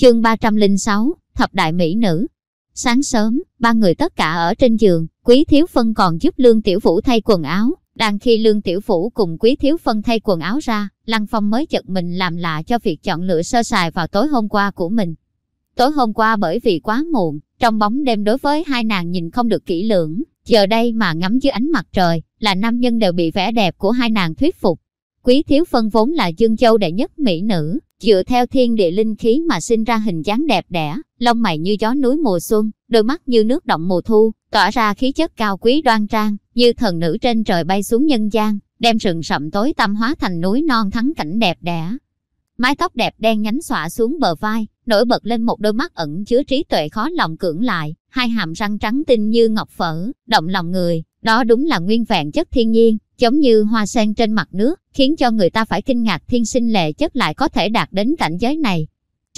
Chương 306, Thập Đại Mỹ Nữ Sáng sớm, ba người tất cả ở trên giường, Quý Thiếu Phân còn giúp Lương Tiểu Vũ thay quần áo. Đang khi Lương Tiểu Vũ cùng Quý Thiếu Phân thay quần áo ra, Lăng Phong mới chợt mình làm lạ cho việc chọn lựa sơ sài vào tối hôm qua của mình. Tối hôm qua bởi vì quá muộn, trong bóng đêm đối với hai nàng nhìn không được kỹ lưỡng, giờ đây mà ngắm dưới ánh mặt trời, là nam nhân đều bị vẻ đẹp của hai nàng thuyết phục. Quý Thiếu Phân vốn là Dương Châu đệ nhất mỹ nữ, dựa theo thiên địa linh khí mà sinh ra hình dáng đẹp đẽ, lông mày như gió núi mùa xuân, đôi mắt như nước động mùa thu, tỏa ra khí chất cao quý đoan trang, như thần nữ trên trời bay xuống nhân gian, đem rừng rậm tối tăm hóa thành núi non thắng cảnh đẹp đẽ. Mái tóc đẹp đen nhánh xõa xuống bờ vai, nổi bật lên một đôi mắt ẩn chứa trí tuệ khó lòng cưỡng lại, hai hàm răng trắng tinh như ngọc phở, động lòng người, đó đúng là nguyên vẹn chất thiên nhiên, giống như hoa sen trên mặt nước, khiến cho người ta phải kinh ngạc thiên sinh lệ chất lại có thể đạt đến cảnh giới này.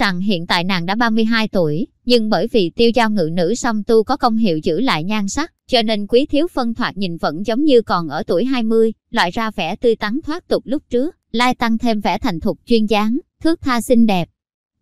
Rằng hiện tại nàng đã 32 tuổi, nhưng bởi vì tiêu giao ngự nữ song tu có công hiệu giữ lại nhan sắc, cho nên quý thiếu phân thoạt nhìn vẫn giống như còn ở tuổi 20, loại ra vẻ tươi tắn thoát tục lúc trước, lai tăng thêm vẻ thành thục chuyên dáng, thước tha xinh đẹp.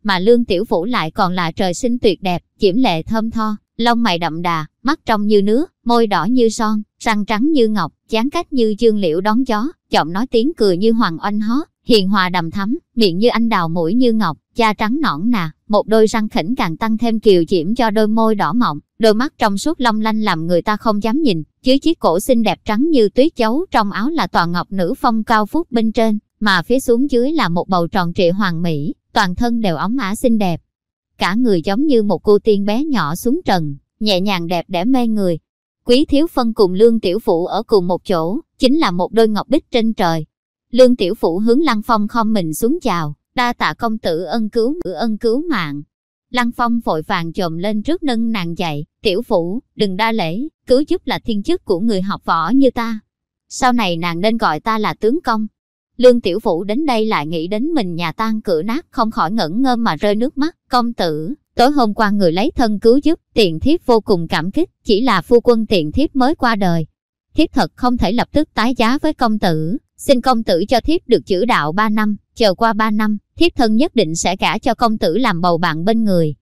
Mà lương tiểu vũ lại còn là trời sinh tuyệt đẹp, chiếm lệ thơm tho, lông mày đậm đà, mắt trong như nước, môi đỏ như son, răng trắng như ngọc, dáng cách như dương liễu đón gió, giọng nói tiếng cười như hoàng oanh hót, hiền hòa đầm thắm, miệng như anh đào mũi như ngọc, da trắng nõn nà, một đôi răng khỉnh càng tăng thêm kiều diễm cho đôi môi đỏ mọng, đôi mắt trong suốt long lanh làm người ta không dám nhìn, dưới chiếc cổ xinh đẹp trắng như tuyết chấu trong áo là toàn ngọc nữ phong cao phúc bên trên, mà phía xuống dưới là một bầu tròn trịa hoàng mỹ, toàn thân đều óng ả xinh đẹp. Cả người giống như một cô tiên bé nhỏ xuống trần, nhẹ nhàng đẹp đẽ mê người. Quý thiếu phân cùng Lương Tiểu Phụ ở cùng một chỗ, chính là một đôi ngọc bích trên trời. Lương Tiểu Phụ hướng Lăng Phong không mình xuống chào, đa tạ công tử ân cứu ân cứu mạng. Lăng Phong vội vàng chồm lên trước nâng nàng dậy, Tiểu Phụ, đừng đa lễ, cứu giúp là thiên chức của người học võ như ta. Sau này nàng nên gọi ta là tướng công. Lương Tiểu Vũ đến đây lại nghĩ đến mình nhà tan cửa nát không khỏi ngẩn ngơ mà rơi nước mắt. Công tử, Tối hôm qua người lấy thân cứu giúp, tiện thiếp vô cùng cảm kích, chỉ là phu quân tiện thiếp mới qua đời. Thiếp thật không thể lập tức tái giá với công tử, xin công tử cho thiếp được chữ đạo 3 năm, chờ qua 3 năm, thiếp thân nhất định sẽ gả cho công tử làm bầu bạn bên người.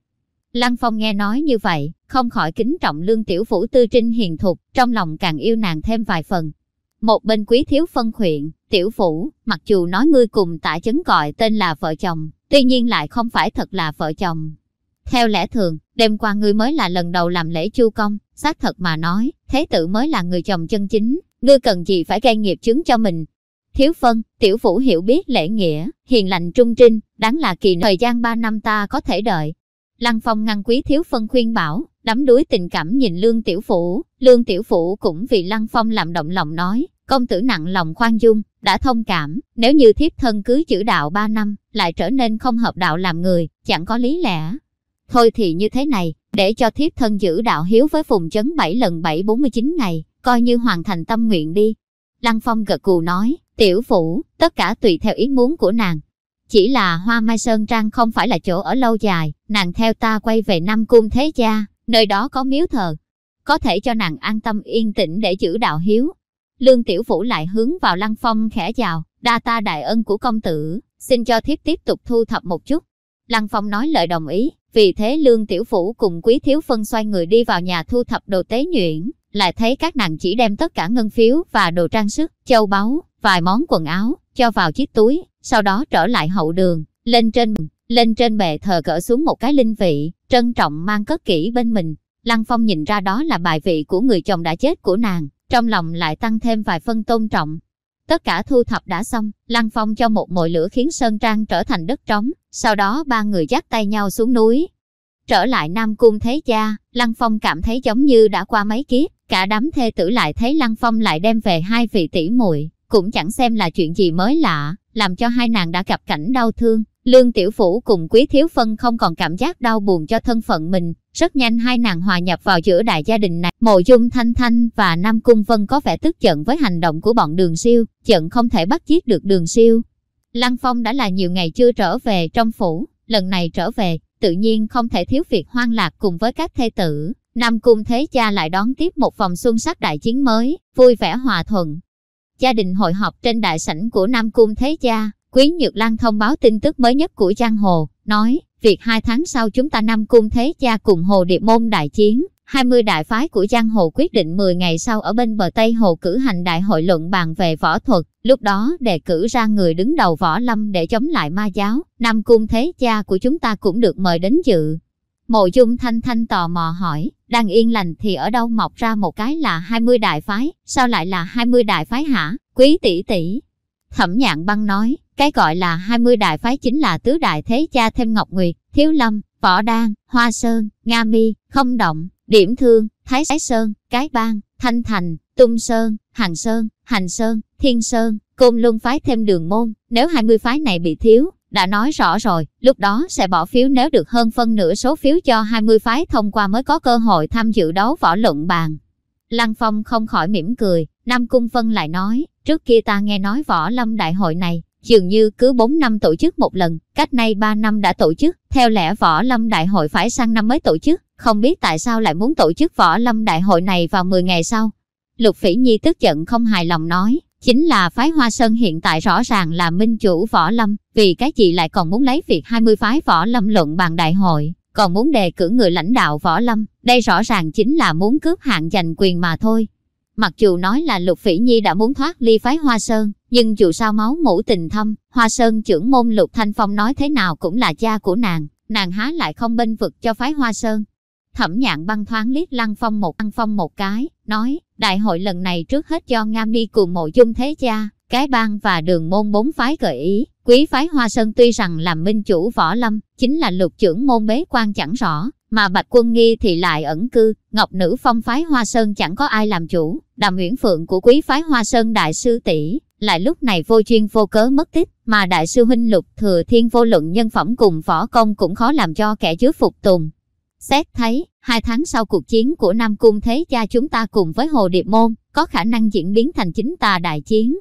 Lăng Phong nghe nói như vậy, không khỏi kính trọng lương tiểu Vũ tư trinh hiền thục, trong lòng càng yêu nàng thêm vài phần. Một bên quý thiếu phân huyện, tiểu phủ, mặc dù nói ngươi cùng tả chấn gọi tên là vợ chồng, tuy nhiên lại không phải thật là vợ chồng, theo lẽ thường, đêm qua ngươi mới là lần đầu làm lễ chu công, xác thật mà nói, thế tử mới là người chồng chân chính, ngươi cần gì phải gây nghiệp chứng cho mình. Thiếu phân, tiểu phủ hiểu biết lễ nghĩa, hiền lành trung trinh, đáng là kỳ thời gian ba năm ta có thể đợi. Lăng phong ngăn quý thiếu phân khuyên bảo, đắm đuối tình cảm nhìn lương tiểu phủ, lương tiểu phủ cũng vì lăng phong làm động lòng nói, công tử nặng lòng khoan dung, đã thông cảm, nếu như thiếp thân cưới chữ đạo ba năm, lại trở nên không hợp đạo làm người, chẳng có lý lẽ. Thôi thì như thế này, để cho thiếp thân giữ đạo hiếu với phùng chấn 7 lần 7 49 ngày, coi như hoàn thành tâm nguyện đi. Lăng Phong gật cù nói, tiểu phủ, tất cả tùy theo ý muốn của nàng. Chỉ là Hoa Mai Sơn Trang không phải là chỗ ở lâu dài, nàng theo ta quay về Nam Cung Thế Gia, nơi đó có miếu thờ. Có thể cho nàng an tâm yên tĩnh để giữ đạo hiếu. Lương Tiểu Phủ lại hướng vào Lăng Phong khẽ chào, đa ta đại ân của công tử, xin cho thiếp tiếp tục thu thập một chút. Lăng Phong nói lời đồng ý, vì thế Lương Tiểu Phủ cùng Quý Thiếu Phân xoay người đi vào nhà thu thập đồ tế nhuyễn, lại thấy các nàng chỉ đem tất cả ngân phiếu và đồ trang sức, châu báu, vài món quần áo, cho vào chiếc túi, sau đó trở lại hậu đường, lên trên lên trên bệ thờ gỡ xuống một cái linh vị, trân trọng mang cất kỹ bên mình. Lăng Phong nhìn ra đó là bài vị của người chồng đã chết của nàng, trong lòng lại tăng thêm vài phân tôn trọng. Tất cả thu thập đã xong, Lăng Phong cho một mồi lửa khiến Sơn Trang trở thành đất trống, sau đó ba người dắt tay nhau xuống núi. Trở lại Nam Cung Thế Gia, Lăng Phong cảm thấy giống như đã qua mấy kiếp, cả đám thê tử lại thấy Lăng Phong lại đem về hai vị tỷ muội cũng chẳng xem là chuyện gì mới lạ, làm cho hai nàng đã gặp cảnh đau thương. Lương Tiểu Phủ cùng Quý Thiếu Phân không còn cảm giác đau buồn cho thân phận mình, rất nhanh hai nàng hòa nhập vào giữa đại gia đình này. Mộ Dung Thanh Thanh và Nam Cung Vân có vẻ tức giận với hành động của bọn đường siêu, giận không thể bắt giết được đường siêu. Lăng Phong đã là nhiều ngày chưa trở về trong phủ, lần này trở về, tự nhiên không thể thiếu việc hoang lạc cùng với các thê tử. Nam Cung Thế Cha lại đón tiếp một vòng xuân sắc đại chiến mới, vui vẻ hòa thuận. Gia đình hội họp trên đại sảnh của Nam Cung Thế Cha, Quý Nhược Lan thông báo tin tức mới nhất của Giang Hồ, nói, việc hai tháng sau chúng ta Nam Cung Thế Cha cùng Hồ Điệp Môn đại chiến, 20 đại phái của Giang Hồ quyết định 10 ngày sau ở bên bờ Tây Hồ cử hành đại hội luận bàn về võ thuật, lúc đó đề cử ra người đứng đầu võ lâm để chống lại ma giáo, Nam Cung Thế Cha của chúng ta cũng được mời đến dự. Mộ Dung Thanh Thanh tò mò hỏi, đang yên lành thì ở đâu mọc ra một cái là 20 đại phái, sao lại là 20 đại phái hả, quý tỷ tỷ? Thẩm nhạn băng nói, cái gọi là 20 đại phái chính là tứ đại thế cha thêm Ngọc Nguyệt, Thiếu Lâm, Võ Đan, Hoa Sơn, Nga Mi, Không Động, Điểm Thương, Thái Sái Sơn, Cái Bang, Thanh Thành, Tung Sơn, Hàng Sơn, Hành Sơn, Thiên Sơn, Côn Luân phái thêm đường môn. Nếu 20 phái này bị thiếu, đã nói rõ rồi, lúc đó sẽ bỏ phiếu nếu được hơn phân nửa số phiếu cho 20 phái thông qua mới có cơ hội tham dự đấu võ luận bàn. Lăng Phong không khỏi mỉm cười, Nam Cung Phân lại nói, trước kia ta nghe nói võ lâm đại hội này, dường như cứ 4 năm tổ chức một lần, cách nay 3 năm đã tổ chức, theo lẽ võ lâm đại hội phải sang năm mới tổ chức, không biết tại sao lại muốn tổ chức võ lâm đại hội này vào 10 ngày sau. Lục Phỉ Nhi tức giận không hài lòng nói, chính là phái Hoa Sơn hiện tại rõ ràng là minh chủ võ lâm, vì cái gì lại còn muốn lấy việc 20 phái võ lâm luận bàn đại hội, còn muốn đề cử người lãnh đạo võ lâm, đây rõ ràng chính là muốn cướp hạng giành quyền mà thôi. Mặc dù nói là Lục Phỉ Nhi đã muốn thoát ly phái Hoa Sơn, nhưng dù sao máu mũ tình thâm, Hoa Sơn trưởng môn Lục Thanh Phong nói thế nào cũng là cha của nàng, nàng há lại không bên vực cho phái Hoa Sơn. Thẩm nhạn băng thoáng liếc Lăng Phong một Lăng Phong một cái, nói, đại hội lần này trước hết cho Nga Mi cùng mộ dung thế cha, cái bang và đường môn bốn phái gợi ý, quý phái Hoa Sơn tuy rằng làm minh chủ võ lâm, chính là lục trưởng môn bế quan chẳng rõ, mà Bạch Quân Nghi thì lại ẩn cư, Ngọc Nữ Phong phái Hoa Sơn chẳng có ai làm chủ, Đàm Uyển Phượng của quý phái Hoa Sơn đại sư tỷ lại lúc này vô chuyên vô cớ mất tích, mà đại sư huynh Lục Thừa Thiên vô luận nhân phẩm cùng võ công cũng khó làm cho kẻ dưới phục tùng. Xét thấy, hai tháng sau cuộc chiến của Nam Cung Thế Cha chúng ta cùng với Hồ Điệp Môn, có khả năng diễn biến thành chính tà đại chiến.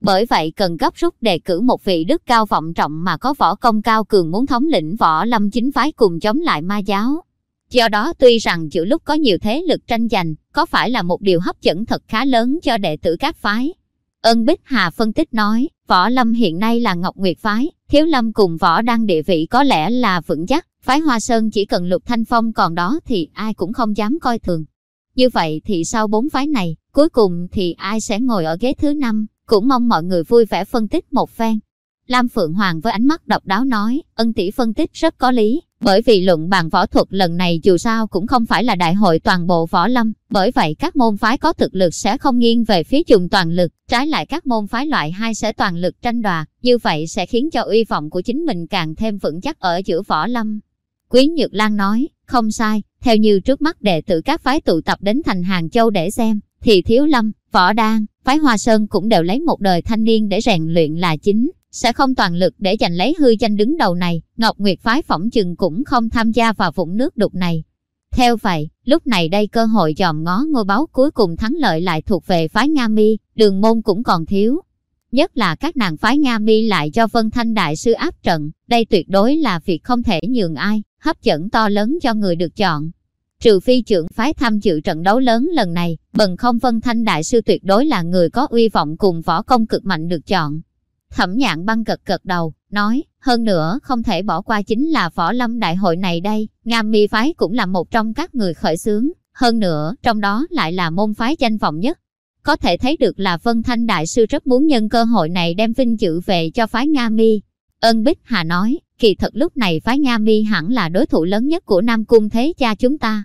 Bởi vậy cần gấp rút đề cử một vị đức cao vọng trọng mà có võ công cao cường muốn thống lĩnh võ lâm chính phái cùng chống lại ma giáo. Do đó tuy rằng giữa lúc có nhiều thế lực tranh giành, có phải là một điều hấp dẫn thật khá lớn cho đệ tử các phái. Ân Bích Hà phân tích nói, Võ Lâm hiện nay là Ngọc Nguyệt Phái, Thiếu Lâm cùng Võ đang địa vị có lẽ là vững chắc, phái Hoa Sơn chỉ cần Lục Thanh Phong còn đó thì ai cũng không dám coi thường. Như vậy thì sau bốn phái này, cuối cùng thì ai sẽ ngồi ở ghế thứ năm, cũng mong mọi người vui vẻ phân tích một phen. Lam Phượng Hoàng với ánh mắt độc đáo nói, ân tỷ phân tích rất có lý, bởi vì luận bàn võ thuật lần này dù sao cũng không phải là đại hội toàn bộ võ lâm, bởi vậy các môn phái có thực lực sẽ không nghiêng về phía dùng toàn lực, trái lại các môn phái loại hai sẽ toàn lực tranh đoạt, như vậy sẽ khiến cho uy vọng của chính mình càng thêm vững chắc ở giữa võ lâm. Quý Nhược Lan nói, không sai, theo như trước mắt đệ tử các phái tụ tập đến thành Hàng Châu để xem, thì Thiếu Lâm, Võ Đan, phái Hoa Sơn cũng đều lấy một đời thanh niên để rèn luyện là chính sẽ không toàn lực để giành lấy hư danh đứng đầu này, Ngọc Nguyệt phái phỏng chừng cũng không tham gia vào vũng nước đục này. Theo vậy, lúc này đây cơ hội dòm ngó ngôi báo cuối cùng thắng lợi lại thuộc về phái Nga Mi, đường môn cũng còn thiếu. Nhất là các nàng phái Nga Mi lại cho Vân Thanh Đại Sư áp trận, đây tuyệt đối là việc không thể nhường ai, hấp dẫn to lớn cho người được chọn. Trừ phi trưởng phái tham dự trận đấu lớn lần này, bần không Vân Thanh Đại Sư tuyệt đối là người có uy vọng cùng võ công cực mạnh được chọn. Thẩm nhạn băng gật gật đầu, nói, hơn nữa không thể bỏ qua chính là võ lâm đại hội này đây, Ngam mi phái cũng là một trong các người khởi xướng, hơn nữa trong đó lại là môn phái danh vọng nhất. Có thể thấy được là Vân Thanh Đại Sư rất muốn nhân cơ hội này đem vinh dự về cho phái Nga Mi. Ân Bích Hà nói, kỳ thật lúc này phái Nga Mi hẳn là đối thủ lớn nhất của Nam Cung Thế Cha chúng ta.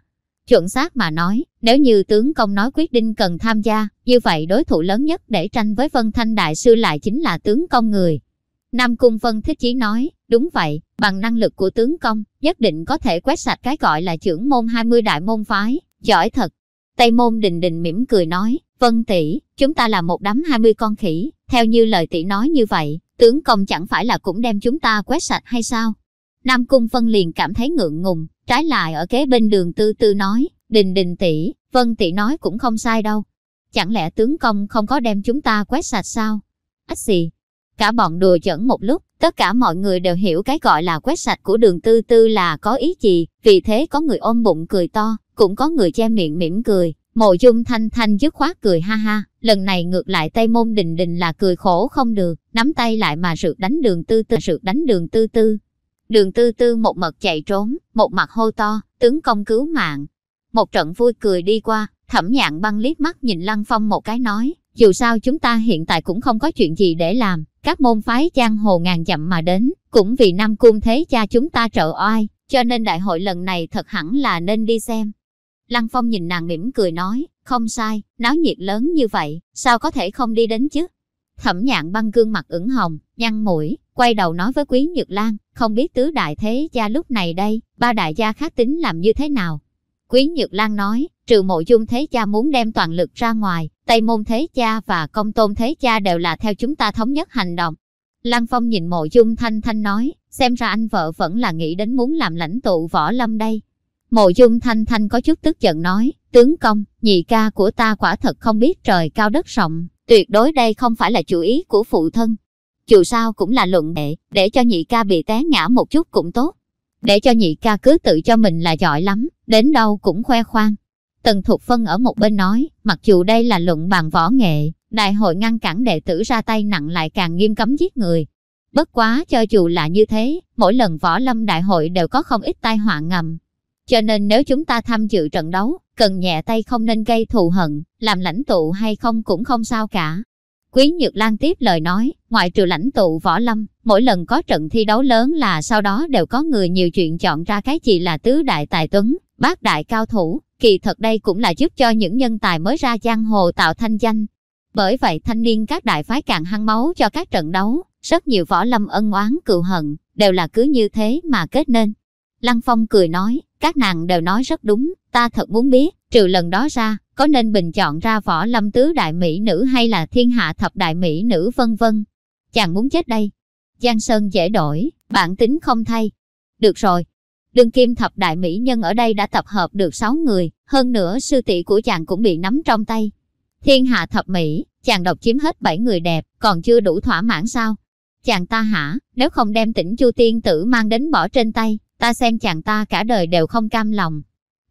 Chuẩn xác mà nói, nếu như tướng công nói quyết định cần tham gia, như vậy đối thủ lớn nhất để tranh với Vân Thanh Đại Sư lại chính là tướng công người. Nam Cung Vân Thích Chí nói, đúng vậy, bằng năng lực của tướng công, nhất định có thể quét sạch cái gọi là trưởng môn 20 đại môn phái, giỏi thật. Tây môn đình đình mỉm cười nói, Vân tỷ, chúng ta là một đám 20 con khỉ, theo như lời tỷ nói như vậy, tướng công chẳng phải là cũng đem chúng ta quét sạch hay sao? Nam Cung Vân liền cảm thấy ngượng ngùng, trái lại ở kế bên đường tư tư nói, đình đình tỷ, Vân tỷ nói cũng không sai đâu. Chẳng lẽ tướng công không có đem chúng ta quét sạch sao? Ách gì? Cả bọn đùa chẩn một lúc, tất cả mọi người đều hiểu cái gọi là quét sạch của đường tư tư là có ý gì, vì thế có người ôm bụng cười to, cũng có người che miệng mỉm cười. Mộ dung thanh thanh dứt khoát cười ha ha, lần này ngược lại Tây Môn Đình Đình là cười khổ không được, nắm tay lại mà rượt đánh đường tư tư, rượt đánh đường tư tư. Đường tư tư một mật chạy trốn, một mặt hô to, tướng công cứu mạng. Một trận vui cười đi qua, thẩm nhạn băng liếc mắt nhìn Lăng Phong một cái nói, dù sao chúng ta hiện tại cũng không có chuyện gì để làm, các môn phái giang hồ ngàn dặm mà đến, cũng vì năm cung thế cha chúng ta trợ oai, cho nên đại hội lần này thật hẳn là nên đi xem. Lăng Phong nhìn nàng mỉm cười nói, không sai, náo nhiệt lớn như vậy, sao có thể không đi đến chứ? Thẩm nhạn băng gương mặt ửng hồng, nhăn mũi, quay đầu nói với Quý Nhược Lan, không biết tứ đại thế gia lúc này đây, ba đại gia khác tính làm như thế nào? Quý Nhược Lan nói, trừ mộ dung thế cha muốn đem toàn lực ra ngoài, Tây môn thế cha và công tôn thế cha đều là theo chúng ta thống nhất hành động. Lăng Phong nhìn mộ dung thanh thanh nói, xem ra anh vợ vẫn là nghĩ đến muốn làm lãnh tụ võ lâm đây. Mộ dung thanh thanh có chút tức giận nói, tướng công, nhị ca của ta quả thật không biết trời cao đất rộng, tuyệt đối đây không phải là chủ ý của phụ thân. Dù sao cũng là luận đệ, để cho nhị ca bị té ngã một chút cũng tốt. Để cho nhị ca cứ tự cho mình là giỏi lắm, đến đâu cũng khoe khoang. Tần Thục Phân ở một bên nói, mặc dù đây là luận bàn võ nghệ, đại hội ngăn cản đệ tử ra tay nặng lại càng nghiêm cấm giết người. Bất quá cho dù là như thế, mỗi lần võ lâm đại hội đều có không ít tai họa ngầm. Cho nên nếu chúng ta tham dự trận đấu, cần nhẹ tay không nên gây thù hận, làm lãnh tụ hay không cũng không sao cả. Quý Nhược Lan tiếp lời nói, ngoại trừ lãnh tụ võ lâm, mỗi lần có trận thi đấu lớn là sau đó đều có người nhiều chuyện chọn ra cái gì là tứ đại tài tuấn, bát đại cao thủ, kỳ thật đây cũng là giúp cho những nhân tài mới ra giang hồ tạo thanh danh. Bởi vậy thanh niên các đại phái càng hăng máu cho các trận đấu, rất nhiều võ lâm ân oán cựu hận, đều là cứ như thế mà kết nên. Lăng Phong cười nói, các nàng đều nói rất đúng, ta thật muốn biết, trừ lần đó ra, có nên bình chọn ra võ lâm tứ đại mỹ nữ hay là thiên hạ thập đại mỹ nữ vân vân. Chàng muốn chết đây. Giang Sơn dễ đổi, bản tính không thay. Được rồi. Đương kim thập đại mỹ nhân ở đây đã tập hợp được 6 người, hơn nữa sư tỷ của chàng cũng bị nắm trong tay. Thiên hạ thập mỹ, chàng độc chiếm hết 7 người đẹp, còn chưa đủ thỏa mãn sao? Chàng ta hả, nếu không đem tỉnh Chu Tiên Tử mang đến bỏ trên tay, ta xem chàng ta cả đời đều không cam lòng.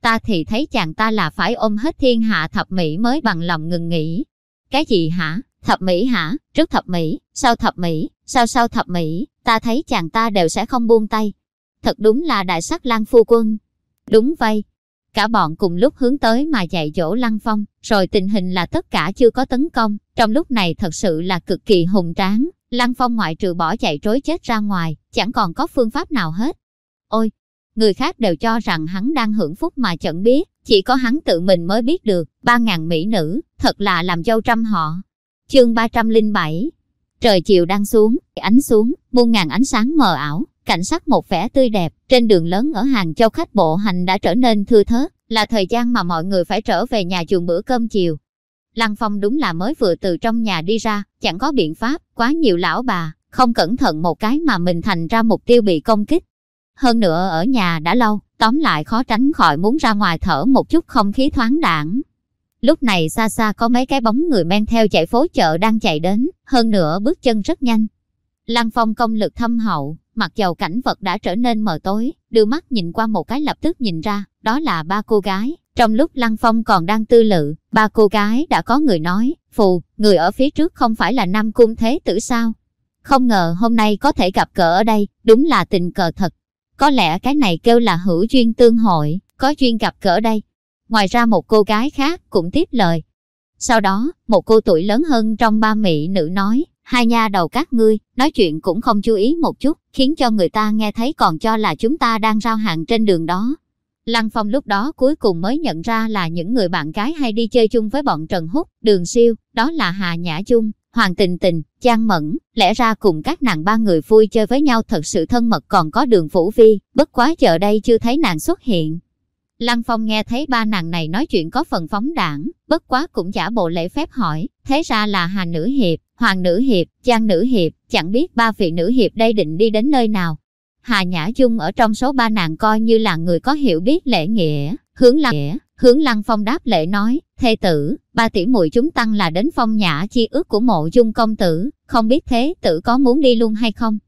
Ta thì thấy chàng ta là phải ôm hết thiên hạ thập mỹ mới bằng lòng ngừng nghỉ. Cái gì hả? Thập mỹ hả? Trước thập mỹ, sau thập mỹ, sau sau thập mỹ, ta thấy chàng ta đều sẽ không buông tay. Thật đúng là đại sắc lang phu quân. Đúng vậy. Cả bọn cùng lúc hướng tới mà dạy dỗ Lăng Phong, rồi tình hình là tất cả chưa có tấn công. Trong lúc này thật sự là cực kỳ hùng tráng, Lăng Phong ngoại trừ bỏ chạy trối chết ra ngoài, chẳng còn có phương pháp nào hết. Ôi, người khác đều cho rằng hắn đang hưởng phúc mà chẳng biết, chỉ có hắn tự mình mới biết được, ba ngàn mỹ nữ, thật là làm dâu trăm họ. Chương 307 Trời chiều đang xuống, ánh xuống, muôn ngàn ánh sáng mờ ảo, cảnh sắc một vẻ tươi đẹp, trên đường lớn ở Hàng Châu khách bộ hành đã trở nên thưa thớt, là thời gian mà mọi người phải trở về nhà dùng bữa cơm chiều. Lăng Phong đúng là mới vừa từ trong nhà đi ra, chẳng có biện pháp, quá nhiều lão bà, không cẩn thận một cái mà mình thành ra mục tiêu bị công kích. Hơn nữa ở nhà đã lâu, tóm lại khó tránh khỏi muốn ra ngoài thở một chút không khí thoáng đãng. Lúc này xa xa có mấy cái bóng người men theo chạy phố chợ đang chạy đến, hơn nữa bước chân rất nhanh. Lăng Phong công lực thâm hậu, mặc dầu cảnh vật đã trở nên mờ tối, đưa mắt nhìn qua một cái lập tức nhìn ra, đó là ba cô gái. Trong lúc Lăng Phong còn đang tư lự, ba cô gái đã có người nói, phù, người ở phía trước không phải là Nam Cung Thế Tử sao? Không ngờ hôm nay có thể gặp cỡ ở đây, đúng là tình cờ thật. Có lẽ cái này kêu là hữu duyên tương hội, có duyên gặp cỡ đây. Ngoài ra một cô gái khác cũng tiếp lời. Sau đó, một cô tuổi lớn hơn trong ba mỹ nữ nói, hai nha đầu các ngươi, nói chuyện cũng không chú ý một chút, khiến cho người ta nghe thấy còn cho là chúng ta đang giao hàng trên đường đó. Lăng Phong lúc đó cuối cùng mới nhận ra là những người bạn gái hay đi chơi chung với bọn Trần Húc, Đường Siêu, đó là Hà Nhã Chung, Hoàng Tình Tình, Giang Mẫn, lẽ ra cùng các nàng ba người vui chơi với nhau thật sự thân mật còn có đường Vũ Vi, bất quá giờ đây chưa thấy nàng xuất hiện. Lăng Phong nghe thấy ba nàng này nói chuyện có phần phóng đảng, bất quá cũng giả bộ lễ phép hỏi, thế ra là Hà Nữ Hiệp, Hoàng Nữ Hiệp, Giang Nữ Hiệp, chẳng biết ba vị Nữ Hiệp đây định đi đến nơi nào. Hà Nhã Dung ở trong số ba nàng coi như là người có hiểu biết lễ nghĩa, hướng lăng hướng lăng phong đáp lễ nói, thê tử, ba tỷ muội chúng tăng là đến phong nhã chi ước của mộ dung công tử, không biết thế tử có muốn đi luôn hay không?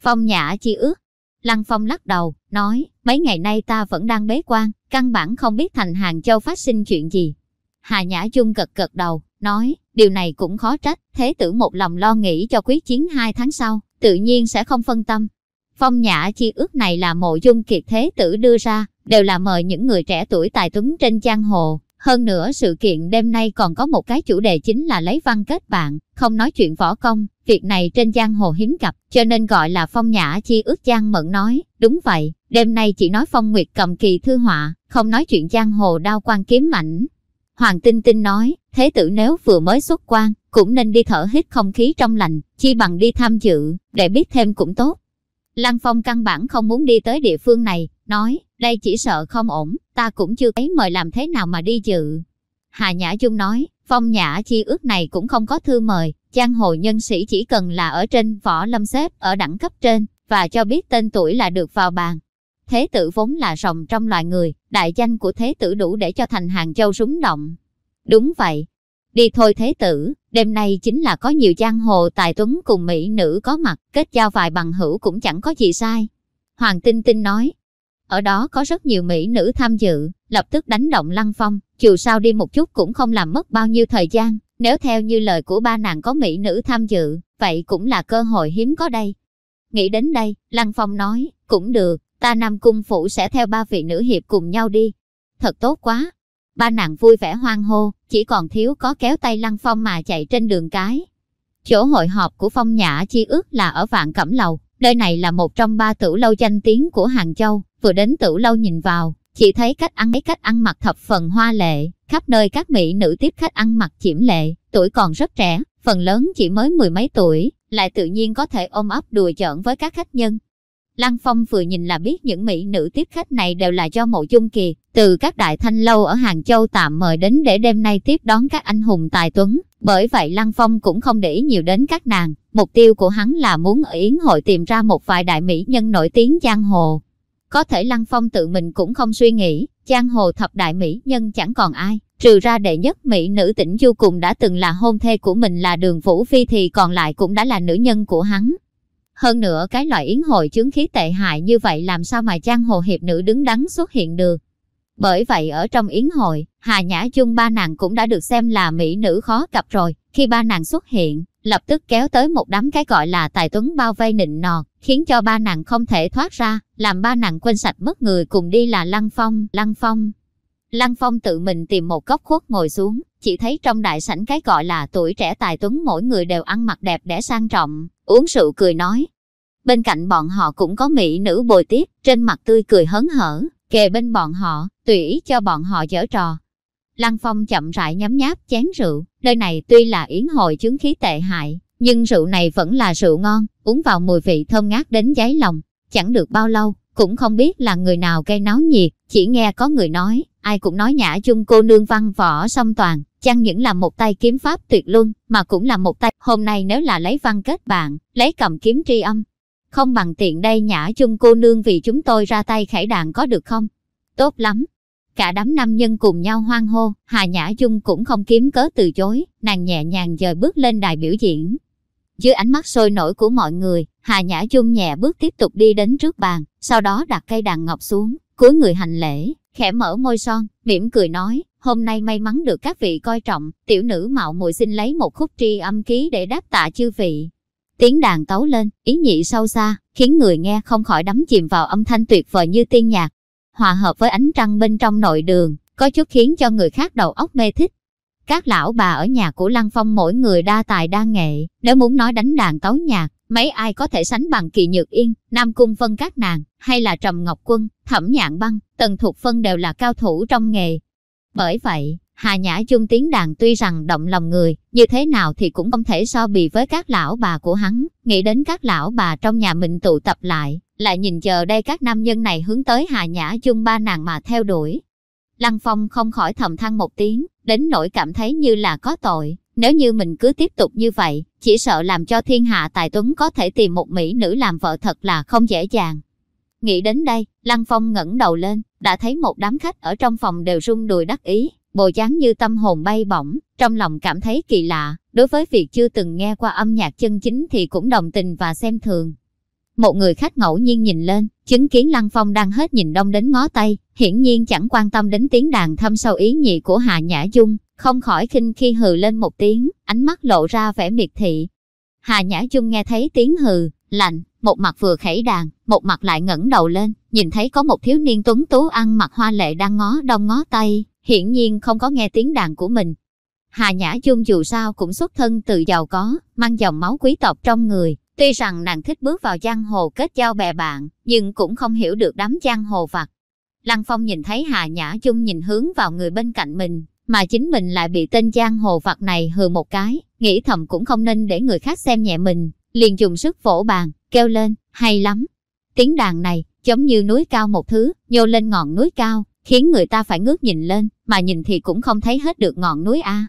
Phong nhã chi ước. Lăng phong lắc đầu, nói, mấy ngày nay ta vẫn đang bế quan, căn bản không biết thành Hàng Châu phát sinh chuyện gì. Hà Nhã Dung gật gật đầu, nói, điều này cũng khó trách, thế tử một lòng lo nghĩ cho quyết chiến hai tháng sau, tự nhiên sẽ không phân tâm. Phong nhã chi ước này là mộ dung kiệt thế tử đưa ra, đều là mời những người trẻ tuổi tài tuấn trên giang hồ. Hơn nữa sự kiện đêm nay còn có một cái chủ đề chính là lấy văn kết bạn, không nói chuyện võ công, việc này trên giang hồ hiếm gặp, cho nên gọi là phong nhã chi ước giang mận nói, đúng vậy, đêm nay chỉ nói phong nguyệt cầm kỳ thư họa, không nói chuyện giang hồ đao quan kiếm mảnh. Hoàng Tinh Tinh nói, thế tử nếu vừa mới xuất quan, cũng nên đi thở hít không khí trong lành, chi bằng đi tham dự, để biết thêm cũng tốt. Lăng Phong căn bản không muốn đi tới địa phương này, nói, đây chỉ sợ không ổn, ta cũng chưa thấy mời làm thế nào mà đi dự. Hà Nhã Dung nói, Phong Nhã chi ước này cũng không có thư mời, giang hồ nhân sĩ chỉ cần là ở trên võ lâm xếp ở đẳng cấp trên, và cho biết tên tuổi là được vào bàn. Thế tử vốn là rồng trong loài người, đại danh của thế tử đủ để cho thành hàng châu rúng động. Đúng vậy. Đi thôi thế tử, đêm nay chính là có nhiều giang hồ tài tuấn cùng mỹ nữ có mặt, kết giao vài bằng hữu cũng chẳng có gì sai. Hoàng Tinh Tinh nói, ở đó có rất nhiều mỹ nữ tham dự, lập tức đánh động Lăng Phong, dù sao đi một chút cũng không làm mất bao nhiêu thời gian, nếu theo như lời của ba nàng có mỹ nữ tham dự, vậy cũng là cơ hội hiếm có đây. Nghĩ đến đây, Lăng Phong nói, cũng được, ta Nam Cung Phủ sẽ theo ba vị nữ hiệp cùng nhau đi. Thật tốt quá. Ba nàng vui vẻ hoang hô, chỉ còn thiếu có kéo tay Lăng Phong mà chạy trên đường cái. Chỗ hội họp của Phong Nhã Chi ước là ở Vạn Cẩm Lầu, nơi này là một trong ba tử lâu danh tiếng của Hàng Châu, vừa đến tử lâu nhìn vào, chỉ thấy cách ăn ấy cách ăn mặc thập phần hoa lệ, khắp nơi các mỹ nữ tiếp khách ăn mặc chiểm lệ, tuổi còn rất trẻ, phần lớn chỉ mới mười mấy tuổi, lại tự nhiên có thể ôm ấp đùa giỡn với các khách nhân. Lăng Phong vừa nhìn là biết những mỹ nữ tiếp khách này đều là do mộ dung kiệt, từ các đại thanh lâu ở Hàng Châu tạm mời đến để đêm nay tiếp đón các anh hùng tài tuấn. Bởi vậy Lăng Phong cũng không để ý nhiều đến các nàng, mục tiêu của hắn là muốn ở Yến hội tìm ra một vài đại mỹ nhân nổi tiếng giang hồ. Có thể Lăng Phong tự mình cũng không suy nghĩ, giang hồ thập đại mỹ nhân chẳng còn ai, trừ ra đệ nhất mỹ nữ tỉnh Du cùng đã từng là hôn thê của mình là đường Vũ Phi thì còn lại cũng đã là nữ nhân của hắn. Hơn nữa cái loại yến hội chứng khí tệ hại như vậy làm sao mà giang hồ hiệp nữ đứng đắn xuất hiện được. Bởi vậy ở trong yến hội, Hà Nhã Chung ba nàng cũng đã được xem là mỹ nữ khó gặp rồi. Khi ba nàng xuất hiện, lập tức kéo tới một đám cái gọi là tài tuấn bao vây nịnh nọt, khiến cho ba nàng không thể thoát ra, làm ba nàng quên sạch mất người cùng đi là Lăng Phong, Lăng Phong. Lăng Phong tự mình tìm một góc khuất ngồi xuống, chỉ thấy trong đại sảnh cái gọi là tuổi trẻ tài tuấn mỗi người đều ăn mặc đẹp đẽ sang trọng, uống rượu cười nói. Bên cạnh bọn họ cũng có mỹ nữ bồi tiếp, trên mặt tươi cười hớn hở, kề bên bọn họ, tùy ý cho bọn họ giở trò. Lăng Phong chậm rãi nhấm nháp chén rượu, nơi này tuy là yến hội chứng khí tệ hại, nhưng rượu này vẫn là rượu ngon, uống vào mùi vị thơm ngát đến giấy lòng. Chẳng được bao lâu, cũng không biết là người nào gây náo nhiệt, chỉ nghe có người nói, ai cũng nói nhã chung cô nương văn võ song toàn, chẳng những là một tay kiếm pháp tuyệt luân, mà cũng là một tay. Hôm nay nếu là lấy văn kết bạn, lấy cầm kiếm tri âm, không bằng tiện đây nhã chung cô nương vì chúng tôi ra tay khải đạn có được không? Tốt lắm. Cả đám nam nhân cùng nhau hoang hô, Hà Nhã Dung cũng không kiếm cớ từ chối, nàng nhẹ nhàng dời bước lên đài biểu diễn. Dưới ánh mắt sôi nổi của mọi người, Hà Nhã Dung nhẹ bước tiếp tục đi đến trước bàn, sau đó đặt cây đàn ngọc xuống, cúi người hành lễ, khẽ mở môi son, mỉm cười nói, hôm nay may mắn được các vị coi trọng, tiểu nữ mạo muội xin lấy một khúc tri âm ký để đáp tạ chư vị. Tiếng đàn tấu lên, ý nhị sâu xa, khiến người nghe không khỏi đắm chìm vào âm thanh tuyệt vời như tiên nhạc. Hòa hợp với ánh trăng bên trong nội đường, có chút khiến cho người khác đầu óc mê thích. Các lão bà ở nhà của Lăng Phong mỗi người đa tài đa nghệ, nếu muốn nói đánh đàn tấu nhạc, mấy ai có thể sánh bằng Kỳ Nhược Yên, Nam Cung Vân các nàng, hay là Trầm Ngọc Quân, Thẩm Nhạn Băng, Tần Thục Phân đều là cao thủ trong nghề. Bởi vậy, Hà Nhã Chung tiếng đàn tuy rằng động lòng người, như thế nào thì cũng không thể so bì với các lão bà của hắn, nghĩ đến các lão bà trong nhà mình tụ tập lại, lại nhìn chờ đây các nam nhân này hướng tới Hà Nhã Chung ba nàng mà theo đuổi. Lăng Phong không khỏi thầm than một tiếng, đến nỗi cảm thấy như là có tội. Nếu như mình cứ tiếp tục như vậy, chỉ sợ làm cho thiên hạ tài tuấn có thể tìm một mỹ nữ làm vợ thật là không dễ dàng. Nghĩ đến đây, Lăng Phong ngẩng đầu lên, đã thấy một đám khách ở trong phòng đều rung đùi đắc ý, bộ dáng như tâm hồn bay bổng, trong lòng cảm thấy kỳ lạ, đối với việc chưa từng nghe qua âm nhạc chân chính thì cũng đồng tình và xem thường. Một người khách ngẫu nhiên nhìn lên, chứng kiến Lăng Phong đang hết nhìn đông đến ngó tay, hiển nhiên chẳng quan tâm đến tiếng đàn thâm sâu ý nhị của Hà Nhã Dung, không khỏi khinh khi hừ lên một tiếng, ánh mắt lộ ra vẻ miệt thị. Hà Nhã Dung nghe thấy tiếng hừ, lạnh, một mặt vừa khẩy đàn, một mặt lại ngẩng đầu lên, nhìn thấy có một thiếu niên tuấn tú ăn mặc hoa lệ đang ngó đông ngó tay, hiển nhiên không có nghe tiếng đàn của mình. Hà Nhã Dung dù sao cũng xuất thân từ giàu có, mang dòng máu quý tộc trong người, tuy rằng nàng thích bước vào giang hồ kết giao bè bạn, nhưng cũng không hiểu được đám giang hồ vặt. Lăng Phong nhìn thấy Hà Nhã Dung nhìn hướng vào người bên cạnh mình, mà chính mình lại bị tên giang hồ vặt này hừ một cái, nghĩ thầm cũng không nên để người khác xem nhẹ mình, liền dùng sức vỗ bàn, kêu lên, hay lắm. Tiếng đàn này, giống như núi cao một thứ, nhô lên ngọn núi cao, khiến người ta phải ngước nhìn lên, mà nhìn thì cũng không thấy hết được ngọn núi A.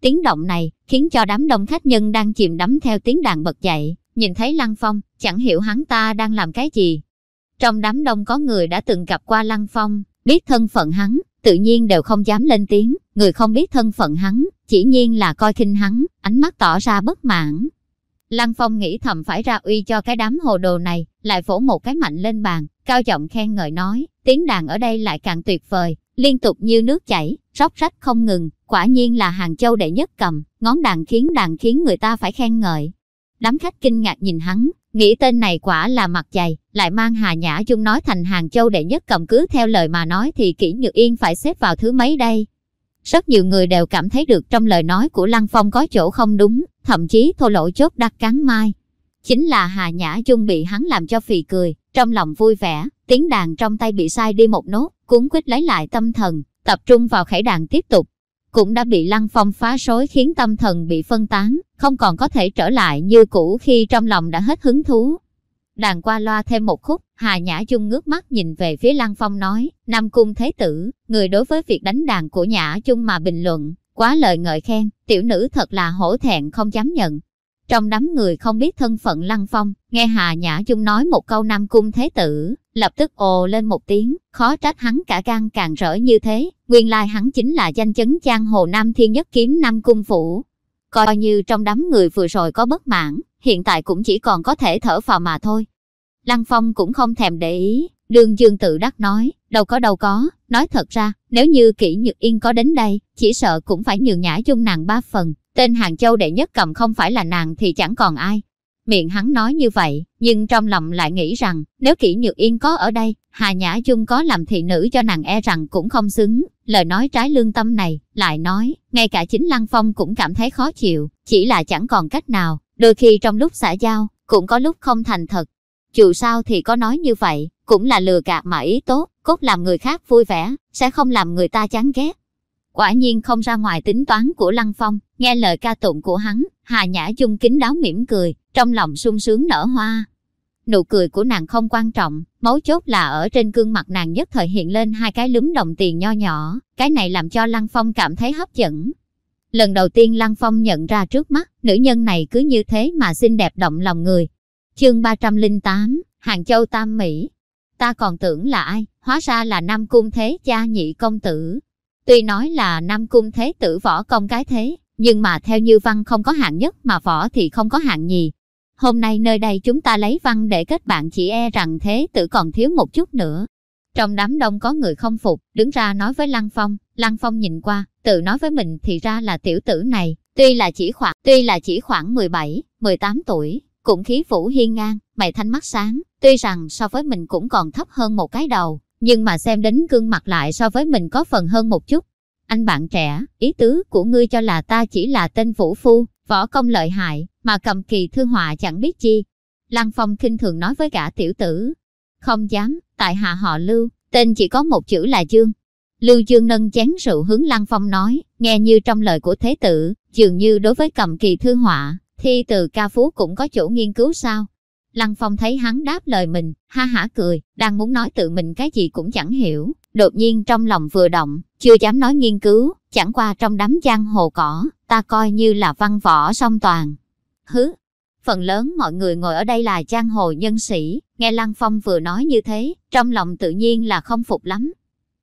Tiếng động này, khiến cho đám đông khách nhân đang chìm đắm theo tiếng đàn bật dậy, nhìn thấy Lăng Phong, chẳng hiểu hắn ta đang làm cái gì. Trong đám đông có người đã từng gặp qua Lăng Phong, biết thân phận hắn, tự nhiên đều không dám lên tiếng, người không biết thân phận hắn, chỉ nhiên là coi khinh hắn, ánh mắt tỏ ra bất mãn. Lăng Phong nghĩ thầm phải ra uy cho cái đám hồ đồ này, lại vỗ một cái mạnh lên bàn, cao giọng khen ngợi nói, tiếng đàn ở đây lại càng tuyệt vời, liên tục như nước chảy, róc rách không ngừng, quả nhiên là hàng châu đệ nhất cầm, ngón đàn khiến đàn khiến người ta phải khen ngợi. Đám khách kinh ngạc nhìn hắn, nghĩ tên này quả là mặt dày, lại mang Hà Nhã Dung nói thành hàng châu đệ nhất cầm cứ theo lời mà nói thì kỹ nhược yên phải xếp vào thứ mấy đây. Rất nhiều người đều cảm thấy được trong lời nói của Lăng Phong có chỗ không đúng, thậm chí thô lỗ chốt đắc cắn mai. Chính là Hà Nhã Dung bị hắn làm cho phì cười, trong lòng vui vẻ, tiếng đàn trong tay bị sai đi một nốt, cuốn quýt lấy lại tâm thần, tập trung vào khải đàn tiếp tục. Cũng đã bị Lăng Phong phá rối khiến tâm thần bị phân tán, không còn có thể trở lại như cũ khi trong lòng đã hết hứng thú. Đàn qua loa thêm một khúc, Hà Nhã Dung ngước mắt nhìn về phía Lăng Phong nói, Nam Cung Thế Tử, người đối với việc đánh đàn của Nhã Dung mà bình luận, quá lời ngợi khen, tiểu nữ thật là hổ thẹn không dám nhận. Trong đám người không biết thân phận Lăng Phong, nghe Hà Nhã Dung nói một câu Nam Cung Thế Tử, lập tức ồ lên một tiếng, khó trách hắn cả gan càng rỡ như thế, nguyên lai hắn chính là danh chấn giang hồ Nam Thiên Nhất Kiếm Nam Cung Phủ. Coi như trong đám người vừa rồi có bất mãn, hiện tại cũng chỉ còn có thể thở phào mà thôi. Lăng Phong cũng không thèm để ý, Đường Dương tự đắc nói, đâu có đâu có, nói thật ra, nếu như kỹ Nhược Yên có đến đây, chỉ sợ cũng phải nhường nhã chung nàng ba phần, tên Hàng Châu đệ nhất cầm không phải là nàng thì chẳng còn ai. Miệng hắn nói như vậy, nhưng trong lòng lại nghĩ rằng, nếu kỹ Nhược Yên có ở đây, Hà Nhã Chung có làm thị nữ cho nàng e rằng cũng không xứng. Lời nói trái lương tâm này, lại nói, ngay cả chính Lăng Phong cũng cảm thấy khó chịu, chỉ là chẳng còn cách nào, đôi khi trong lúc xã giao, cũng có lúc không thành thật. Dù sao thì có nói như vậy, cũng là lừa gạt mà ý tốt, cốt làm người khác vui vẻ, sẽ không làm người ta chán ghét. Quả nhiên không ra ngoài tính toán của Lăng Phong, nghe lời ca tụng của hắn, Hà Nhã Dung kính đáo mỉm cười, trong lòng sung sướng nở hoa. Nụ cười của nàng không quan trọng, mấu chốt là ở trên gương mặt nàng nhất thời hiện lên hai cái lúm đồng tiền nho nhỏ, cái này làm cho Lăng Phong cảm thấy hấp dẫn. Lần đầu tiên Lăng Phong nhận ra trước mắt, nữ nhân này cứ như thế mà xinh đẹp động lòng người. Chương 308, Hàng Châu Tam Mỹ. Ta còn tưởng là ai, hóa ra là Nam Cung Thế cha nhị công tử. Tuy nói là Nam Cung Thế tử võ công cái thế, nhưng mà theo như văn không có hạng nhất mà võ thì không có hạng nhì. Hôm nay nơi đây chúng ta lấy văn để kết bạn chỉ e rằng thế tử còn thiếu một chút nữa. Trong đám đông có người không phục, đứng ra nói với Lăng Phong, Lăng Phong nhìn qua, tự nói với mình thì ra là tiểu tử này, tuy là chỉ khoảng, tuy là chỉ khoảng 17, 18 tuổi, cũng khí vũ hiên ngang, mày thanh mắt sáng, tuy rằng so với mình cũng còn thấp hơn một cái đầu, nhưng mà xem đến gương mặt lại so với mình có phần hơn một chút. Anh bạn trẻ, ý tứ của ngươi cho là ta chỉ là tên vũ phu, võ công lợi hại, mà cầm kỳ thư họa chẳng biết chi. Lăng Phong kinh thường nói với gã tiểu tử. Không dám, tại hạ họ Lưu, tên chỉ có một chữ là Dương. Lưu Dương nâng chén rượu hướng Lăng Phong nói, nghe như trong lời của thế tử, dường như đối với cầm kỳ thư họa, thi từ ca phú cũng có chỗ nghiên cứu sao. Lăng Phong thấy hắn đáp lời mình, ha hả cười, đang muốn nói tự mình cái gì cũng chẳng hiểu, đột nhiên trong lòng vừa động, chưa dám nói nghiên cứu, chẳng qua trong đám giang hồ cỏ, ta coi như là văn võ song toàn. Hứ, phần lớn mọi người ngồi ở đây là giang hồ nhân sĩ, nghe Lăng Phong vừa nói như thế, trong lòng tự nhiên là không phục lắm.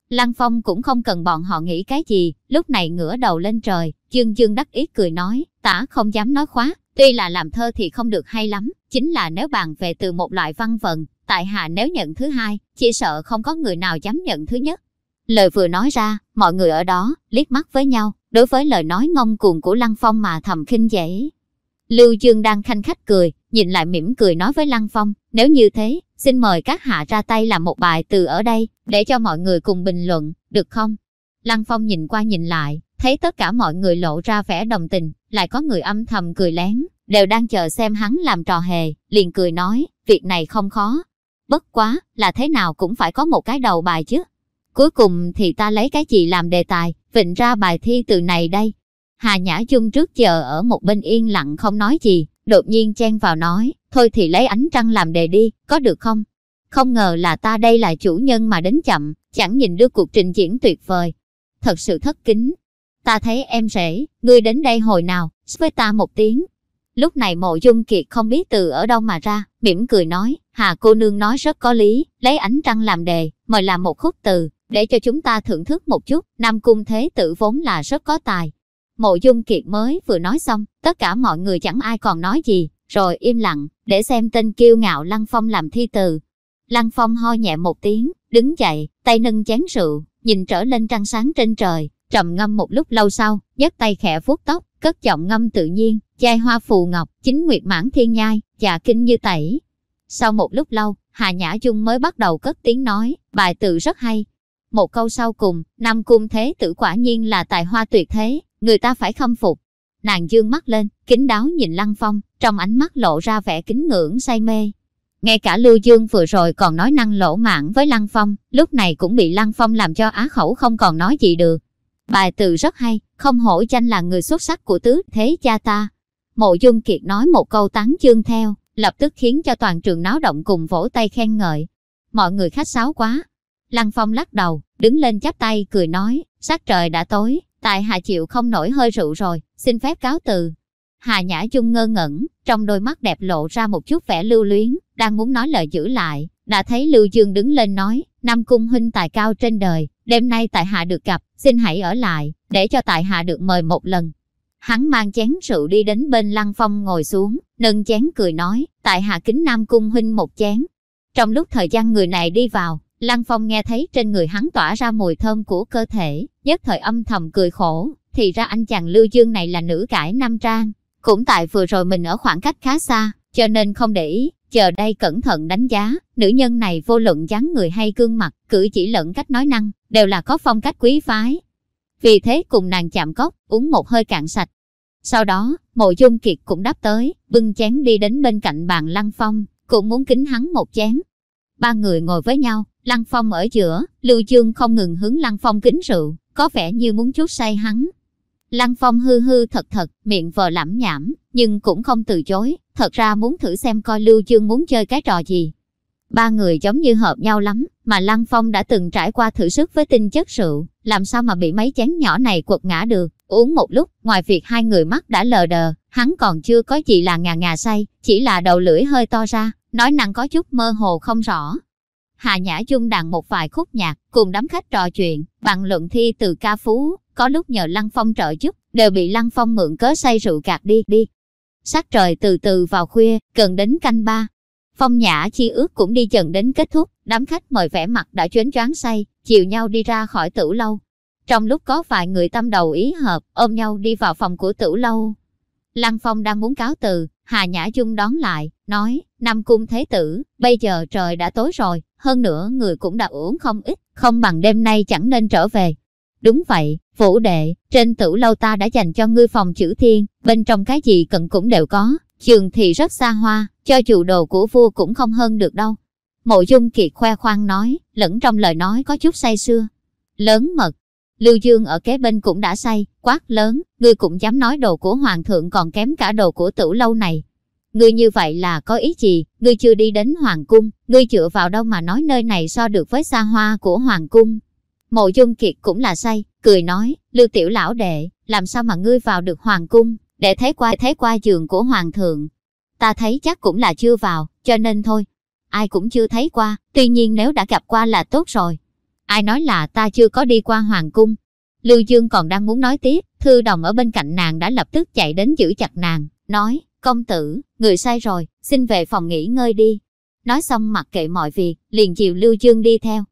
Lăng Phong cũng không cần bọn họ nghĩ cái gì, lúc này ngửa đầu lên trời, dương dương đắc ý cười nói, tả không dám nói khóa, tuy là làm thơ thì không được hay lắm, chính là nếu bàn về từ một loại văn vần, tại hạ nếu nhận thứ hai, chỉ sợ không có người nào dám nhận thứ nhất. Lời vừa nói ra, mọi người ở đó, liếc mắt với nhau, đối với lời nói ngông cuồng của Lăng Phong mà thầm khinh dễ. Lưu Dương đang khanh khách cười, nhìn lại mỉm cười nói với Lăng Phong, nếu như thế, xin mời các hạ ra tay làm một bài từ ở đây, để cho mọi người cùng bình luận, được không? Lăng Phong nhìn qua nhìn lại, thấy tất cả mọi người lộ ra vẻ đồng tình, lại có người âm thầm cười lén, đều đang chờ xem hắn làm trò hề, liền cười nói, việc này không khó. Bất quá, là thế nào cũng phải có một cái đầu bài chứ. Cuối cùng thì ta lấy cái gì làm đề tài, vịnh ra bài thi từ này đây. Hà Nhã Chung trước giờ ở một bên yên lặng không nói gì, đột nhiên chen vào nói, thôi thì lấy ánh trăng làm đề đi, có được không? Không ngờ là ta đây là chủ nhân mà đến chậm, chẳng nhìn được cuộc trình diễn tuyệt vời. Thật sự thất kính. Ta thấy em rể, ngươi đến đây hồi nào, với ta một tiếng. Lúc này mộ dung kiệt không biết từ ở đâu mà ra, mỉm cười nói, Hà cô nương nói rất có lý, lấy ánh trăng làm đề, mời làm một khúc từ, để cho chúng ta thưởng thức một chút, Nam Cung Thế Tử vốn là rất có tài. Mộ dung kiệt mới vừa nói xong, tất cả mọi người chẳng ai còn nói gì, rồi im lặng, để xem tên kiêu ngạo Lăng Phong làm thi từ. Lăng Phong ho nhẹ một tiếng, đứng dậy, tay nâng chén rượu, nhìn trở lên trăng sáng trên trời, trầm ngâm một lúc lâu sau, nhấc tay khẽ vuốt tóc, cất giọng ngâm tự nhiên, chai hoa phù ngọc, chính nguyệt mãn thiên nhai, dạ kinh như tẩy. Sau một lúc lâu, Hà Nhã Dung mới bắt đầu cất tiếng nói, bài tự rất hay. Một câu sau cùng, Nam Cung Thế Tử quả nhiên là tài hoa tuyệt thế, người ta phải khâm phục. Nàng dương mắt lên, kính đáo nhìn Lăng Phong, trong ánh mắt lộ ra vẻ kính ngưỡng say mê. Ngay cả Lưu Dương vừa rồi còn nói năng lỗ mãn với Lăng Phong, lúc này cũng bị Lăng Phong làm cho á khẩu không còn nói gì được. Bài từ rất hay, không hổ danh là người xuất sắc của tứ thế cha ta. Mộ Dung Kiệt nói một câu tán chương theo, lập tức khiến cho toàn trường náo động cùng vỗ tay khen ngợi. Mọi người khách sáo quá. Lăng Phong lắc đầu, đứng lên chắp tay cười nói, sắc trời đã tối, tại hạ chịu không nổi hơi rượu rồi, xin phép cáo từ. Hà Nhã Chung ngơ ngẩn, trong đôi mắt đẹp lộ ra một chút vẻ lưu luyến, đang muốn nói lời giữ lại, đã thấy Lưu Dương đứng lên nói, Nam Cung huynh tài cao trên đời, đêm nay tại hạ được gặp, xin hãy ở lại, để cho tại hạ được mời một lần. Hắn mang chén rượu đi đến bên Lăng Phong ngồi xuống, nâng chén cười nói, tại hạ kính Nam Cung huynh một chén. Trong lúc thời gian người này đi vào, Lăng Phong nghe thấy trên người hắn tỏa ra mùi thơm của cơ thể, nhất thời âm thầm cười khổ, thì ra anh chàng Lưu Dương này là nữ cải nam trang. Cũng tại vừa rồi mình ở khoảng cách khá xa, cho nên không để ý, chờ đây cẩn thận đánh giá, nữ nhân này vô luận dáng người hay gương mặt, cử chỉ lẫn cách nói năng, đều là có phong cách quý phái. Vì thế cùng nàng chạm cốc, uống một hơi cạn sạch. Sau đó, mộ dung kiệt cũng đáp tới, bưng chén đi đến bên cạnh bàn Lăng Phong, cũng muốn kính hắn một chén. Ba người ngồi với nhau, Lăng Phong ở giữa, Lưu Dương không ngừng hướng Lăng Phong kính rượu, có vẻ như muốn chút say hắn. Lăng Phong hư hư thật thật, miệng vờ lẩm nhảm, nhưng cũng không từ chối, thật ra muốn thử xem coi Lưu Dương muốn chơi cái trò gì. Ba người giống như hợp nhau lắm, mà Lăng Phong đã từng trải qua thử sức với tinh chất rượu, làm sao mà bị mấy chén nhỏ này quật ngã được. Uống một lúc, ngoài việc hai người mắt đã lờ đờ, hắn còn chưa có gì là ngà ngà say, chỉ là đầu lưỡi hơi to ra, nói năng có chút mơ hồ không rõ. Hà Nhã Dung đàn một vài khúc nhạc, cùng đám khách trò chuyện, bằng luận thi từ ca phú, có lúc nhờ Lăng Phong trợ giúp, đều bị Lăng Phong mượn cớ say rượu gạt đi, đi. sát trời từ từ vào khuya, gần đến canh ba. Phong Nhã chi ước cũng đi chần đến kết thúc, đám khách mời vẻ mặt đã chuyến choáng say, chiều nhau đi ra khỏi tử lâu. Trong lúc có vài người tâm đầu ý hợp, ôm nhau đi vào phòng của tử lâu. Lăng Phong đang muốn cáo từ, Hà Nhã Dung đón lại, nói, Nam Cung Thế Tử, bây giờ trời đã tối rồi, hơn nữa người cũng đã uống không ít, không bằng đêm nay chẳng nên trở về. Đúng vậy, Vũ đệ, trên tử lâu ta đã dành cho ngươi phòng chữ thiên, bên trong cái gì cần cũng đều có, trường thì rất xa hoa, cho dù đồ của vua cũng không hơn được đâu. Mộ dung kiệt khoe khoang nói, lẫn trong lời nói có chút say sưa. Lớn mật, Lưu Dương ở kế bên cũng đã say, quát lớn, ngươi cũng dám nói đồ của hoàng thượng còn kém cả đồ của tử lâu này. Ngươi như vậy là có ý gì, ngươi chưa đi đến hoàng cung, ngươi dựa vào đâu mà nói nơi này so được với xa hoa của hoàng cung. Mộ Dung Kiệt cũng là say, cười nói, Lưu Tiểu Lão Đệ, làm sao mà ngươi vào được Hoàng Cung, để thấy qua thấy qua giường của Hoàng thượng. Ta thấy chắc cũng là chưa vào, cho nên thôi. Ai cũng chưa thấy qua, tuy nhiên nếu đã gặp qua là tốt rồi. Ai nói là ta chưa có đi qua Hoàng Cung. Lưu Dương còn đang muốn nói tiếp, Thư Đồng ở bên cạnh nàng đã lập tức chạy đến giữ chặt nàng, nói, công tử, người sai rồi, xin về phòng nghỉ ngơi đi. Nói xong mặc kệ mọi việc, liền chiều Lưu Dương đi theo.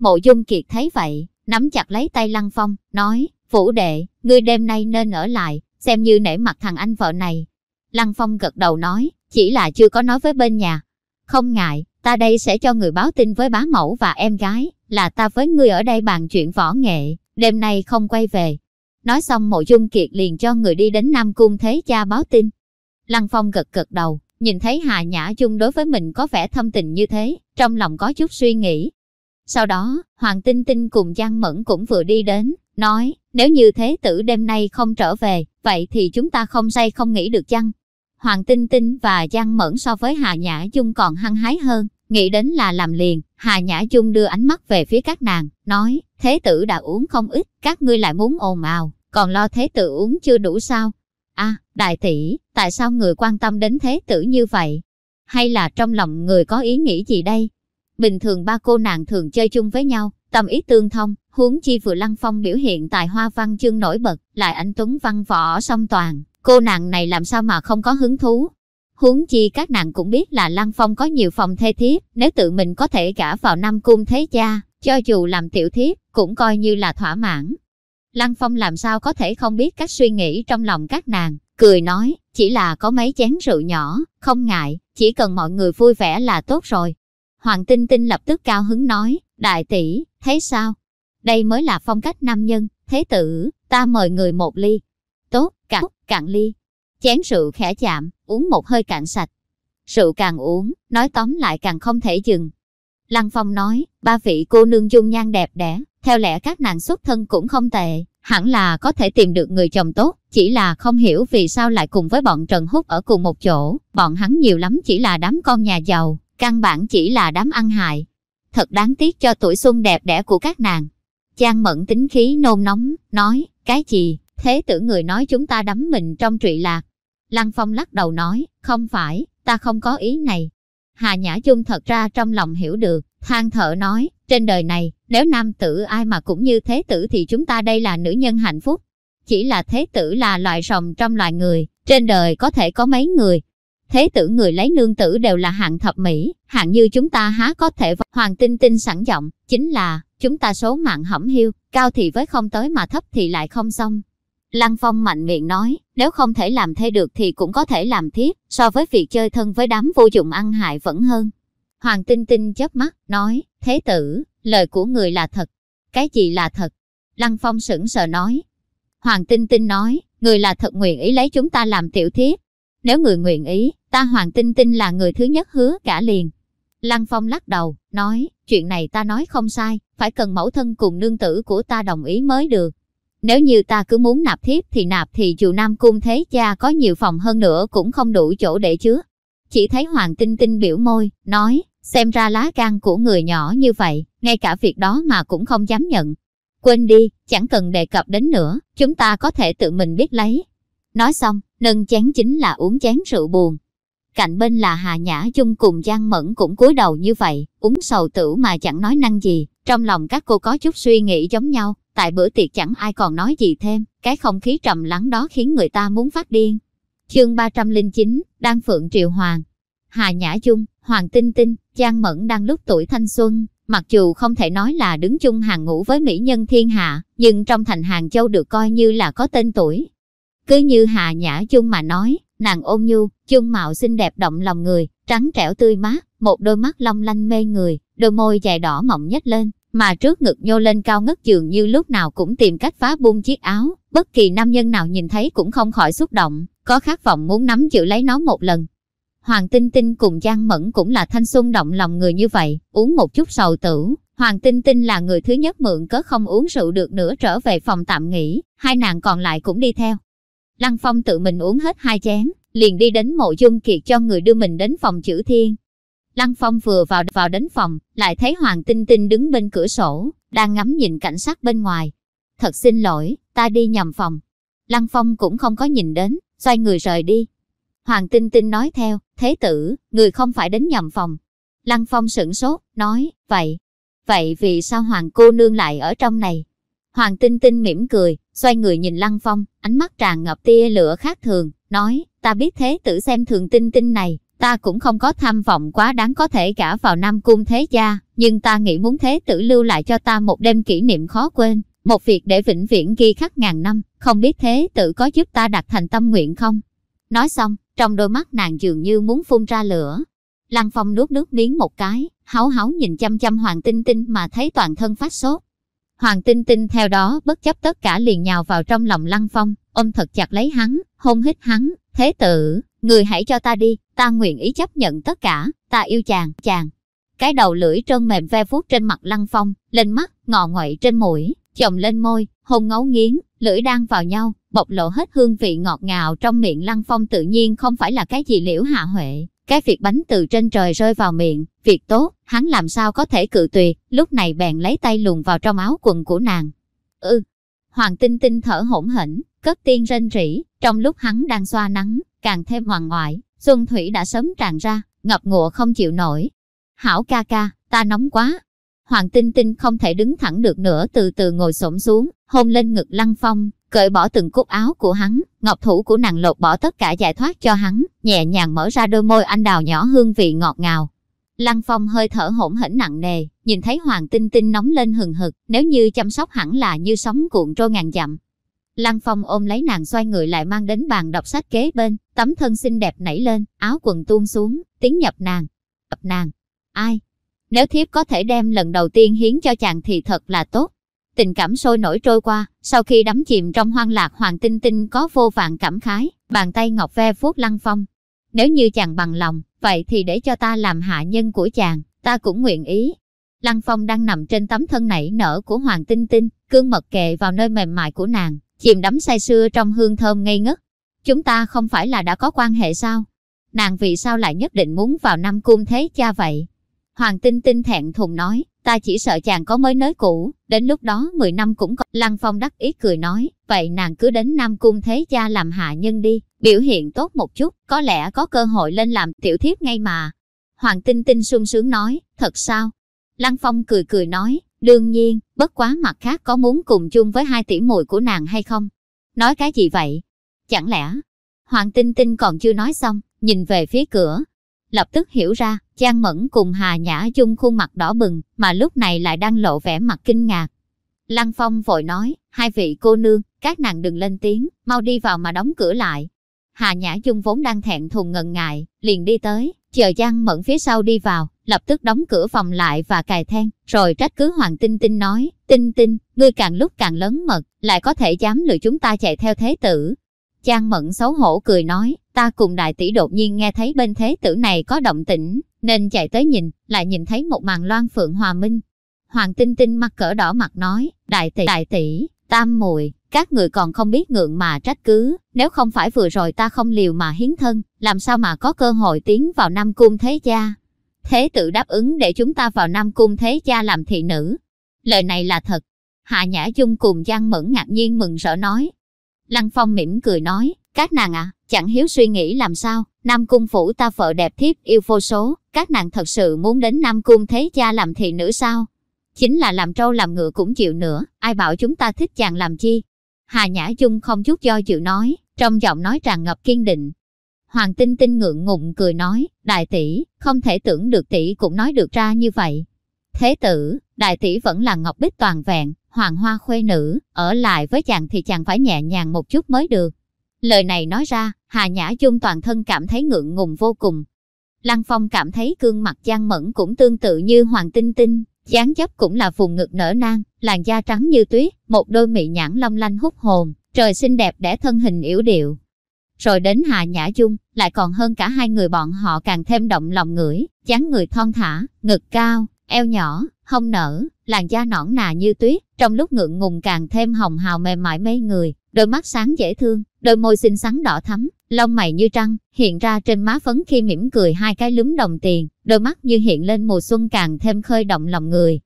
Mộ Dung Kiệt thấy vậy, nắm chặt lấy tay Lăng Phong, nói, Vũ đệ, ngươi đêm nay nên ở lại, xem như nể mặt thằng anh vợ này. Lăng Phong gật đầu nói, chỉ là chưa có nói với bên nhà. Không ngại, ta đây sẽ cho người báo tin với bá mẫu và em gái, là ta với ngươi ở đây bàn chuyện võ nghệ, đêm nay không quay về. Nói xong mộ dung kiệt liền cho người đi đến Nam Cung Thế Cha báo tin. Lăng Phong gật gật đầu, nhìn thấy Hà Nhã Chung đối với mình có vẻ thâm tình như thế, trong lòng có chút suy nghĩ. Sau đó, Hoàng Tinh Tinh cùng Giang Mẫn cũng vừa đi đến, nói, nếu như thế tử đêm nay không trở về, vậy thì chúng ta không say không nghĩ được chăng? Hoàng Tinh Tinh và Giang Mẫn so với Hà Nhã Dung còn hăng hái hơn, nghĩ đến là làm liền. Hà Nhã Dung đưa ánh mắt về phía các nàng, nói, thế tử đã uống không ít, các ngươi lại muốn ồn ào, còn lo thế tử uống chưa đủ sao? a đại tỷ, tại sao người quan tâm đến thế tử như vậy? Hay là trong lòng người có ý nghĩ gì đây? Bình thường ba cô nàng thường chơi chung với nhau, tâm ý tương thông, huống chi vừa lăng phong biểu hiện tài hoa văn chương nổi bật, lại anh Tuấn văn võ song toàn, cô nàng này làm sao mà không có hứng thú. Huống chi các nàng cũng biết là Lăng Phong có nhiều phòng thê thiếp, nếu tự mình có thể gả vào năm cung thế cha, cho dù làm tiểu thiếp, cũng coi như là thỏa mãn. Lăng Phong làm sao có thể không biết cách suy nghĩ trong lòng các nàng, cười nói, chỉ là có mấy chén rượu nhỏ, không ngại, chỉ cần mọi người vui vẻ là tốt rồi. Hoàng Tinh Tinh lập tức cao hứng nói, đại tỷ, thấy sao? Đây mới là phong cách nam nhân, thế tử, ta mời người một ly. Tốt, cạn, cạn ly. Chén rượu khẽ chạm, uống một hơi cạn sạch. Rượu càng uống, nói tóm lại càng không thể dừng. Lăng Phong nói, ba vị cô nương dung nhan đẹp đẽ, theo lẽ các nàng xuất thân cũng không tệ, hẳn là có thể tìm được người chồng tốt, chỉ là không hiểu vì sao lại cùng với bọn Trần Húc ở cùng một chỗ, bọn hắn nhiều lắm chỉ là đám con nhà giàu, căn bản chỉ là đám ăn hại. Thật đáng tiếc cho tuổi xuân đẹp đẽ của các nàng. Giang mẫn tính khí nôn nóng, nói, cái gì, thế tử người nói chúng ta đắm mình trong trụy lạc. Lăng Phong lắc đầu nói, không phải, ta không có ý này. Hà Nhã Chung thật ra trong lòng hiểu được, than thở nói, trên đời này, nếu nam tử ai mà cũng như thế tử thì chúng ta đây là nữ nhân hạnh phúc. Chỉ là thế tử là loại rồng trong loài người, trên đời có thể có mấy người. Thế tử người lấy nương tử đều là hạng thập mỹ, hạng như chúng ta há có thể hoàng tinh tinh sẵn giọng, chính là, chúng ta số mạng hẩm hiu, cao thì với không tới mà thấp thì lại không xong. Lăng Phong mạnh miệng nói, nếu không thể làm thế được thì cũng có thể làm thiết so với việc chơi thân với đám vô dụng ăn hại vẫn hơn. Hoàng Tinh Tinh chớp mắt, nói, thế tử, lời của người là thật. Cái gì là thật? Lăng Phong sững sờ nói. Hoàng Tinh Tinh nói, người là thật nguyện ý lấy chúng ta làm tiểu thiếp. Nếu người nguyện ý, ta Hoàng Tinh Tinh là người thứ nhất hứa cả liền. Lăng Phong lắc đầu, nói, chuyện này ta nói không sai, phải cần mẫu thân cùng nương tử của ta đồng ý mới được. Nếu như ta cứ muốn nạp thiếp thì nạp thì dù Nam Cung Thế Cha có nhiều phòng hơn nữa cũng không đủ chỗ để chứa. Chỉ thấy Hoàng Tinh Tinh biểu môi, nói, xem ra lá gan của người nhỏ như vậy, ngay cả việc đó mà cũng không dám nhận. Quên đi, chẳng cần đề cập đến nữa, chúng ta có thể tự mình biết lấy. Nói xong, nâng chén chính là uống chén rượu buồn. Cạnh bên là Hà Nhã Chung cùng Giang Mẫn cũng cúi đầu như vậy, uống sầu tử mà chẳng nói năng gì. Trong lòng các cô có chút suy nghĩ giống nhau, tại bữa tiệc chẳng ai còn nói gì thêm, cái không khí trầm lắng đó khiến người ta muốn phát điên. Chương 309, Đan Phượng Triều Hoàng Hà Nhã Chung, Hoàng Tinh Tinh, Giang Mẫn đang lúc tuổi thanh xuân, mặc dù không thể nói là đứng chung hàng ngũ với mỹ nhân thiên hạ, nhưng trong thành Hàng Châu được coi như là có tên tuổi. Cứ như Hà Nhã Chung mà nói, nàng ôn nhu, chung mạo xinh đẹp động lòng người, trắng trẻo tươi mát, một đôi mắt long lanh mê người, đôi môi dài đỏ mọng nhếch lên, mà trước ngực nhô lên cao ngất dường như lúc nào cũng tìm cách phá buông chiếc áo, bất kỳ nam nhân nào nhìn thấy cũng không khỏi xúc động, có khát vọng muốn nắm giữ lấy nó một lần. Hoàng Tinh Tinh cùng Giang Mẫn cũng là thanh xuân động lòng người như vậy, uống một chút sầu tử. Hoàng Tinh Tinh là người thứ nhất mượn cớ không uống rượu được nữa trở về phòng tạm nghỉ, hai nàng còn lại cũng đi theo. Lăng Phong tự mình uống hết hai chén, liền đi đến mộ dung kiệt cho người đưa mình đến phòng chữ thiên. Lăng Phong vừa vào vào đến phòng, lại thấy Hoàng Tinh Tinh đứng bên cửa sổ, đang ngắm nhìn cảnh sát bên ngoài. Thật xin lỗi, ta đi nhầm phòng. Lăng Phong cũng không có nhìn đến, xoay người rời đi. Hoàng Tinh Tinh nói theo, thế tử, người không phải đến nhầm phòng. Lăng Phong sửng sốt, nói, vậy, vậy vì sao Hoàng cô nương lại ở trong này? Hoàng Tinh Tinh mỉm cười, xoay người nhìn Lăng Phong, ánh mắt tràn ngập tia lửa khác thường, nói, ta biết thế tử xem thường Tinh Tinh này, ta cũng không có tham vọng quá đáng có thể cả vào Nam Cung Thế Gia, nhưng ta nghĩ muốn thế tử lưu lại cho ta một đêm kỷ niệm khó quên, một việc để vĩnh viễn ghi khắc ngàn năm, không biết thế tử có giúp ta đạt thành tâm nguyện không? Nói xong, trong đôi mắt nàng dường như muốn phun ra lửa. Lăng Phong nuốt nước miếng một cái, háo háo nhìn chăm chăm Hoàng Tinh Tinh mà thấy toàn thân phát sốt. Hoàng Tinh Tinh theo đó bất chấp tất cả liền nhào vào trong lòng Lăng Phong, ôm thật chặt lấy hắn, hôn hít hắn, thế tử, người hãy cho ta đi, ta nguyện ý chấp nhận tất cả, ta yêu chàng, chàng. Cái đầu lưỡi trơn mềm ve vuốt trên mặt Lăng Phong, lên mắt, ngọ ngoậy trên mũi, chồng lên môi, hôn ngấu nghiến, lưỡi đang vào nhau, bộc lộ hết hương vị ngọt ngào trong miệng Lăng Phong tự nhiên không phải là cái gì liễu hạ huệ. Cái việc bánh từ trên trời rơi vào miệng, việc tốt, hắn làm sao có thể cự tuyệt, lúc này bèn lấy tay luồn vào trong áo quần của nàng. Ừ, Hoàng Tinh Tinh thở hổn hển, cất tiên rên rỉ, trong lúc hắn đang xoa nắng, càng thêm hoàng ngoại, xuân thủy đã sớm tràn ra, ngập ngụa không chịu nổi. Hảo ca ca, ta nóng quá. Hoàng Tinh Tinh không thể đứng thẳng được nữa từ từ ngồi xổm xuống, hôn lên ngực Lăng Phong, cởi bỏ từng cúc áo của hắn, ngọc thủ của nàng lột bỏ tất cả giải thoát cho hắn, nhẹ nhàng mở ra đôi môi anh đào nhỏ hương vị ngọt ngào. Lăng Phong hơi thở hỗn hển nặng nề, nhìn thấy Hoàng Tinh Tinh nóng lên hừng hực, nếu như chăm sóc hẳn là như sóng cuộn trôi ngàn dặm. Lăng Phong ôm lấy nàng xoay người lại mang đến bàn đọc sách kế bên, tấm thân xinh đẹp nảy lên, áo quần tuôn xuống, tiến nhập nàng. Ập nàng. Ai? Nếu thiếp có thể đem lần đầu tiên hiến cho chàng thì thật là tốt. Tình cảm sôi nổi trôi qua, sau khi đắm chìm trong hoang lạc Hoàng Tinh Tinh có vô vàng cảm khái, bàn tay ngọc ve vuốt Lăng Phong. Nếu như chàng bằng lòng, vậy thì để cho ta làm hạ nhân của chàng, ta cũng nguyện ý. Lăng Phong đang nằm trên tấm thân nảy nở của Hoàng Tinh Tinh, cương mật kệ vào nơi mềm mại của nàng, chìm đắm say sưa trong hương thơm ngây ngất. Chúng ta không phải là đã có quan hệ sao? Nàng vì sao lại nhất định muốn vào năm Cung thế cha vậy? Hoàng Tinh Tinh thẹn thùng nói, ta chỉ sợ chàng có mới nới cũ, đến lúc đó 10 năm cũng có. Lăng Phong đắc ý cười nói, vậy nàng cứ đến Nam Cung Thế Cha làm hạ nhân đi, biểu hiện tốt một chút, có lẽ có cơ hội lên làm tiểu thiếp ngay mà. Hoàng Tinh Tinh sung sướng nói, thật sao? Lăng Phong cười cười nói, đương nhiên, bất quá mặt khác có muốn cùng chung với hai tỷ muội của nàng hay không? Nói cái gì vậy? Chẳng lẽ? Hoàng Tinh Tinh còn chưa nói xong, nhìn về phía cửa, lập tức hiểu ra, giang Mẫn cùng Hà Nhã Dung khuôn mặt đỏ bừng, mà lúc này lại đang lộ vẻ mặt kinh ngạc. Lăng Phong vội nói, hai vị cô nương, các nàng đừng lên tiếng, mau đi vào mà đóng cửa lại. Hà Nhã Dung vốn đang thẹn thùng ngần ngại, liền đi tới, chờ Giang Mẫn phía sau đi vào, lập tức đóng cửa phòng lại và cài then, rồi trách cứ Hoàng Tinh Tinh nói, Tinh Tinh, ngươi càng lúc càng lớn mật, lại có thể dám lừa chúng ta chạy theo thế tử, Trang Mẫn xấu hổ cười nói, ta cùng đại tỷ đột nhiên nghe thấy bên thế tử này có động tĩnh, nên chạy tới nhìn, lại nhìn thấy một màn loan phượng hòa minh. Hoàng Tinh Tinh mặt cỡ đỏ mặt nói, đại tỷ, đại tỷ, tam mùi, các người còn không biết ngượng mà trách cứ, nếu không phải vừa rồi ta không liều mà hiến thân, làm sao mà có cơ hội tiến vào Nam Cung Thế Cha. Thế tử đáp ứng để chúng ta vào Nam Cung Thế Cha làm thị nữ. Lời này là thật. Hạ Nhã Dung cùng Giang Mẫn ngạc nhiên mừng rỡ nói, Lăng Phong mỉm cười nói, các nàng ạ, à, chẳng hiếu suy nghĩ làm sao, Nam Cung phủ ta vợ đẹp thiếp yêu vô số, các nàng thật sự muốn đến Nam Cung thế cha làm thị nữ sao? Chính là làm trâu làm ngựa cũng chịu nữa, ai bảo chúng ta thích chàng làm chi? Hà Nhã Dung không chút do dự nói, trong giọng nói tràn ngập kiên định. Hoàng Tinh Tinh ngượng ngụm cười nói, đại tỷ, không thể tưởng được tỷ cũng nói được ra như vậy. Thế tử, đại tỷ vẫn là ngọc bích toàn vẹn, hoàng hoa khuê nữ, ở lại với chàng thì chàng phải nhẹ nhàng một chút mới được. Lời này nói ra, Hà Nhã Dung toàn thân cảm thấy ngượng ngùng vô cùng. Lăng Phong cảm thấy gương mặt Giang Mẫn cũng tương tự như Hoàng Tinh Tinh, dáng dấp cũng là vùng ngực nở nang, làn da trắng như tuyết, một đôi mị nhãn long lanh hút hồn, trời xinh đẹp để thân hình yếu điệu. Rồi đến Hà Nhã Dung, lại còn hơn cả hai người bọn họ càng thêm động lòng ngửi, dáng người thon thả, ngực cao, eo nhỏ, hông nở, làn da nõn nà như tuyết, trong lúc ngượng ngùng càng thêm hồng hào mềm mại mê người, đôi mắt sáng dễ thương, đôi môi xinh xắn đỏ thắm, lông mày như trăng, hiện ra trên má phấn khi mỉm cười hai cái lúm đồng tiền, đôi mắt như hiện lên mùa xuân càng thêm khơi động lòng người.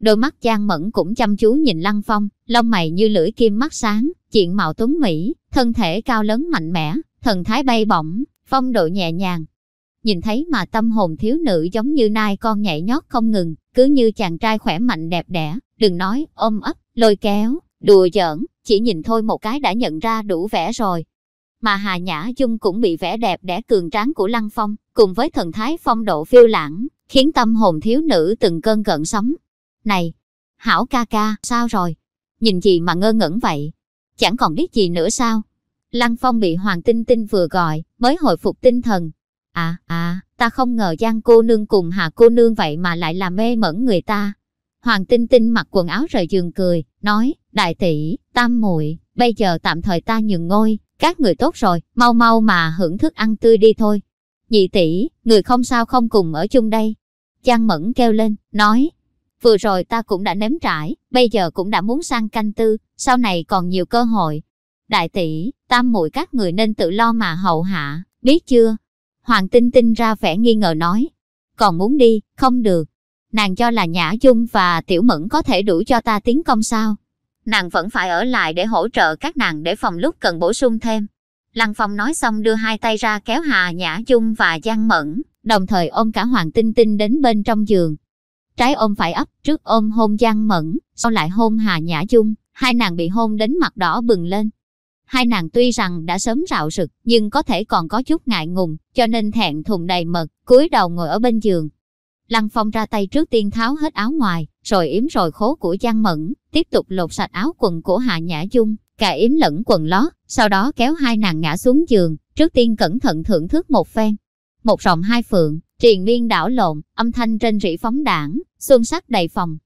đôi mắt Giang Mẫn cũng chăm chú nhìn Lăng Phong, lông mày như lưỡi kim mắt sáng, diện mạo tuấn mỹ, thân thể cao lớn mạnh mẽ, thần thái bay bổng, phong độ nhẹ nhàng. Nhìn thấy mà tâm hồn thiếu nữ giống như nai con nhảy nhót không ngừng, cứ như chàng trai khỏe mạnh đẹp đẽ, đừng nói ôm ấp, lôi kéo, đùa giỡn, chỉ nhìn thôi một cái đã nhận ra đủ vẻ rồi. Mà Hà Nhã Dung cũng bị vẻ đẹp đẽ cường tráng của Lăng Phong, cùng với thần thái phong độ phiêu lãng, khiến tâm hồn thiếu nữ từng cơn gợn sóng. Này, Hảo ca ca, sao rồi? Nhìn gì mà ngơ ngẩn vậy? Chẳng còn biết gì nữa sao? Lăng Phong bị Hoàng Tinh Tinh vừa gọi, mới hồi phục tinh thần. À, à, ta không ngờ Giang cô nương cùng Hà cô nương vậy mà lại làm mê mẩn người ta. Hoàng Tinh Tinh mặc quần áo rời giường cười, nói, đại tỷ, tam muội, bây giờ tạm thời ta nhường ngôi, các người tốt rồi, mau mau mà hưởng thức ăn tươi đi thôi. Nhị tỷ, người không sao không cùng ở chung đây. Giang Mẫn kêu lên, nói, vừa rồi ta cũng đã nếm trải, bây giờ cũng đã muốn sang canh tư, sau này còn nhiều cơ hội. Đại tỷ, tam muội các người nên tự lo mà hậu hạ, biết chưa? Hoàng Tinh Tinh ra vẻ nghi ngờ nói, còn muốn đi, không được. Nàng cho là Nhã Dung và Tiểu Mẫn có thể đủ cho ta tiến công sao? Nàng vẫn phải ở lại để hỗ trợ các nàng để phòng lúc cần bổ sung thêm. Lăng Phong nói xong đưa hai tay ra kéo Hà Nhã Dung và Giang Mẫn, đồng thời ôm cả Hoàng Tinh Tinh đến bên trong giường. Trái ôm phải ấp, trước ôm hôn Giang Mẫn, sau lại hôn Hà Nhã Dung, hai nàng bị hôn đến mặt đỏ bừng lên. Hai nàng tuy rằng đã sớm rạo rực, nhưng có thể còn có chút ngại ngùng, cho nên thẹn thùng đầy mật, cúi đầu ngồi ở bên giường. Lăng Phong ra tay trước tiên tháo hết áo ngoài, rồi yếm rồi khố của Giang Mẫn, tiếp tục lột sạch áo quần của hạ Nhã Dung, cả yếm lẫn quần lót, sau đó kéo hai nàng ngã xuống giường, trước tiên cẩn thận thưởng thức một phen. Một rộng hai phượng, triền miên đảo lộn, âm thanh trên rỉ phóng đảng, xuân sắc đầy phòng.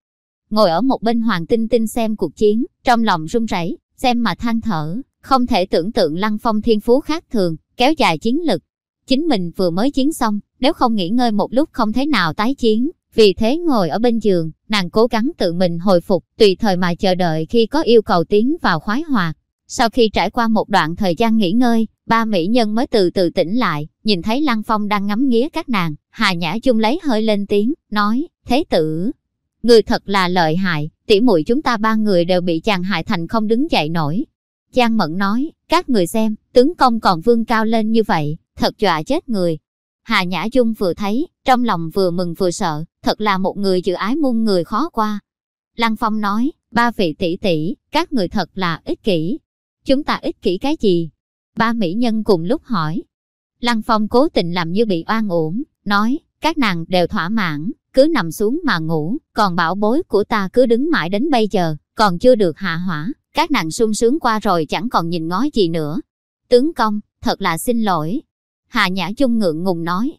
Ngồi ở một bên Hoàng Tinh Tinh xem cuộc chiến, trong lòng run rẩy, xem mà than thở, không thể tưởng tượng Lăng Phong thiên phú khác thường, kéo dài chiến lực. Chính mình vừa mới chiến xong, nếu không nghỉ ngơi một lúc không thế nào tái chiến. Vì thế ngồi ở bên giường, nàng cố gắng tự mình hồi phục, tùy thời mà chờ đợi khi có yêu cầu tiến vào khoái hoạt. Sau khi trải qua một đoạn thời gian nghỉ ngơi, ba mỹ nhân mới từ từ tỉnh lại, nhìn thấy Lăng Phong đang ngắm nghía các nàng, Hà Nhã Chung lấy hơi lên tiếng, nói, thế tử, người thật là lợi hại, tỉ muội chúng ta ba người đều bị chàng hại thành không đứng dậy nổi. Giang Mẫn nói, các người xem, tướng công còn vương cao lên như vậy, thật dọa chết người. Hà Nhã Dung vừa thấy, trong lòng vừa mừng vừa sợ, thật là một người dự ái muôn người khó qua. Lăng Phong nói, ba vị tỷ tỷ, các người thật là ích kỷ. Chúng ta ích kỷ cái gì? Ba mỹ nhân cùng lúc hỏi. Lăng Phong cố tình làm như bị oan uổng, nói, các nàng đều thỏa mãn, cứ nằm xuống mà ngủ, còn bảo bối của ta cứ đứng mãi đến bây giờ, còn chưa được hạ hỏa, các nàng sung sướng qua rồi chẳng còn nhìn ngói gì nữa. Tướng công, thật là xin lỗi. Hà Nhã Chung ngượng ngùng nói.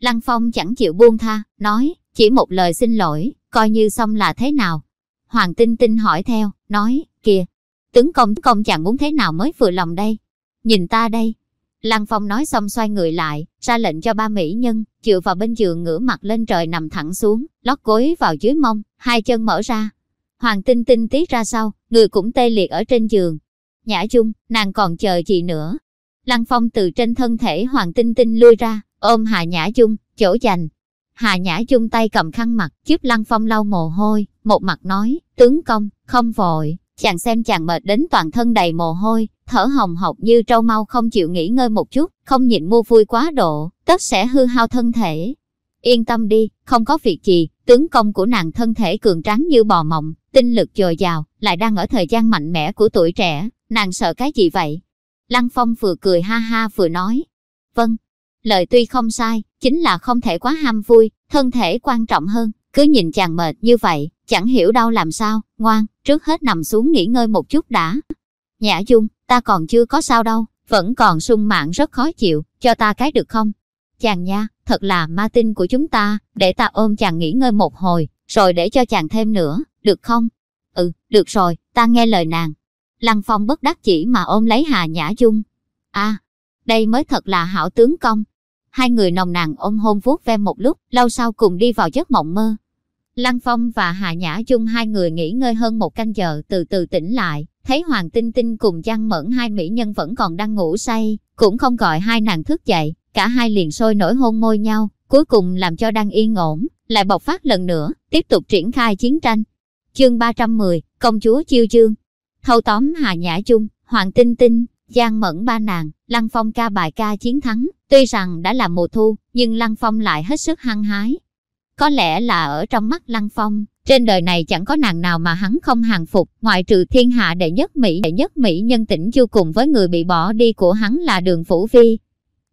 Lăng Phong chẳng chịu buông tha, nói, chỉ một lời xin lỗi, coi như xong là thế nào. Hoàng Tinh Tinh hỏi theo, nói, kìa, tướng công công chẳng muốn thế nào mới vừa lòng đây. Nhìn ta đây. Lăng Phong nói xong xoay người lại, ra lệnh cho ba mỹ nhân, chịu vào bên giường ngửa mặt lên trời nằm thẳng xuống, lót gối vào dưới mông, hai chân mở ra. Hoàng Tinh Tinh tiết ra sau, người cũng tê liệt ở trên giường. Nhã Dung, nàng còn chờ gì nữa? Lăng Phong từ trên thân thể Hoàng Tinh Tinh lui ra, ôm Hà Nhã Dung, chỗ dành. Hà Nhã Dung tay cầm khăn mặt, giúp Lăng Phong lau mồ hôi, một mặt nói, tướng công, không vội, chàng xem chàng mệt đến toàn thân đầy mồ hôi, thở hồng hộc như trâu mau không chịu nghỉ ngơi một chút, không nhịn mua vui quá độ, tất sẽ hư hao thân thể. Yên tâm đi, không có việc gì, tướng công của nàng thân thể cường tráng như bò mộng, tinh lực dồi dào, lại đang ở thời gian mạnh mẽ của tuổi trẻ, nàng sợ cái gì vậy? Lăng Phong vừa cười ha ha vừa nói. Vâng, lời tuy không sai, chính là không thể quá ham vui, thân thể quan trọng hơn, cứ nhìn chàng mệt như vậy, chẳng hiểu đau làm sao, ngoan, trước hết nằm xuống nghỉ ngơi một chút đã. Nhã Dung, ta còn chưa có sao đâu, vẫn còn sung mạng rất khó chịu, cho ta cái được không? Chàng nha, thật là ma tinh của chúng ta, để ta ôm chàng nghỉ ngơi một hồi, rồi để cho chàng thêm nữa, được không? Ừ, được rồi, ta nghe lời nàng. Lăng Phong bất đắc chỉ mà ôm lấy Hà Nhã Dung. À, đây mới thật là hảo tướng công. Hai người nồng nàn ôm hôn vuốt ve một lúc, lâu sau cùng đi vào giấc mộng mơ. Lăng Phong và Hà Nhã Dung hai người nghỉ ngơi hơn một canh giờ từ từ tỉnh lại, thấy Hoàng Tinh Tinh cùng Giang Mẫn hai mỹ nhân vẫn còn đang ngủ say, cũng không gọi hai nàng thức dậy, cả hai liền sôi nổi hôn môi nhau, cuối cùng làm cho đang yên ổn, lại bộc phát lần nữa, tiếp tục triển khai chiến tranh. Chương 310, Công chúa Chiêu chương. Thâu tóm Hà Nhã Chung, Hoàng Tinh Tinh, Giang Mẫn ba nàng, Lăng Phong ca bài ca chiến thắng, tuy rằng đã là mùa thu, nhưng Lăng Phong lại hết sức hăng hái. Có lẽ là ở trong mắt Lăng Phong, trên đời này chẳng có nàng nào mà hắn không hàng phục, ngoại trừ thiên hạ đệ nhất Mỹ đệ nhất Mỹ nhân tỉnh chu cùng với người bị bỏ đi của hắn là đường Phủ Vi.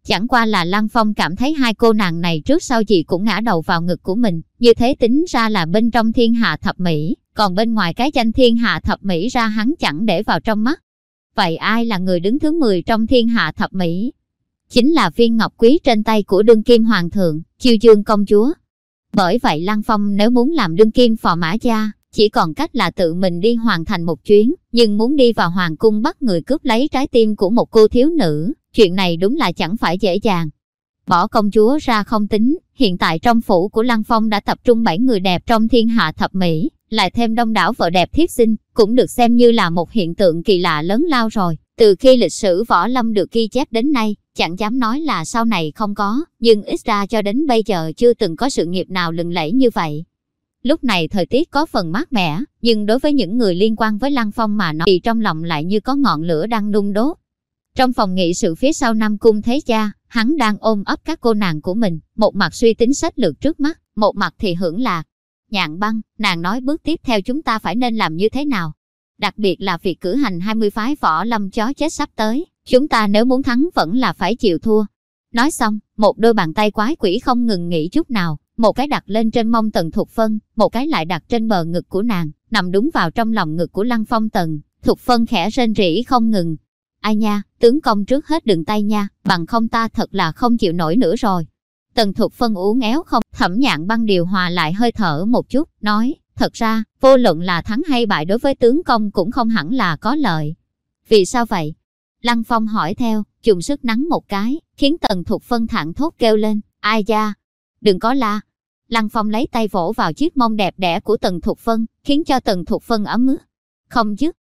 Chẳng qua là Lăng Phong cảm thấy hai cô nàng này trước sau gì cũng ngã đầu vào ngực của mình, như thế tính ra là bên trong thiên hạ thập Mỹ, còn bên ngoài cái danh thiên hạ thập Mỹ ra hắn chẳng để vào trong mắt. Vậy ai là người đứng thứ 10 trong thiên hạ thập Mỹ? Chính là viên ngọc quý trên tay của đương kim hoàng thượng, chiêu dương công chúa. Bởi vậy Lăng Phong nếu muốn làm đương kim phò mã gia, chỉ còn cách là tự mình đi hoàn thành một chuyến, nhưng muốn đi vào hoàng cung bắt người cướp lấy trái tim của một cô thiếu nữ, chuyện này đúng là chẳng phải dễ dàng. Bỏ công chúa ra không tính, hiện tại trong phủ của Lăng Phong đã tập trung 7 người đẹp trong thiên hạ thập mỹ, lại thêm đông đảo vợ đẹp thiết sinh, cũng được xem như là một hiện tượng kỳ lạ lớn lao rồi. Từ khi lịch sử võ lâm được ghi chép đến nay, chẳng dám nói là sau này không có, nhưng ít ra cho đến bây giờ chưa từng có sự nghiệp nào lừng lẫy như vậy. Lúc này thời tiết có phần mát mẻ, nhưng đối với những người liên quan với Lăng Phong mà nói thì trong lòng lại như có ngọn lửa đang nung đốt. Trong phòng nghị sự phía sau Nam Cung Thế Cha, hắn đang ôm ấp các cô nàng của mình, một mặt suy tính sách lược trước mắt, một mặt thì hưởng lạc. Nhạn băng, nàng nói bước tiếp theo chúng ta phải nên làm như thế nào? Đặc biệt là việc cử hành 20 phái võ lâm chó chết sắp tới, chúng ta nếu muốn thắng vẫn là phải chịu thua. Nói xong, một đôi bàn tay quái quỷ không ngừng nghỉ chút nào, một cái đặt lên trên mông Tần Thục Phân, một cái lại đặt trên bờ ngực của nàng, nằm đúng vào trong lòng ngực của Lăng Phong Tần. Thục Phân khẽ rên rỉ không ngừng. Ai nha, tướng công trước hết đừng tay nha, bằng không ta thật là không chịu nổi nữa rồi. Tần Thục Phân uống éo không, thẩm nhạn băng điều hòa lại hơi thở một chút, nói, thật ra, vô luận là thắng hay bại đối với tướng công cũng không hẳn là có lợi. Vì sao vậy? Lăng Phong hỏi theo, dùng sức nắng một cái, khiến Tần Thục Phân thẳng thốt kêu lên, ai da, đừng có la. Lăng Phong lấy tay vỗ vào chiếc mông đẹp đẽ của Tần Thục Phân, khiến cho Tần Thục Phân ấm ức Không dứt.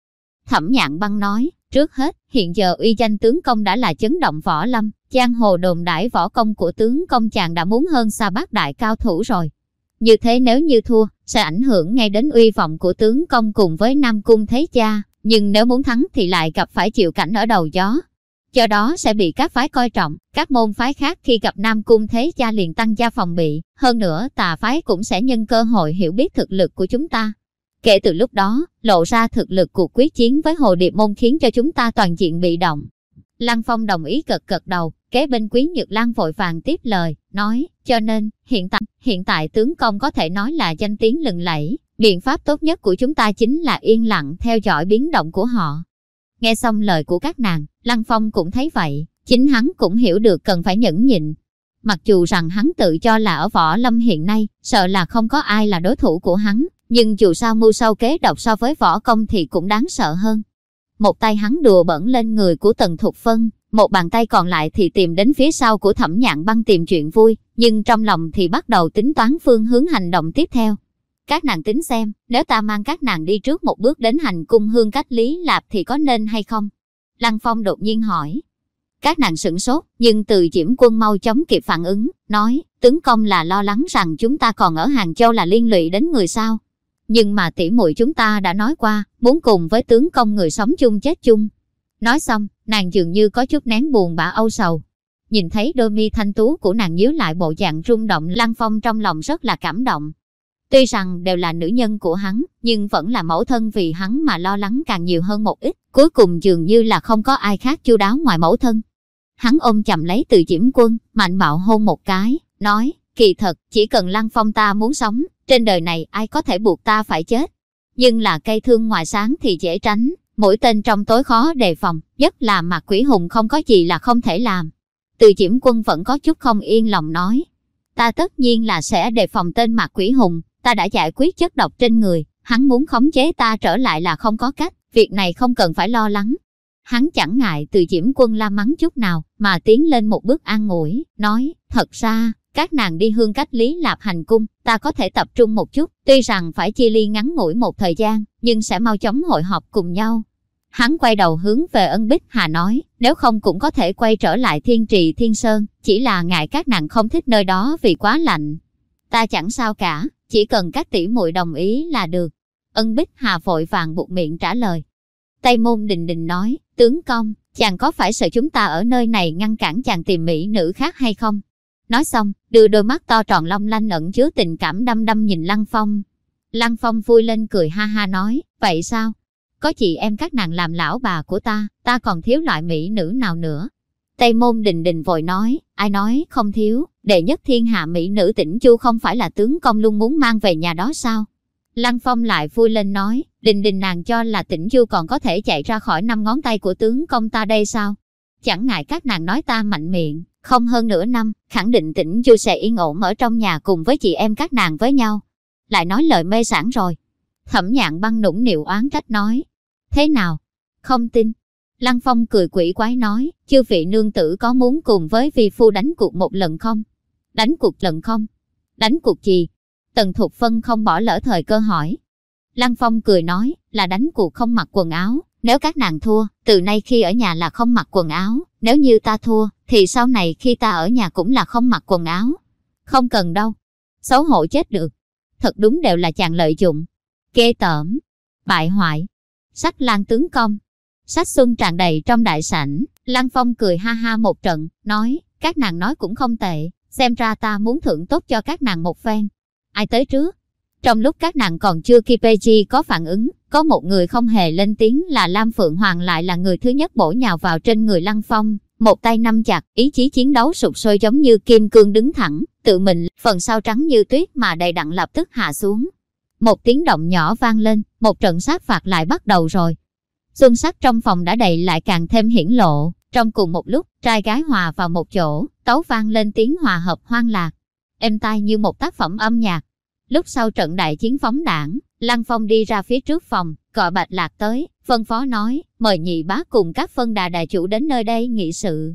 Thẩm nhạn băng nói, trước hết, hiện giờ uy danh tướng công đã là chấn động võ lâm, giang hồ đồn đãi võ công của tướng công chàng đã muốn hơn xa bác đại cao thủ rồi. Như thế nếu như thua, sẽ ảnh hưởng ngay đến uy vọng của tướng công cùng với Nam Cung Thế Cha, nhưng nếu muốn thắng thì lại gặp phải chịu cảnh ở đầu gió, do đó sẽ bị các phái coi trọng. Các môn phái khác khi gặp Nam Cung Thế Cha liền tăng gia phòng bị, hơn nữa tà phái cũng sẽ nhân cơ hội hiểu biết thực lực của chúng ta. Kể từ lúc đó, lộ ra thực lực cuộc quyết chiến với Hồ Điệp Môn khiến cho chúng ta toàn diện bị động. Lăng Phong đồng ý cực cực đầu, kế bên Quý Nhược Lan vội vàng tiếp lời, nói, cho nên, hiện tại, hiện tại tướng công có thể nói là danh tiếng lừng lẫy, biện pháp tốt nhất của chúng ta chính là yên lặng theo dõi biến động của họ. Nghe xong lời của các nàng, Lăng Phong cũng thấy vậy, chính hắn cũng hiểu được cần phải nhẫn nhịn. Mặc dù rằng hắn tự cho là ở võ lâm hiện nay, sợ là không có ai là đối thủ của hắn, nhưng dù sao mưu sâu kế độc so với võ công thì cũng đáng sợ hơn. Một tay hắn đùa bẩn lên người của Tần Thục Phân, một bàn tay còn lại thì tìm đến phía sau của thẩm nhạn băng tìm chuyện vui, nhưng trong lòng thì bắt đầu tính toán phương hướng hành động tiếp theo. Các nàng tính xem, nếu ta mang các nàng đi trước một bước đến hành cung hương cách Lý Lạp thì có nên hay không? Lăng Phong đột nhiên hỏi. Các nàng sửng sốt, nhưng từ Diễm Quân mau chóng kịp phản ứng, nói, tướng công là lo lắng rằng chúng ta còn ở Hàng Châu là liên lụy đến người sao. Nhưng mà tỷ muội chúng ta đã nói qua, muốn cùng với tướng công người sống chung chết chung. Nói xong, nàng dường như có chút nén buồn bã âu sầu. Nhìn thấy đôi mi thanh tú của nàng nhíu lại bộ dạng rung động Lăng Phong trong lòng rất là cảm động. Tuy rằng đều là nữ nhân của hắn, nhưng vẫn là mẫu thân vì hắn mà lo lắng càng nhiều hơn một ít. Cuối cùng dường như là không có ai khác chu đáo ngoài mẫu thân. Hắn ôm chầm lấy từ diễm quân, mạnh bạo hôn một cái, nói, kỳ thật, chỉ cần lăng phong ta muốn sống, trên đời này ai có thể buộc ta phải chết. Nhưng là cây thương ngoài sáng thì dễ tránh, mỗi tên trong tối khó đề phòng, nhất là mặt quỷ hùng không có gì là không thể làm. Từ diễm quân vẫn có chút không yên lòng nói, ta tất nhiên là sẽ đề phòng tên mặt quỷ hùng, ta đã giải quyết chất độc trên người, hắn muốn khống chế ta trở lại là không có cách, việc này không cần phải lo lắng. Hắn chẳng ngại từ diễm quân la mắng chút nào, mà tiến lên một bước an ủi, nói, thật ra, các nàng đi hương cách lý lạp hành cung, ta có thể tập trung một chút, tuy rằng phải chia ly ngắn ngủi một thời gian, nhưng sẽ mau chóng hội họp cùng nhau. Hắn quay đầu hướng về ân Bích Hà nói, nếu không cũng có thể quay trở lại thiên trì thiên sơn, chỉ là ngại các nàng không thích nơi đó vì quá lạnh. Ta chẳng sao cả, chỉ cần các tỷ muội đồng ý là được. Ân Bích Hà vội vàng buộc miệng trả lời. Tây Môn Đình Đình nói, tướng công, chàng có phải sợ chúng ta ở nơi này ngăn cản chàng tìm mỹ nữ khác hay không? Nói xong, đưa đôi mắt to tròn long lanh ẩn chứa tình cảm đăm đăm nhìn Lăng Phong. Lăng Phong vui lên cười ha ha nói, vậy sao? Có chị em các nàng làm lão bà của ta, ta còn thiếu loại mỹ nữ nào nữa. Tây môn đình đình vội nói, ai nói không thiếu, đệ nhất thiên hạ mỹ nữ tỉnh Chu không phải là tướng công luôn muốn mang về nhà đó sao? Lăng Phong lại vui lên nói, đình đình nàng cho là tỉnh Chu còn có thể chạy ra khỏi năm ngón tay của tướng công ta đây sao? Chẳng ngại các nàng nói ta mạnh miệng, không hơn nửa năm, khẳng định tỉnh Du sẽ yên ổn ở trong nhà cùng với chị em các nàng với nhau. Lại nói lời mê sản rồi. Thẩm nhạn băng nũng nịu oán trách nói, Thế nào? Không tin. Lăng Phong cười quỷ quái nói, chư vị nương tử có muốn cùng với vi phu đánh cuộc một lần không? Đánh cuộc lần không? Đánh cuộc gì? Tần Thục Phân không bỏ lỡ thời cơ hỏi. Lăng Phong cười nói, là đánh cuộc không mặc quần áo. Nếu các nàng thua, từ nay khi ở nhà là không mặc quần áo. Nếu như ta thua, thì sau này khi ta ở nhà cũng là không mặc quần áo. Không cần đâu. Xấu hổ chết được. Thật đúng đều là chàng lợi dụng. Kê tởm. Bại hoại sách lan tướng công. Sách xuân tràn đầy trong đại sảnh, Lăng Phong cười ha ha một trận, nói, các nàng nói cũng không tệ, xem ra ta muốn thưởng tốt cho các nàng một phen. Ai tới trước? Trong lúc các nàng còn chưa kịp có phản ứng, có một người không hề lên tiếng là Lam Phượng Hoàng lại là người thứ nhất bổ nhào vào trên người Lăng Phong, một tay nắm chặt, ý chí chiến đấu sụp sôi giống như kim cương đứng thẳng, tự mình, phần sau trắng như tuyết mà đầy đặn lập tức hạ xuống, một tiếng động nhỏ vang lên, một trận sát phạt lại bắt đầu rồi. Xuân sắc trong phòng đã đầy lại càng thêm hiển lộ, trong cùng một lúc, trai gái hòa vào một chỗ, tấu vang lên tiếng hòa hợp hoang lạc. Êm tai như một tác phẩm âm nhạc. Lúc sau trận đại chiến phóng đảng, Lăng Phong đi ra phía trước phòng, gọi Bạch Lạc tới, phân phó nói, mời nhị bá cùng các phân đà đại chủ đến nơi đây nghị sự.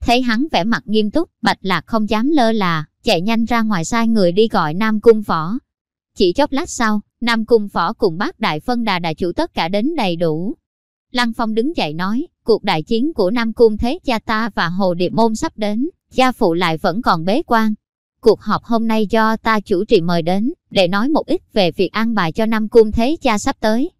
Thấy hắn vẻ mặt nghiêm túc, Bạch Lạc không dám lơ là, chạy nhanh ra ngoài sai người đi gọi Nam Cung Võ, chỉ chốc lát sau, Nam Cung Phỏ cùng bác đại phân đà đại chủ tất cả đến đầy đủ. Lăng Phong đứng dậy nói, cuộc đại chiến của Nam Cung Thế Cha ta và Hồ Điệp Môn sắp đến, gia phụ lại vẫn còn bế quan. Cuộc họp hôm nay do ta chủ trì mời đến, để nói một ít về việc an bài cho Nam Cung Thế Cha sắp tới.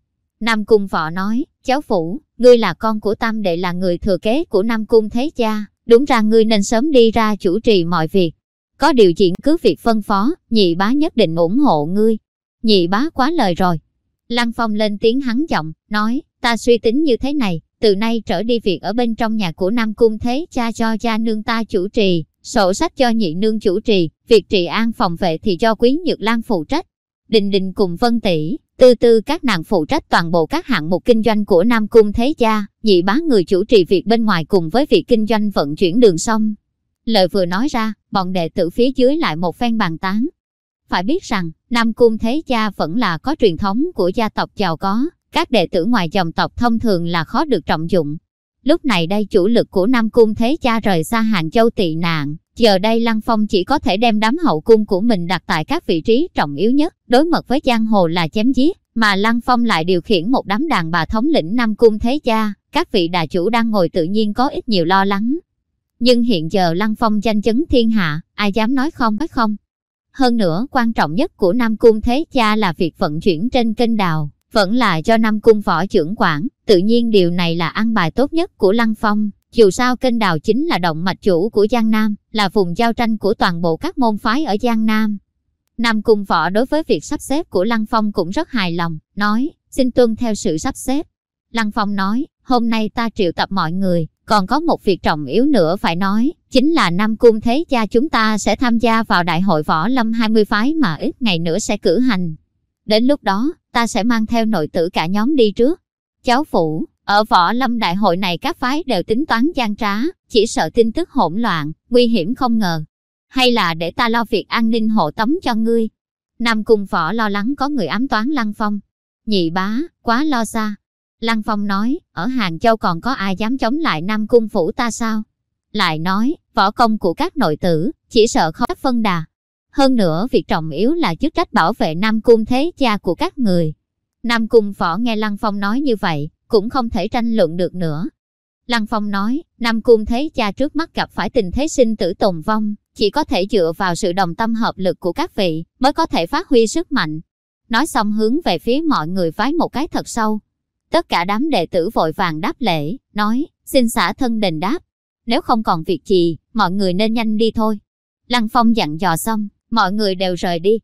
Nam Cung Võ nói, cháu phủ, ngươi là con của Tam Đệ là người thừa kế của Nam Cung Thế Cha, đúng ra ngươi nên sớm đi ra chủ trì mọi việc, có điều chuyện cứ việc phân phó, nhị bá nhất định ủng hộ ngươi. Nhị bá quá lời rồi. Lăng Phong lên tiếng hắn giọng, nói, ta suy tính như thế này, từ nay trở đi việc ở bên trong nhà của Nam Cung Thế cha cho cha nương ta chủ trì, sổ sách cho nhị nương chủ trì, việc trị an phòng vệ thì cho quý nhược lan phụ trách. Đình đình cùng Vân Tỷ, tư tư các nàng phụ trách toàn bộ các hạng mục kinh doanh của Nam Cung Thế Cha, nhị bá người chủ trì việc bên ngoài cùng với việc kinh doanh vận chuyển đường sông, Lời vừa nói ra, bọn đệ tử phía dưới lại một phen bàn tán. Phải biết rằng, Nam Cung Thế Cha vẫn là có truyền thống của gia tộc giàu có, các đệ tử ngoài dòng tộc thông thường là khó được trọng dụng. Lúc này đây chủ lực của Nam Cung Thế Cha rời xa Hàng Châu tị nạn, giờ đây Lăng Phong chỉ có thể đem đám hậu cung của mình đặt tại các vị trí trọng yếu nhất, đối mật với giang hồ là chém giết, mà Lăng Phong lại điều khiển một đám đàn bà thống lĩnh Nam Cung Thế Cha, các vị đà chủ đang ngồi tự nhiên có ít nhiều lo lắng. Nhưng hiện giờ Lăng Phong danh chấn thiên hạ, ai dám nói không nói không. Hơn nữa, quan trọng nhất của Nam Cung Thế Cha là việc vận chuyển trên kênh đào, vẫn là cho năm Cung võ trưởng quản, tự nhiên điều này là ăn bài tốt nhất của Lăng Phong. Dù sao kênh đào chính là động mạch chủ của Giang Nam, là vùng giao tranh của toàn bộ các môn phái ở Giang Nam. Nam Cung Võ đối với việc sắp xếp của Lăng Phong cũng rất hài lòng, nói, xin tuân theo sự sắp xếp. Lăng Phong nói, hôm nay ta triệu tập mọi người, còn có một việc trọng yếu nữa phải nói, chính là Nam Cung Thế Cha chúng ta sẽ tham gia vào Đại hội Võ Lâm 20 phái mà ít ngày nữa sẽ cử hành. Đến lúc đó, ta sẽ mang theo nội tử cả nhóm đi trước. Cháu Phủ, ở Võ Lâm Đại hội này các phái đều tính toán gian trá, chỉ sợ tin tức hỗn loạn, nguy hiểm không ngờ. Hay là để ta lo việc an ninh hộ tống cho ngươi? Nam Cung Võ lo lắng có người ám toán Lăng Phong. Nhị bá, quá lo xa, Lăng Phong nói, ở Hàng Châu còn có ai dám chống lại Nam Cung Phủ ta sao? Lại nói, võ công của các nội tử, chỉ sợ không phân đà. Hơn nữa, việc trọng yếu là chức trách bảo vệ Nam Cung thế cha của các người. Nam Cung Võ nghe Lăng Phong nói như vậy, cũng không thể tranh luận được nữa. Lăng Phong nói, Nam Cung thế cha trước mắt gặp phải tình thế sinh tử tồn vong, chỉ có thể dựa vào sự đồng tâm hợp lực của các vị, mới có thể phát huy sức mạnh. Nói xong hướng về phía mọi người vái một cái thật sâu. Tất cả đám đệ tử vội vàng đáp lễ, nói, xin xả thân đền đáp. Nếu không còn việc gì, mọi người nên nhanh đi thôi. Lăng Phong dặn dò xong, mọi người đều rời đi.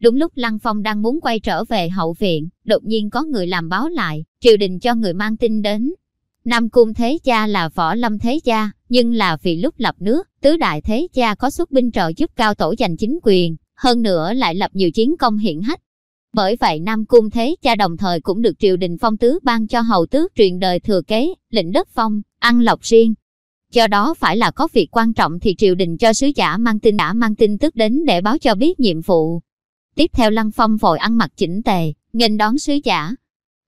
Đúng lúc Lăng Phong đang muốn quay trở về hậu viện, đột nhiên có người làm báo lại, triều đình cho người mang tin đến. Nam Cung Thế Cha là võ lâm thế cha, nhưng là vì lúc lập nước, tứ đại thế cha có xuất binh trợ giúp cao tổ giành chính quyền, hơn nữa lại lập nhiều chiến công hiển hách. Bởi vậy Nam Cung Thế Cha đồng thời cũng được triều đình phong tứ ban cho hầu tước truyền đời thừa kế, lĩnh đất phong, ăn lộc riêng. Do đó phải là có việc quan trọng thì triều đình cho sứ giả mang tin đã mang tin tức đến để báo cho biết nhiệm vụ. Tiếp theo Lăng Phong vội ăn mặc chỉnh tề, nghênh đón sứ giả.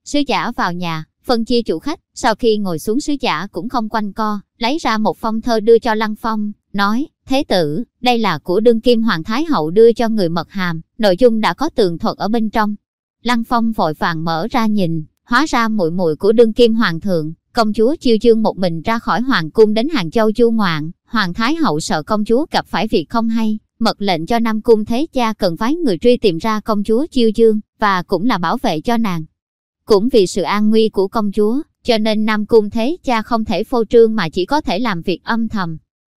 Sứ giả vào nhà, phân chia chủ khách, sau khi ngồi xuống sứ giả cũng không quanh co, lấy ra một phong thơ đưa cho Lăng Phong, nói, Thế tử, đây là của đương kim Hoàng Thái Hậu đưa cho người mật hàm, nội dung đã có tường thuật ở bên trong. Lăng Phong vội vàng mở ra nhìn, hóa ra muội muội của đương kim Hoàng thượng, công chúa chiêu chương một mình ra khỏi Hoàng cung đến Hàng Châu du ngoạn, Hoàng Thái Hậu sợ công chúa gặp phải việc không hay, mật lệnh cho Nam Cung Thế Cha cần phái người truy tìm ra công chúa chiêu chương, và cũng là bảo vệ cho nàng. Cũng vì sự an nguy của công chúa, cho nên Nam Cung Thế Cha không thể phô trương mà chỉ có thể làm việc âm thầm.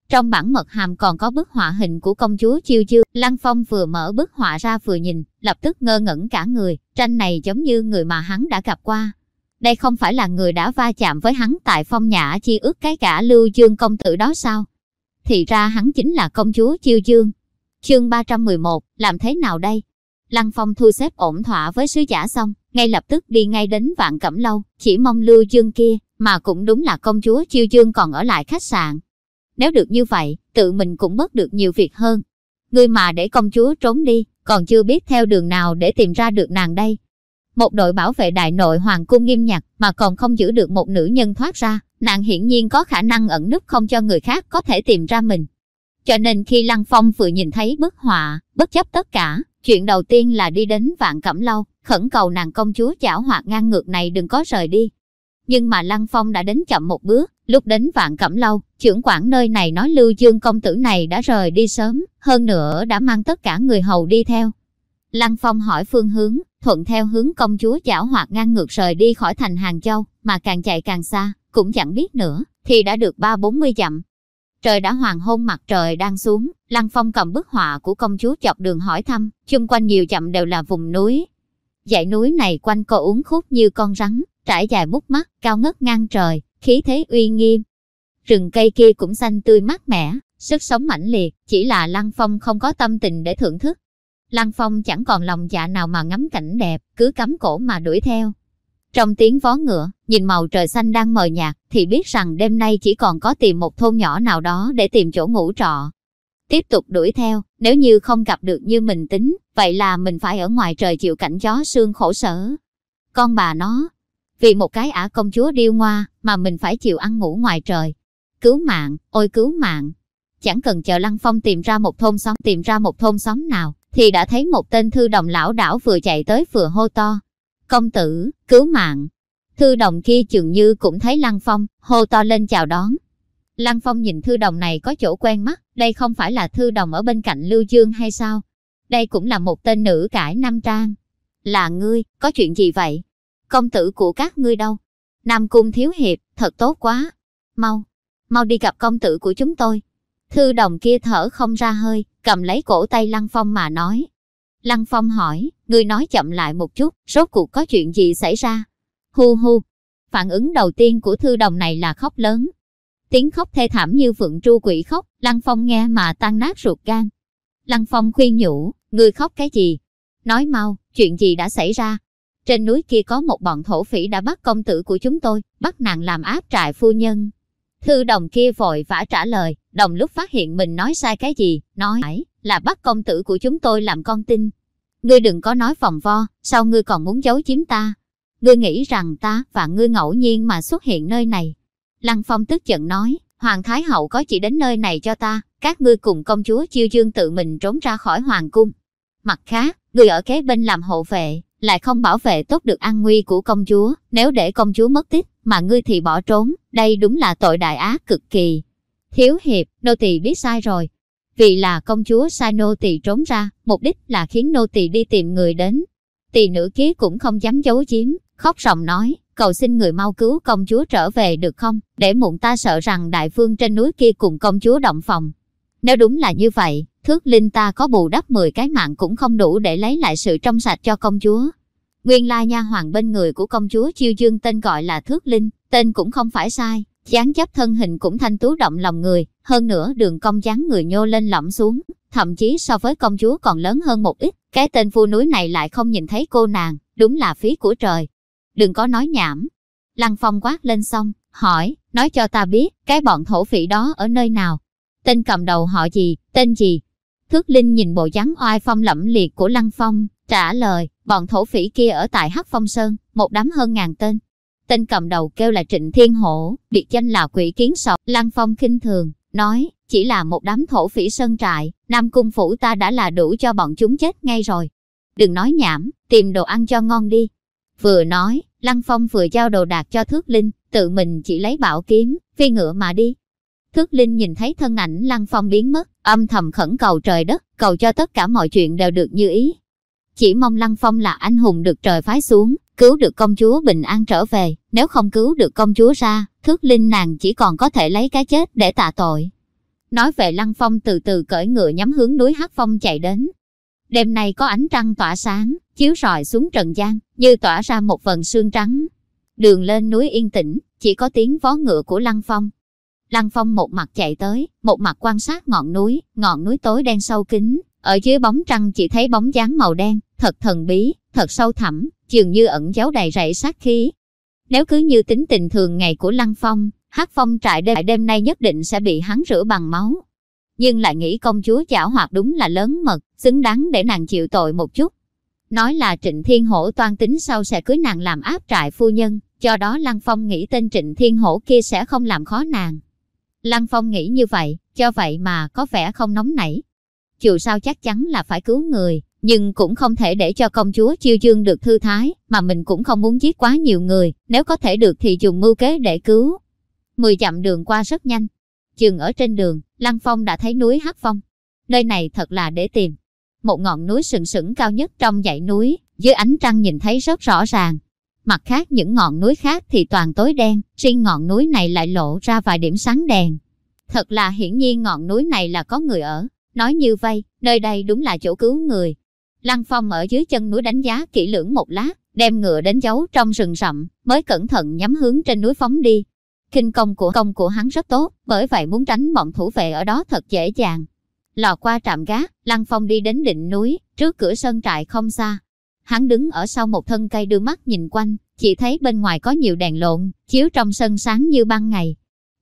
Trong bản mật hàm còn có bức họa hình của công chúa Chiêu Chương. Lăng Phong vừa mở bức họa ra vừa nhìn, lập tức ngơ ngẩn cả người, tranh này giống như người mà hắn đã gặp qua. Đây không phải là người đã va chạm với hắn tại phong nhã chi ước cái cả lưu dương công tử đó sao? Thì ra hắn chính là công chúa Chiêu Dương. Chương 311, làm thế nào đây? Lăng Phong thu xếp ổn thỏa với sứ giả xong, ngay lập tức đi ngay đến vạn cẩm lâu, chỉ mong lưu dương kia, mà cũng đúng là công chúa Chiêu Dương còn ở lại khách sạn. Nếu được như vậy, tự mình cũng bớt được nhiều việc hơn. Ngươi mà để công chúa trốn đi, còn chưa biết theo đường nào để tìm ra được nàng đây. Một đội bảo vệ đại nội hoàng cung nghiêm nhặt mà còn không giữ được một nữ nhân thoát ra, nàng hiển nhiên có khả năng ẩn núp không cho người khác có thể tìm ra mình. Cho nên khi Lăng Phong vừa nhìn thấy bức họa, bất chấp tất cả, chuyện đầu tiên là đi đến vạn cẩm lâu, khẩn cầu nàng công chúa chảo hoạt ngang ngược này đừng có rời đi. Nhưng mà Lăng Phong đã đến chậm một bước, lúc đến vạn cẩm lâu, trưởng quản nơi này nói Lưu Dương công tử này đã rời đi sớm, hơn nữa đã mang tất cả người hầu đi theo. Lăng Phong hỏi phương hướng, thuận theo hướng công chúa chảo hoạt ngang ngược rời đi khỏi thành Hàng Châu, mà càng chạy càng xa, cũng chẳng biết nữa, thì đã được ba bốn mươi dặm. Trời đã hoàng hôn mặt trời đang xuống, Lăng Phong cầm bức họa của công chúa chọc đường hỏi thăm, chung quanh nhiều chậm đều là vùng núi. Dãy núi này quanh co uốn khúc như con rắn, trải dài bút mắt, cao ngất ngang trời, khí thế uy nghiêm. Rừng cây kia cũng xanh tươi mát mẻ, sức sống mãnh liệt, chỉ là Lăng Phong không có tâm tình để thưởng thức. Lăng Phong chẳng còn lòng dạ nào mà ngắm cảnh đẹp, cứ cắm cổ mà đuổi theo. Trong tiếng vó ngựa, nhìn màu trời xanh đang mờ nhạt, thì biết rằng đêm nay chỉ còn có tìm một thôn nhỏ nào đó để tìm chỗ ngủ trọ. Tiếp tục đuổi theo, nếu như không gặp được như mình tính, vậy là mình phải ở ngoài trời chịu cảnh gió sương khổ sở. Con bà nó, vì một cái ả công chúa điêu ngoa mà mình phải chịu ăn ngủ ngoài trời. Cứu mạng, ôi cứu mạng. Chẳng cần chờ Lăng Phong tìm ra một thôn xóm tìm ra một thôn xóm nào, thì đã thấy một tên thư đồng lão đảo vừa chạy tới vừa hô to. Công tử, cứu mạng. Thư đồng kia chừng như cũng thấy Lăng Phong, hô to lên chào đón. Lăng Phong nhìn thư đồng này có chỗ quen mắt, đây không phải là thư đồng ở bên cạnh Lưu Dương hay sao? Đây cũng là một tên nữ cải nam trang. Là ngươi, có chuyện gì vậy? Công tử của các ngươi đâu? Nam Cung Thiếu Hiệp, thật tốt quá. Mau, mau đi gặp công tử của chúng tôi. Thư đồng kia thở không ra hơi, cầm lấy cổ tay Lăng Phong mà nói. Lăng Phong hỏi, người nói chậm lại một chút, rốt cuộc có chuyện gì xảy ra? Hu hu. Phản ứng đầu tiên của thư đồng này là khóc lớn. Tiếng khóc thê thảm như phượng tru quỷ khóc, Lăng Phong nghe mà tan nát ruột gan. Lăng Phong khuyên nhủ, người khóc cái gì? Nói mau, chuyện gì đã xảy ra? Trên núi kia có một bọn thổ phỉ đã bắt công tử của chúng tôi, bắt nàng làm áp trại phu nhân. Thư đồng kia vội vã trả lời, đồng lúc phát hiện mình nói sai cái gì, nói là bắt công tử của chúng tôi làm con tin. Ngươi đừng có nói vòng vo, sao ngươi còn muốn giấu chiếm ta? Ngươi nghĩ rằng ta và ngươi ngẫu nhiên mà xuất hiện nơi này. Lăng Phong tức giận nói, Hoàng Thái Hậu có chỉ đến nơi này cho ta, các ngươi cùng công chúa chiêu dương tự mình trốn ra khỏi Hoàng cung. Mặt khác, người ở kế bên làm hộ vệ, lại không bảo vệ tốt được an nguy của công chúa, nếu để công chúa mất tích, mà ngươi thì bỏ trốn, đây đúng là tội đại ác cực kỳ. Thiếu hiệp, nô tỳ biết sai rồi. Vì là công chúa sai nô tỳ trốn ra, mục đích là khiến nô tỳ đi tìm người đến. Tỳ nữ kia cũng không dám giấu giếm, khóc ròng nói, cầu xin người mau cứu công chúa trở về được không, để muộn ta sợ rằng đại vương trên núi kia cùng công chúa động phòng. Nếu đúng là như vậy, thước linh ta có bù đắp 10 cái mạng cũng không đủ để lấy lại sự trong sạch cho công chúa. Nguyên lai nha hoàng bên người của công chúa chiêu dương tên gọi là thước linh, tên cũng không phải sai, dáng chấp thân hình cũng thanh tú động lòng người, hơn nữa đường cong dáng người nhô lên lõm xuống, thậm chí so với công chúa còn lớn hơn một ít, cái tên phu núi này lại không nhìn thấy cô nàng, đúng là phí của trời. Đừng có nói nhảm. Lăng Phong quát lên xong, hỏi, nói cho ta biết, cái bọn thổ phỉ đó ở nơi nào? Tên cầm đầu họ gì, tên gì? Thước Linh nhìn bộ dáng oai phong lẫm liệt của Lăng Phong, trả lời, bọn thổ phỉ kia ở tại Hắc Phong Sơn, một đám hơn ngàn tên. Tên cầm đầu kêu là Trịnh Thiên Hổ, biệt danh là quỷ kiến sọt. Lăng Phong khinh thường, nói, chỉ là một đám thổ phỉ sơn trại, Nam Cung Phủ ta đã là đủ cho bọn chúng chết ngay rồi. Đừng nói nhảm, tìm đồ ăn cho ngon đi. Vừa nói, Lăng Phong vừa giao đồ đạc cho Thước Linh, tự mình chỉ lấy bảo kiếm, phi ngựa mà đi. Thước Linh nhìn thấy thân ảnh Lăng Phong biến mất, âm thầm khẩn cầu trời đất, cầu cho tất cả mọi chuyện đều được như ý. Chỉ mong Lăng Phong là anh hùng được trời phái xuống, cứu được công chúa bình an trở về, nếu không cứu được công chúa ra, Thước Linh nàng chỉ còn có thể lấy cái chết để tạ tội. Nói về Lăng Phong từ từ cởi ngựa nhắm hướng núi Hắc Phong chạy đến. Đêm nay có ánh trăng tỏa sáng, chiếu rọi xuống trần gian, như tỏa ra một vần sương trắng. Đường lên núi yên tĩnh, chỉ có tiếng vó ngựa của Lăng Phong. Lăng Phong một mặt chạy tới, một mặt quan sát ngọn núi, ngọn núi tối đen sâu kín, ở dưới bóng trăng chỉ thấy bóng dáng màu đen, thật thần bí, thật sâu thẳm, dường như ẩn giấu đầy rẫy sát khí. Nếu cứ như tính tình thường ngày của Lăng Phong, Hắc Phong trại đêm, đêm nay nhất định sẽ bị hắn rửa bằng máu. Nhưng lại nghĩ công chúa chảo hoạt đúng là lớn mật, xứng đáng để nàng chịu tội một chút. Nói là Trịnh Thiên Hổ toan tính sau sẽ cưới nàng làm áp trại phu nhân, cho đó Lăng Phong nghĩ tên Trịnh Thiên Hổ kia sẽ không làm khó nàng. Lăng Phong nghĩ như vậy, cho vậy mà có vẻ không nóng nảy. Dù sao chắc chắn là phải cứu người, nhưng cũng không thể để cho công chúa chiêu dương được thư thái, mà mình cũng không muốn giết quá nhiều người, nếu có thể được thì dùng mưu kế để cứu. Mười dặm đường qua rất nhanh. Chừng ở trên đường, Lăng Phong đã thấy núi Hắc Phong. Nơi này thật là để tìm. Một ngọn núi sừng sững cao nhất trong dãy núi, dưới ánh trăng nhìn thấy rất rõ ràng. Mặt khác những ngọn núi khác thì toàn tối đen, riêng ngọn núi này lại lộ ra vài điểm sáng đèn. Thật là hiển nhiên ngọn núi này là có người ở. Nói như vậy, nơi đây đúng là chỗ cứu người. Lăng Phong ở dưới chân núi đánh giá kỹ lưỡng một lát, đem ngựa đến giấu trong rừng rậm, mới cẩn thận nhắm hướng trên núi phóng đi. Kinh công của công của hắn rất tốt, bởi vậy muốn tránh bọn thủ vệ ở đó thật dễ dàng. Lò qua trạm gác, Lăng Phong đi đến đỉnh núi, trước cửa sân trại không xa. Hắn đứng ở sau một thân cây đưa mắt nhìn quanh, chỉ thấy bên ngoài có nhiều đèn lộn, chiếu trong sân sáng như ban ngày.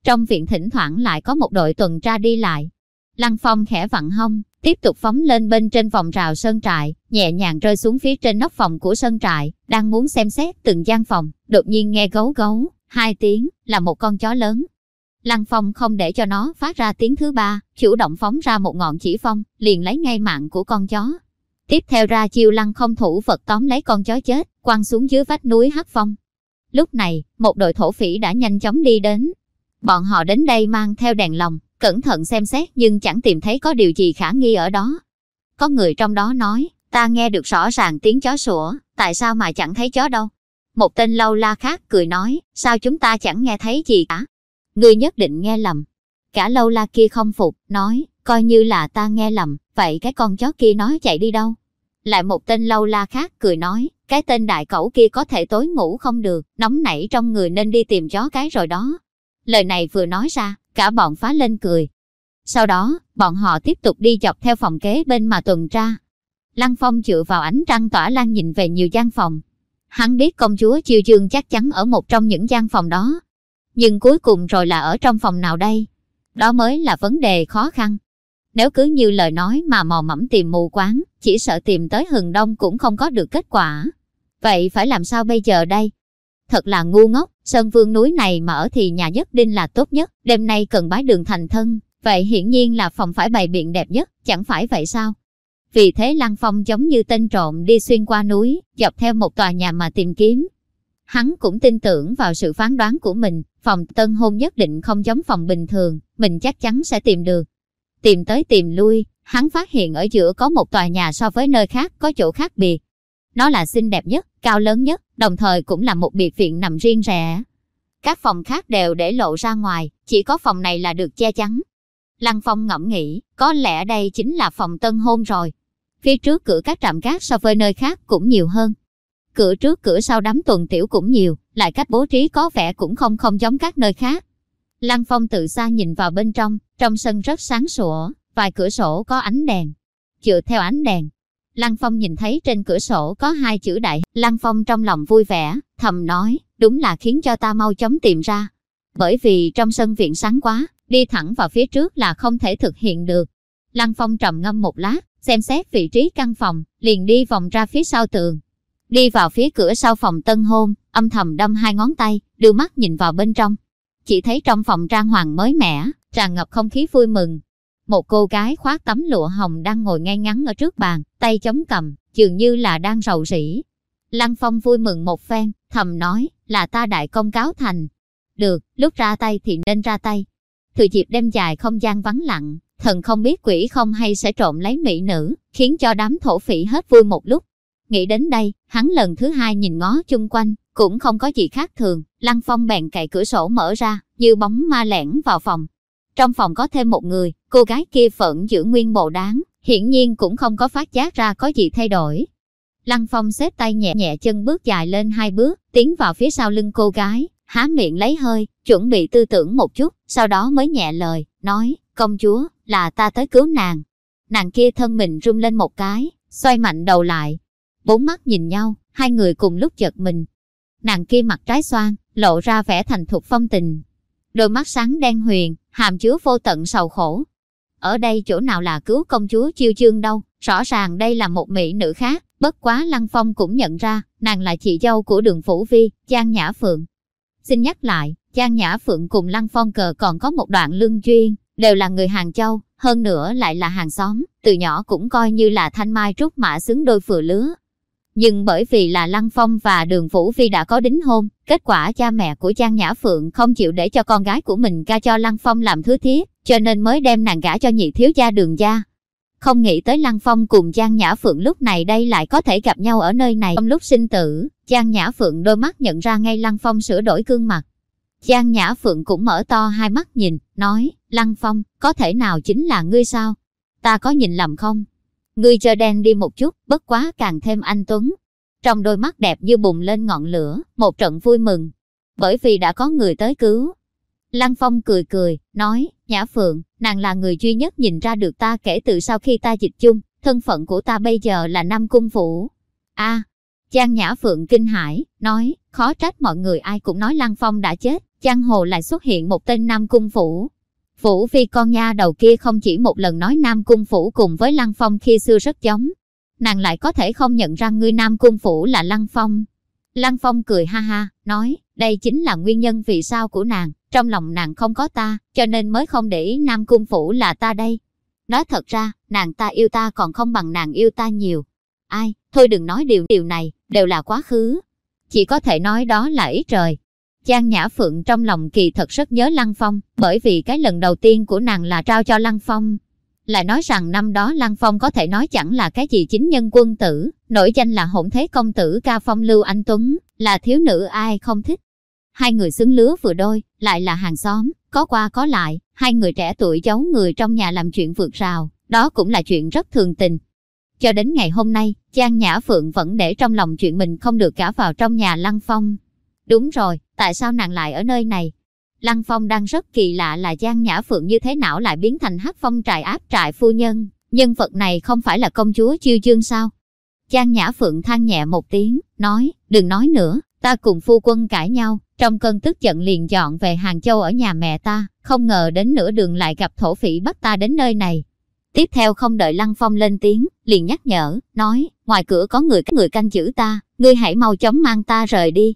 Trong viện thỉnh thoảng lại có một đội tuần tra đi lại. Lăng Phong khẽ vặn hông, tiếp tục phóng lên bên trên vòng rào sân trại, nhẹ nhàng rơi xuống phía trên nóc phòng của sân trại, đang muốn xem xét từng gian phòng, đột nhiên nghe gấu gấu, hai tiếng, là một con chó lớn. Lăng Phong không để cho nó phát ra tiếng thứ ba, chủ động phóng ra một ngọn chỉ phong, liền lấy ngay mạng của con chó. Tiếp theo ra chiêu lăng không thủ vật tóm lấy con chó chết, quăng xuống dưới vách núi Hắc Phong. Lúc này, một đội thổ phỉ đã nhanh chóng đi đến. Bọn họ đến đây mang theo đèn lồng, cẩn thận xem xét nhưng chẳng tìm thấy có điều gì khả nghi ở đó. Có người trong đó nói, ta nghe được rõ ràng tiếng chó sủa, tại sao mà chẳng thấy chó đâu. Một tên lâu la khác cười nói, sao chúng ta chẳng nghe thấy gì cả. Ngươi nhất định nghe lầm. Cả lâu la kia không phục, nói, coi như là ta nghe lầm, vậy cái con chó kia nói chạy đi đâu? Lại một tên lâu la khác cười nói, cái tên đại cẩu kia có thể tối ngủ không được, nóng nảy trong người nên đi tìm chó cái rồi đó. Lời này vừa nói ra, cả bọn phá lên cười. Sau đó, bọn họ tiếp tục đi dọc theo phòng kế bên mà tuần tra. Lăng Phong dựa vào ánh trăng tỏa lan nhìn về nhiều gian phòng. Hắn biết công chúa Chiêu Dương chắc chắn ở một trong những gian phòng đó. Nhưng cuối cùng rồi là ở trong phòng nào đây? Đó mới là vấn đề khó khăn. Nếu cứ như lời nói mà mò mẫm tìm mù quáng, chỉ sợ tìm tới hừng đông cũng không có được kết quả. Vậy phải làm sao bây giờ đây? Thật là ngu ngốc, Sơn Vương núi này mà ở thì nhà nhất định là tốt nhất, đêm nay cần bái đường thành thân, vậy hiển nhiên là phòng phải bày biện đẹp nhất, chẳng phải vậy sao? Vì thế Lăng Phong giống như tên trộm đi xuyên qua núi, dọc theo một tòa nhà mà tìm kiếm. Hắn cũng tin tưởng vào sự phán đoán của mình, phòng tân hôn nhất định không giống phòng bình thường, mình chắc chắn sẽ tìm được. Tìm tới tìm lui, hắn phát hiện ở giữa có một tòa nhà so với nơi khác có chỗ khác biệt. Nó là xinh đẹp nhất, cao lớn nhất, đồng thời cũng là một biệt viện nằm riêng rẽ. Các phòng khác đều để lộ ra ngoài, chỉ có phòng này là được che chắn. Lăng Phong ngẫm nghĩ, có lẽ đây chính là phòng tân hôn rồi. Phía trước cửa các trạm gác so với nơi khác cũng nhiều hơn. Cửa trước cửa sau đám tuần tiểu cũng nhiều, lại cách bố trí có vẻ cũng không không giống các nơi khác. Lăng Phong từ xa nhìn vào bên trong, trong sân rất sáng sủa, vài cửa sổ có ánh đèn. Dựa theo ánh đèn, Lăng Phong nhìn thấy trên cửa sổ có hai chữ đại, Lăng Phong trong lòng vui vẻ, thầm nói, đúng là khiến cho ta mau chóng tìm ra. Bởi vì trong sân viện sáng quá, đi thẳng vào phía trước là không thể thực hiện được. Lăng Phong trầm ngâm một lát, xem xét vị trí căn phòng, liền đi vòng ra phía sau tường. Đi vào phía cửa sau phòng tân hôn, âm thầm đâm hai ngón tay, đưa mắt nhìn vào bên trong. Chỉ thấy trong phòng trang hoàng mới mẻ, tràn ngập không khí vui mừng. Một cô gái khoác tấm lụa hồng đang ngồi ngay ngắn ở trước bàn, tay chống cầm, dường như là đang rầu rĩ. Lăng Phong vui mừng một phen, thầm nói, là ta đại công cáo thành. Được, lúc ra tay thì nên ra tay. Thừa dịp đêm dài không gian vắng lặng, thần không biết quỷ không hay sẽ trộm lấy mỹ nữ, khiến cho đám thổ phỉ hết vui một lúc. Nghĩ đến đây, hắn lần thứ hai nhìn ngó chung quanh, cũng không có gì khác thường, Lăng Phong bèn cậy cửa sổ mở ra, như bóng ma lẻn vào phòng. Trong phòng có thêm một người, cô gái kia vẫn giữ nguyên bộ đáng, hiển nhiên cũng không có phát giác ra có gì thay đổi. Lăng Phong xếp tay nhẹ nhẹ chân bước dài lên hai bước, tiến vào phía sau lưng cô gái, há miệng lấy hơi, chuẩn bị tư tưởng một chút, sau đó mới nhẹ lời, nói, công chúa, là ta tới cứu nàng. Nàng kia thân mình rung lên một cái, xoay mạnh đầu lại. Bốn mắt nhìn nhau, hai người cùng lúc giật mình. Nàng kia mặt trái xoan, lộ ra vẻ thành thục phong tình. Đôi mắt sáng đen huyền, hàm chứa vô tận sầu khổ. Ở đây chỗ nào là cứu công chúa chiêu chương đâu, rõ ràng đây là một mỹ nữ khác, bất quá Lăng Phong cũng nhận ra, nàng là chị dâu của đường Phủ Vi, Giang Nhã Phượng. Xin nhắc lại, Giang Nhã Phượng cùng Lăng Phong cờ còn có một đoạn lương duyên, đều là người Hàng Châu, hơn nữa lại là hàng xóm, từ nhỏ cũng coi như là thanh mai trúc mã xứng đôi phừa lứa. Nhưng bởi vì là Lăng Phong và Đường Vũ Vi đã có đính hôn, kết quả cha mẹ của Trang Nhã Phượng không chịu để cho con gái của mình ca cho Lăng Phong làm thứ thiếp, cho nên mới đem nàng gả cho nhị thiếu gia đường gia. Không nghĩ tới Lăng Phong cùng Trang Nhã Phượng lúc này đây lại có thể gặp nhau ở nơi này. Trong lúc sinh tử, Trang Nhã Phượng đôi mắt nhận ra ngay Lăng Phong sửa đổi gương mặt. Trang Nhã Phượng cũng mở to hai mắt nhìn, nói, Lăng Phong, có thể nào chính là ngươi sao? Ta có nhìn lầm không? Ngươi chờ đen đi một chút, bất quá càng thêm anh Tuấn. Trong đôi mắt đẹp như bùng lên ngọn lửa, một trận vui mừng. Bởi vì đã có người tới cứu. Lăng Phong cười cười, nói, Nhã Phượng, nàng là người duy nhất nhìn ra được ta kể từ sau khi ta dịch chung, thân phận của ta bây giờ là Nam Cung Phủ. a à, Giang Nhã Phượng kinh hãi, nói, khó trách mọi người ai cũng nói Lăng Phong đã chết, Giang Hồ lại xuất hiện một tên Nam Cung Phủ. Phủ Phi con nha đầu kia không chỉ một lần nói Nam Cung Phủ cùng với Lăng Phong khi xưa rất giống. Nàng lại có thể không nhận ra ngươi Nam Cung Phủ là Lăng Phong. Lăng Phong cười ha ha, nói, đây chính là nguyên nhân vì sao của nàng, trong lòng nàng không có ta, cho nên mới không để ý Nam Cung Phủ là ta đây. Nói thật ra, nàng ta yêu ta còn không bằng nàng yêu ta nhiều. Ai, thôi đừng nói điều điều này, đều là quá khứ. Chỉ có thể nói đó là ý trời. Giang Nhã Phượng trong lòng kỳ thật rất nhớ Lăng Phong, bởi vì cái lần đầu tiên của nàng là trao cho Lăng Phong. Lại nói rằng năm đó Lăng Phong có thể nói chẳng là cái gì chính nhân quân tử, nổi danh là hỗn thế công tử ca phong lưu anh Tuấn, là thiếu nữ ai không thích. Hai người xứng lứa vừa đôi, lại là hàng xóm, có qua có lại, hai người trẻ tuổi giấu người trong nhà làm chuyện vượt rào, đó cũng là chuyện rất thường tình. Cho đến ngày hôm nay, Giang Nhã Phượng vẫn để trong lòng chuyện mình không được cả vào trong nhà Lăng Phong. Đúng rồi, tại sao nàng lại ở nơi này? Lăng Phong đang rất kỳ lạ là Giang Nhã Phượng như thế nào lại biến thành hắc phong trại áp trại phu nhân. Nhân vật này không phải là công chúa chiêu dương sao? Giang Nhã Phượng than nhẹ một tiếng, nói, đừng nói nữa, ta cùng phu quân cãi nhau, trong cơn tức giận liền dọn về Hàng Châu ở nhà mẹ ta, không ngờ đến nửa đường lại gặp thổ phỉ bắt ta đến nơi này. Tiếp theo không đợi Lăng Phong lên tiếng, liền nhắc nhở, nói, ngoài cửa có người các người canh giữ ta, ngươi hãy mau chóng mang ta rời đi.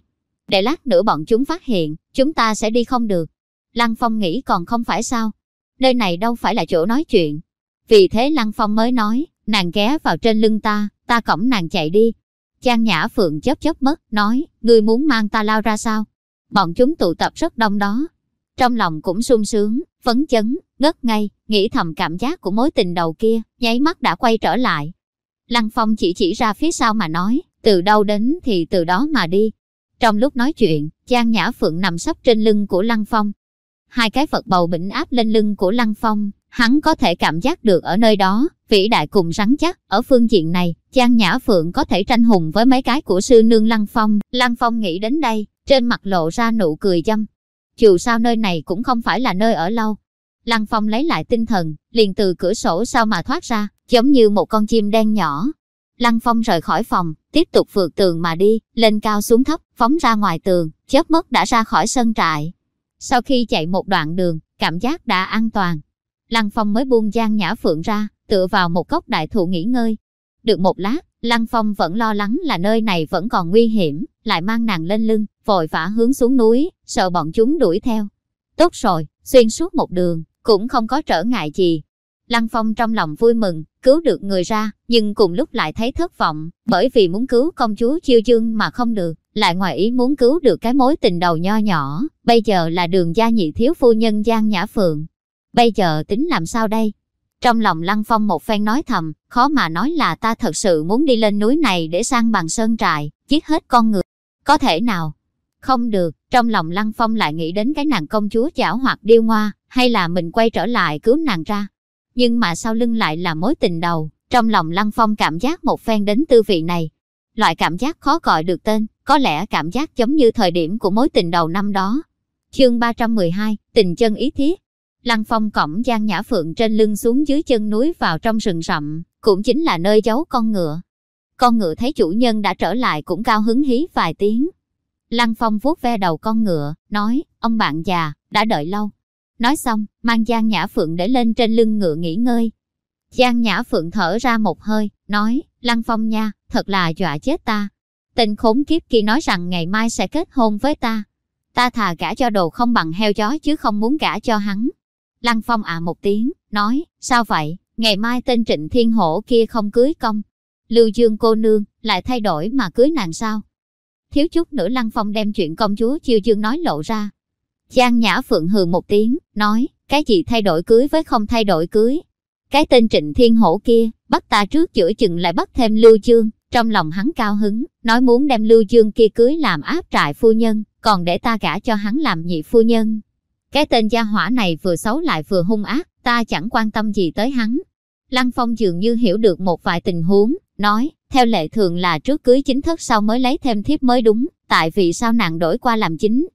Để lát nữa bọn chúng phát hiện, chúng ta sẽ đi không được. Lăng Phong nghĩ còn không phải sao. Nơi này đâu phải là chỗ nói chuyện. Vì thế Lăng Phong mới nói, nàng ghé vào trên lưng ta, ta cõng nàng chạy đi. Trang Nhã Phượng chớp chớp mất, nói, ngươi muốn mang ta lao ra sao? Bọn chúng tụ tập rất đông đó. Trong lòng cũng sung sướng, phấn chấn, ngất ngay, nghĩ thầm cảm giác của mối tình đầu kia, nháy mắt đã quay trở lại. Lăng Phong chỉ chỉ ra phía sau mà nói, từ đâu đến thì từ đó mà đi. Trong lúc nói chuyện, giang Nhã Phượng nằm sấp trên lưng của Lăng Phong. Hai cái Phật bầu bỉnh áp lên lưng của Lăng Phong, hắn có thể cảm giác được ở nơi đó, vĩ đại cùng rắn chắc. Ở phương diện này, giang Nhã Phượng có thể tranh hùng với mấy cái của sư nương Lăng Phong. Lăng Phong nghĩ đến đây, trên mặt lộ ra nụ cười dâm. Dù sao nơi này cũng không phải là nơi ở lâu. Lăng Phong lấy lại tinh thần, liền từ cửa sổ sau mà thoát ra, giống như một con chim đen nhỏ. Lăng Phong rời khỏi phòng, tiếp tục vượt tường mà đi, lên cao xuống thấp, phóng ra ngoài tường, chớp mất đã ra khỏi sân trại. Sau khi chạy một đoạn đường, cảm giác đã an toàn. Lăng Phong mới buông Giang Nhã Phượng ra, tựa vào một góc đại thụ nghỉ ngơi. Được một lát, Lăng Phong vẫn lo lắng là nơi này vẫn còn nguy hiểm, lại mang nàng lên lưng, vội vã hướng xuống núi, sợ bọn chúng đuổi theo. Tốt rồi, xuyên suốt một đường, cũng không có trở ngại gì. Lăng Phong trong lòng vui mừng, cứu được người ra, nhưng cùng lúc lại thấy thất vọng, bởi vì muốn cứu công chúa Chiêu Dương mà không được, lại ngoài ý muốn cứu được cái mối tình đầu nho nhỏ, bây giờ là đường gia nhị thiếu phu nhân Giang Nhã Phượng. Bây giờ tính làm sao đây? Trong lòng Lăng Phong một phen nói thầm, khó mà nói là ta thật sự muốn đi lên núi này để sang bằng sơn trại, giết hết con người. Có thể nào? Không được, trong lòng Lăng Phong lại nghĩ đến cái nàng công chúa chảo hoặc điêu ngoa, hay là mình quay trở lại cứu nàng ra. Nhưng mà sau lưng lại là mối tình đầu, trong lòng Lăng Phong cảm giác một phen đến tư vị này. Loại cảm giác khó gọi được tên, có lẽ cảm giác giống như thời điểm của mối tình đầu năm đó. Chương 312, tình chân ý thiết. Lăng Phong cõng Giang Nhã Phượng trên lưng xuống dưới chân núi vào trong rừng rậm, cũng chính là nơi giấu con ngựa. Con ngựa thấy chủ nhân đã trở lại cũng cao hứng hí vài tiếng. Lăng Phong vuốt ve đầu con ngựa, nói, ông bạn già, đã đợi lâu. Nói xong, mang Giang Nhã Phượng để lên trên lưng ngựa nghỉ ngơi. Giang Nhã Phượng thở ra một hơi, nói, Lăng Phong nha, thật là dọa chết ta. Tình khốn kiếp kia nói rằng ngày mai sẽ kết hôn với ta. Ta thà gả cho đồ không bằng heo chó chứ không muốn gả cho hắn. Lăng Phong à một tiếng, nói, sao vậy, ngày mai tên Trịnh Thiên Hổ kia không cưới công. Lưu Dương cô nương, lại thay đổi mà cưới nàng sao? Thiếu chút nữa Lăng Phong đem chuyện công chúa Chiêu Dương nói lộ ra. Giang Nhã Phượng hừ một tiếng, nói, cái gì thay đổi cưới với không thay đổi cưới. Cái tên Trịnh Thiên Hổ kia, bắt ta trước chữa chừng lại bắt thêm Lưu Dương, trong lòng hắn cao hứng, nói muốn đem Lưu Dương kia cưới làm áp trại phu nhân, còn để ta gả cho hắn làm nhị phu nhân. Cái tên gia hỏa này vừa xấu lại vừa hung ác, ta chẳng quan tâm gì tới hắn. Lăng Phong dường như hiểu được một vài tình huống, nói, theo lệ thường là trước cưới chính thức sau mới lấy thêm thiếp mới đúng, tại vì sao nàng đổi qua làm chính.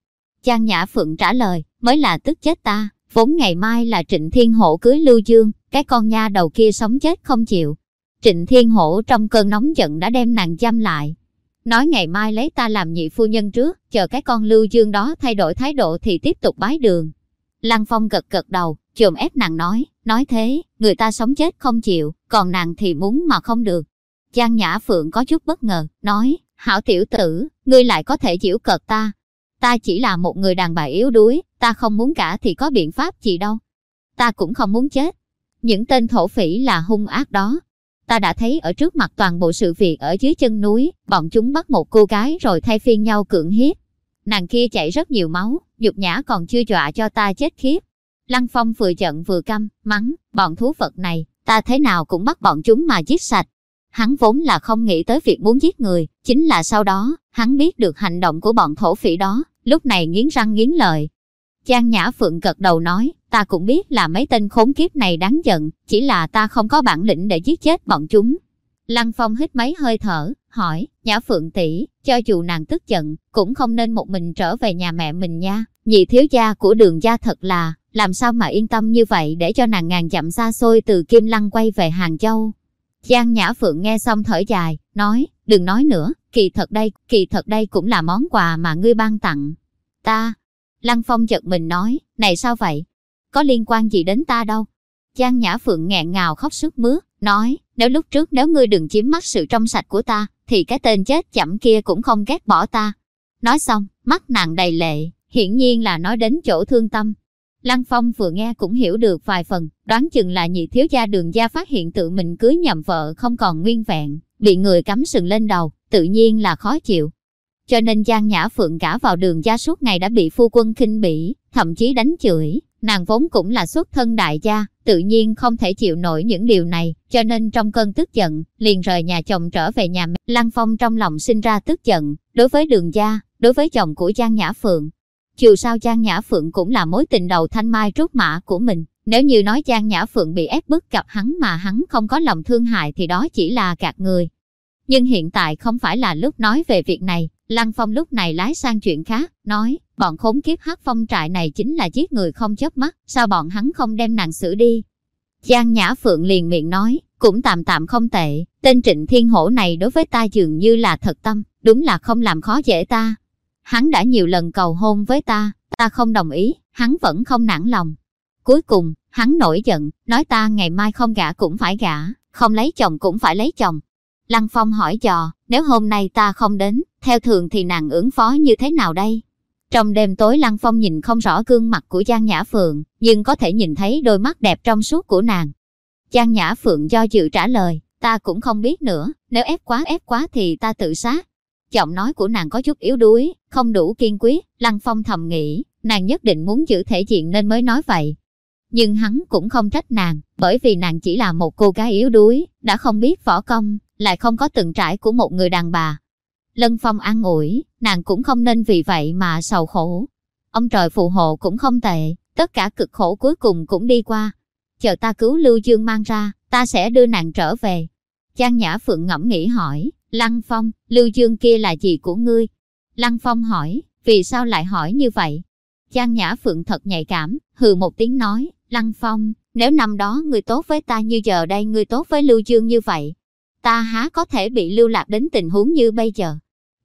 Trang Nhã Phượng trả lời, mới là tức chết ta, vốn ngày mai là Trịnh Thiên Hổ cưới Lưu Dương, cái con nha đầu kia sống chết không chịu. Trịnh Thiên Hổ trong cơn nóng giận đã đem nàng giam lại. Nói ngày mai lấy ta làm nhị phu nhân trước, chờ cái con Lưu Dương đó thay đổi thái độ thì tiếp tục bái đường. Lăng Phong gật gật đầu, chồm ép nàng nói, nói thế, người ta sống chết không chịu, còn nàng thì muốn mà không được. Giang Nhã Phượng có chút bất ngờ, nói, hảo tiểu tử, ngươi lại có thể giễu cợt ta. Ta chỉ là một người đàn bà yếu đuối, ta không muốn cả thì có biện pháp gì đâu. Ta cũng không muốn chết. Những tên thổ phỉ là hung ác đó. Ta đã thấy ở trước mặt toàn bộ sự việc ở dưới chân núi, bọn chúng bắt một cô gái rồi thay phiên nhau cưỡng hiếp. Nàng kia chảy rất nhiều máu, nhục nhã còn chưa dọa cho ta chết khiếp. Lăng Phong vừa giận vừa căm, mắng, bọn thú vật này, ta thế nào cũng bắt bọn chúng mà giết sạch. Hắn vốn là không nghĩ tới việc muốn giết người, chính là sau đó, hắn biết được hành động của bọn thổ phỉ đó, lúc này nghiến răng nghiến lợi. Giang Nhã Phượng gật đầu nói, ta cũng biết là mấy tên khốn kiếp này đáng giận, chỉ là ta không có bản lĩnh để giết chết bọn chúng. Lăng Phong hít mấy hơi thở, hỏi, Nhã Phượng tỷ, cho dù nàng tức giận, cũng không nên một mình trở về nhà mẹ mình nha. Nhị thiếu gia của đường gia thật là, làm sao mà yên tâm như vậy để cho nàng ngàn dặm xa xôi từ Kim Lăng quay về Hàng Châu. Giang Nhã Phượng nghe xong thở dài, nói, đừng nói nữa, kỳ thật đây, kỳ thật đây cũng là món quà mà ngươi ban tặng. Ta, Lăng Phong chợt mình nói, này sao vậy? Có liên quan gì đến ta đâu? Giang Nhã Phượng nghẹn ngào khóc sức mướt, nói, nếu lúc trước nếu ngươi đừng chiếm mắt sự trong sạch của ta, thì cái tên chết chậm kia cũng không ghét bỏ ta. Nói xong, mắt nàng đầy lệ, hiển nhiên là nói đến chỗ thương tâm. Lăng Phong vừa nghe cũng hiểu được vài phần, đoán chừng là nhị thiếu gia đường gia phát hiện tự mình cưới nhầm vợ không còn nguyên vẹn, bị người cắm sừng lên đầu, tự nhiên là khó chịu. Cho nên Giang Nhã Phượng cả vào đường gia suốt ngày đã bị phu quân khinh bỉ, thậm chí đánh chửi, nàng vốn cũng là xuất thân đại gia, tự nhiên không thể chịu nổi những điều này, cho nên trong cơn tức giận, liền rời nhà chồng trở về nhà mẹ. Lăng Phong trong lòng sinh ra tức giận, đối với đường gia, đối với chồng của Giang Nhã Phượng. Dù sao Giang Nhã Phượng cũng là mối tình đầu thanh mai trúc mã của mình, nếu như nói Giang Nhã Phượng bị ép bức gặp hắn mà hắn không có lòng thương hại thì đó chỉ là gạt người. Nhưng hiện tại không phải là lúc nói về việc này, Lăng Phong lúc này lái sang chuyện khác, nói, bọn khốn kiếp hắc phong trại này chính là giết người không chớp mắt, sao bọn hắn không đem nàng xử đi? Giang Nhã Phượng liền miệng nói, cũng tạm tạm không tệ, tên Trịnh Thiên Hổ này đối với ta dường như là thật tâm, đúng là không làm khó dễ ta. Hắn đã nhiều lần cầu hôn với ta, ta không đồng ý, hắn vẫn không nản lòng. Cuối cùng, hắn nổi giận, nói ta ngày mai không gả cũng phải gả, không lấy chồng cũng phải lấy chồng. Lăng Phong hỏi dò, nếu hôm nay ta không đến, theo thường thì nàng ứng phó như thế nào đây? Trong đêm tối Lăng Phong nhìn không rõ gương mặt của Giang Nhã Phượng, nhưng có thể nhìn thấy đôi mắt đẹp trong suốt của nàng. Giang Nhã Phượng do dự trả lời, ta cũng không biết nữa, nếu ép quá ép quá thì ta tự sát. Giọng nói của nàng có chút yếu đuối, không đủ kiên quyết, Lăng Phong thầm nghĩ, nàng nhất định muốn giữ thể diện nên mới nói vậy. Nhưng hắn cũng không trách nàng, bởi vì nàng chỉ là một cô gái yếu đuối, đã không biết võ công, lại không có từng trải của một người đàn bà. Lân Phong an ủi, nàng cũng không nên vì vậy mà sầu khổ. Ông trời phù hộ cũng không tệ, tất cả cực khổ cuối cùng cũng đi qua. Chờ ta cứu Lưu Dương mang ra, ta sẽ đưa nàng trở về. Giang Nhã Phượng ngẫm nghĩ hỏi, Lăng Phong, Lưu Dương kia là gì của ngươi? Lăng Phong hỏi, vì sao lại hỏi như vậy? Giang Nhã Phượng thật nhạy cảm, hừ một tiếng nói, Lăng Phong, nếu năm đó ngươi tốt với ta như giờ đây ngươi tốt với Lưu Dương như vậy, ta há có thể bị lưu lạc đến tình huống như bây giờ.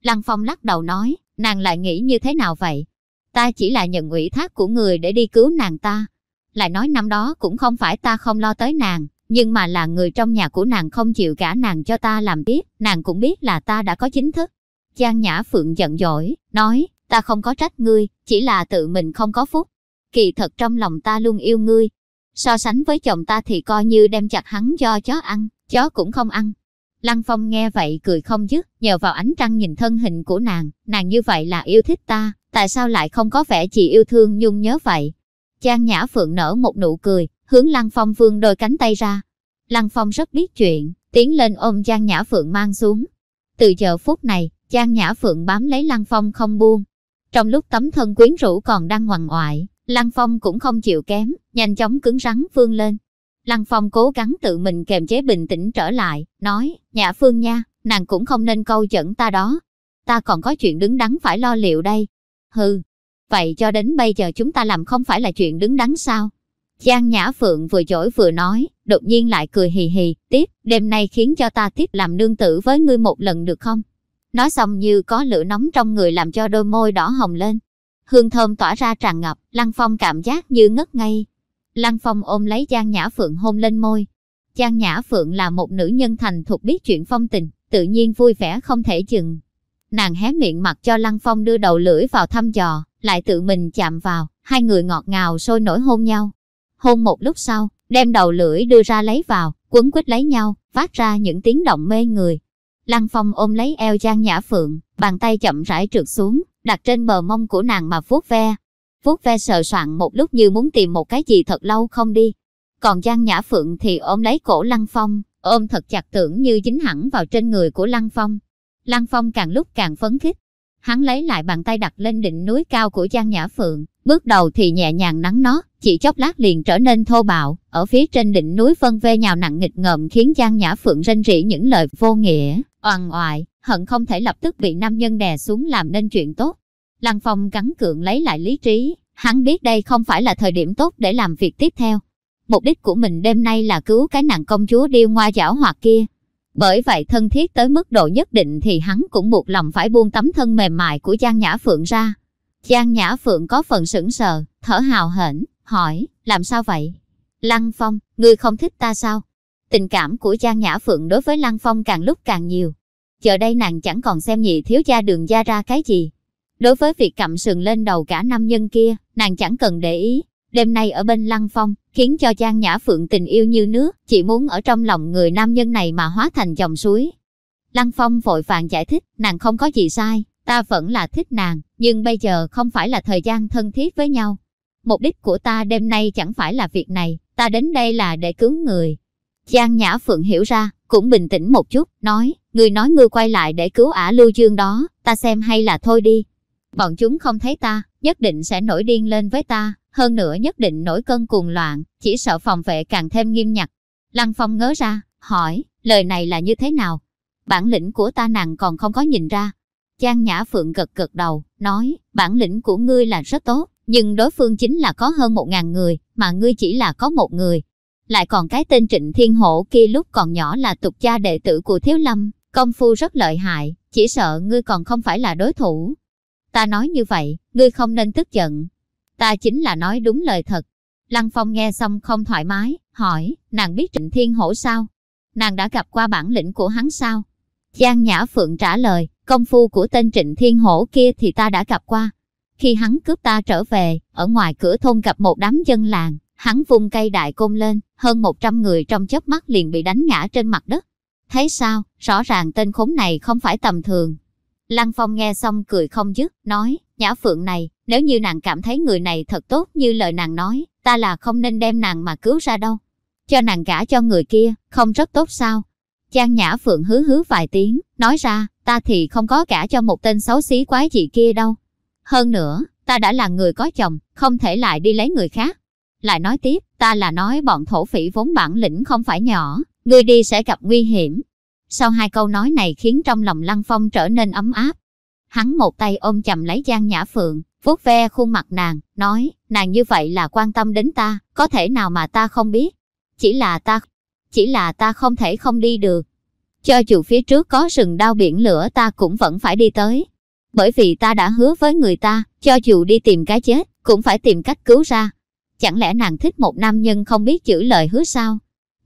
Lăng Phong lắc đầu nói, nàng lại nghĩ như thế nào vậy? Ta chỉ là nhận ủy thác của người để đi cứu nàng ta. Lại nói năm đó cũng không phải ta không lo tới nàng, nhưng mà là người trong nhà của nàng không chịu cả nàng cho ta làm tiếp, nàng cũng biết là ta đã có chính thức. Giang Nhã Phượng giận dỗi, nói, ta không có trách ngươi, chỉ là tự mình không có phúc. Kỳ thật trong lòng ta luôn yêu ngươi. So sánh với chồng ta thì coi như đem chặt hắn cho chó ăn, chó cũng không ăn. Lăng Phong nghe vậy cười không dứt, nhờ vào ánh trăng nhìn thân hình của nàng, nàng như vậy là yêu thích ta, tại sao lại không có vẻ chỉ yêu thương nhung nhớ vậy? Trang Nhã Phượng nở một nụ cười, hướng Lăng Phong vương đôi cánh tay ra. Lăng Phong rất biết chuyện, tiến lên ôm giang Nhã Phượng mang xuống. Từ giờ phút này, giang Nhã Phượng bám lấy Lăng Phong không buông. Trong lúc tấm thân quyến rũ còn đang ngoằn ngoại, Lăng Phong cũng không chịu kém, nhanh chóng cứng rắn vương lên, Lăng Phong cố gắng tự mình kềm chế bình tĩnh trở lại, nói, Nhã Phương nha, nàng cũng không nên câu dẫn ta đó. Ta còn có chuyện đứng đắn phải lo liệu đây. Hừ, vậy cho đến bây giờ chúng ta làm không phải là chuyện đứng đắn sao? Giang Nhã Phượng vừa dỗi vừa nói, đột nhiên lại cười hì hì, tiếp, đêm nay khiến cho ta tiếp làm nương tử với ngươi một lần được không? Nói xong như có lửa nóng trong người làm cho đôi môi đỏ hồng lên. Hương thơm tỏa ra tràn ngập, Lăng Phong cảm giác như ngất ngây, Lăng Phong ôm lấy Giang Nhã Phượng hôn lên môi. Giang Nhã Phượng là một nữ nhân thành thục biết chuyện phong tình, tự nhiên vui vẻ không thể chừng. Nàng hé miệng mặt cho Lăng Phong đưa đầu lưỡi vào thăm dò, lại tự mình chạm vào, hai người ngọt ngào sôi nổi hôn nhau. Hôn một lúc sau, đem đầu lưỡi đưa ra lấy vào, quấn quýt lấy nhau, phát ra những tiếng động mê người. Lăng Phong ôm lấy eo Giang Nhã Phượng, bàn tay chậm rãi trượt xuống, đặt trên bờ mông của nàng mà vuốt ve, vuốt ve sờ soạn một lúc như muốn tìm một cái gì thật lâu không đi. Còn Giang Nhã Phượng thì ôm lấy cổ Lăng Phong, ôm thật chặt tưởng như dính hẳn vào trên người của Lăng Phong. Lăng Phong càng lúc càng phấn khích. Hắn lấy lại bàn tay đặt lên đỉnh núi cao của Giang Nhã Phượng, bước đầu thì nhẹ nhàng nắng nó, chỉ chốc lát liền trở nên thô bạo, ở phía trên đỉnh núi phân vê nhào nặng nghịch ngợm khiến Giang Nhã Phượng rên rỉ những lời vô nghĩa, oằn oại, hận không thể lập tức bị nam nhân đè xuống làm nên chuyện tốt. Lăng Phong gắn cưỡng lấy lại lý trí, hắn biết đây không phải là thời điểm tốt để làm việc tiếp theo. Mục đích của mình đêm nay là cứu cái nàng công chúa điêu ngoa giảo hoạt kia. Bởi vậy thân thiết tới mức độ nhất định thì hắn cũng buộc lòng phải buông tấm thân mềm mại của Giang Nhã Phượng ra. Giang Nhã Phượng có phần sững sờ, thở hào hển, hỏi, làm sao vậy? Lăng Phong, ngươi không thích ta sao? Tình cảm của Giang Nhã Phượng đối với Lăng Phong càng lúc càng nhiều. Giờ đây nàng chẳng còn xem nhị thiếu gia đường gia ra cái gì, Đối với việc cặm sừng lên đầu cả nam nhân kia, nàng chẳng cần để ý. Đêm nay ở bên Lăng Phong, khiến cho Trang Nhã Phượng tình yêu như nước, chỉ muốn ở trong lòng người nam nhân này mà hóa thành dòng suối. Lăng Phong vội vàng giải thích, nàng không có gì sai, ta vẫn là thích nàng, nhưng bây giờ không phải là thời gian thân thiết với nhau. Mục đích của ta đêm nay chẳng phải là việc này, ta đến đây là để cứu người. Giang Nhã Phượng hiểu ra, cũng bình tĩnh một chút, nói, người nói ngươi quay lại để cứu ả Lưu Dương đó, ta xem hay là thôi đi. Bọn chúng không thấy ta, nhất định sẽ nổi điên lên với ta, hơn nữa nhất định nổi cơn cuồng loạn, chỉ sợ phòng vệ càng thêm nghiêm ngặt. Lăng Phong ngớ ra, hỏi, lời này là như thế nào? Bản lĩnh của ta nàng còn không có nhìn ra. Giang Nhã Phượng gật gật đầu, nói, bản lĩnh của ngươi là rất tốt, nhưng đối phương chính là có hơn một ngàn người, mà ngươi chỉ là có một người. Lại còn cái tên Trịnh Thiên Hổ kia lúc còn nhỏ là tục cha đệ tử của Thiếu Lâm, công phu rất lợi hại, chỉ sợ ngươi còn không phải là đối thủ. Ta nói như vậy, ngươi không nên tức giận. Ta chính là nói đúng lời thật. Lăng Phong nghe xong không thoải mái, hỏi, nàng biết Trịnh Thiên Hổ sao? Nàng đã gặp qua bản lĩnh của hắn sao? Giang Nhã Phượng trả lời, công phu của tên Trịnh Thiên Hổ kia thì ta đã gặp qua. Khi hắn cướp ta trở về, ở ngoài cửa thôn gặp một đám dân làng, hắn vung cây đại côn lên, hơn 100 người trong chớp mắt liền bị đánh ngã trên mặt đất. Thấy sao, rõ ràng tên khốn này không phải tầm thường. Lăng Phong nghe xong cười không dứt, nói, Nhã Phượng này, nếu như nàng cảm thấy người này thật tốt như lời nàng nói, ta là không nên đem nàng mà cứu ra đâu. Cho nàng gả cho người kia, không rất tốt sao? Giang Nhã Phượng hứ hứ vài tiếng, nói ra, ta thì không có gả cho một tên xấu xí quái gì kia đâu. Hơn nữa, ta đã là người có chồng, không thể lại đi lấy người khác. Lại nói tiếp, ta là nói bọn thổ phỉ vốn bản lĩnh không phải nhỏ, người đi sẽ gặp nguy hiểm. Sau hai câu nói này khiến trong lòng Lăng Phong trở nên ấm áp. Hắn một tay ôm chầm lấy Giang Nhã Phượng, vuốt ve khuôn mặt nàng, nói, nàng như vậy là quan tâm đến ta, có thể nào mà ta không biết. Chỉ là ta, chỉ là ta không thể không đi được. Cho dù phía trước có rừng đao biển lửa ta cũng vẫn phải đi tới. Bởi vì ta đã hứa với người ta, cho dù đi tìm cái chết, cũng phải tìm cách cứu ra. Chẳng lẽ nàng thích một nam nhân không biết giữ lời hứa sao?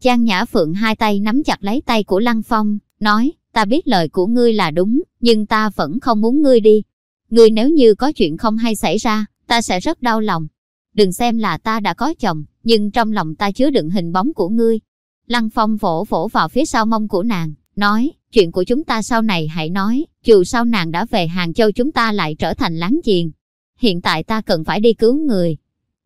Giang Nhã Phượng hai tay nắm chặt lấy tay của Lăng Phong, nói, ta biết lời của ngươi là đúng, nhưng ta vẫn không muốn ngươi đi. Ngươi nếu như có chuyện không hay xảy ra, ta sẽ rất đau lòng. Đừng xem là ta đã có chồng, nhưng trong lòng ta chứa đựng hình bóng của ngươi. Lăng Phong vỗ vỗ vào phía sau mông của nàng, nói, chuyện của chúng ta sau này hãy nói, dù sau nàng đã về Hàng Châu chúng ta lại trở thành láng giềng. Hiện tại ta cần phải đi cứu người.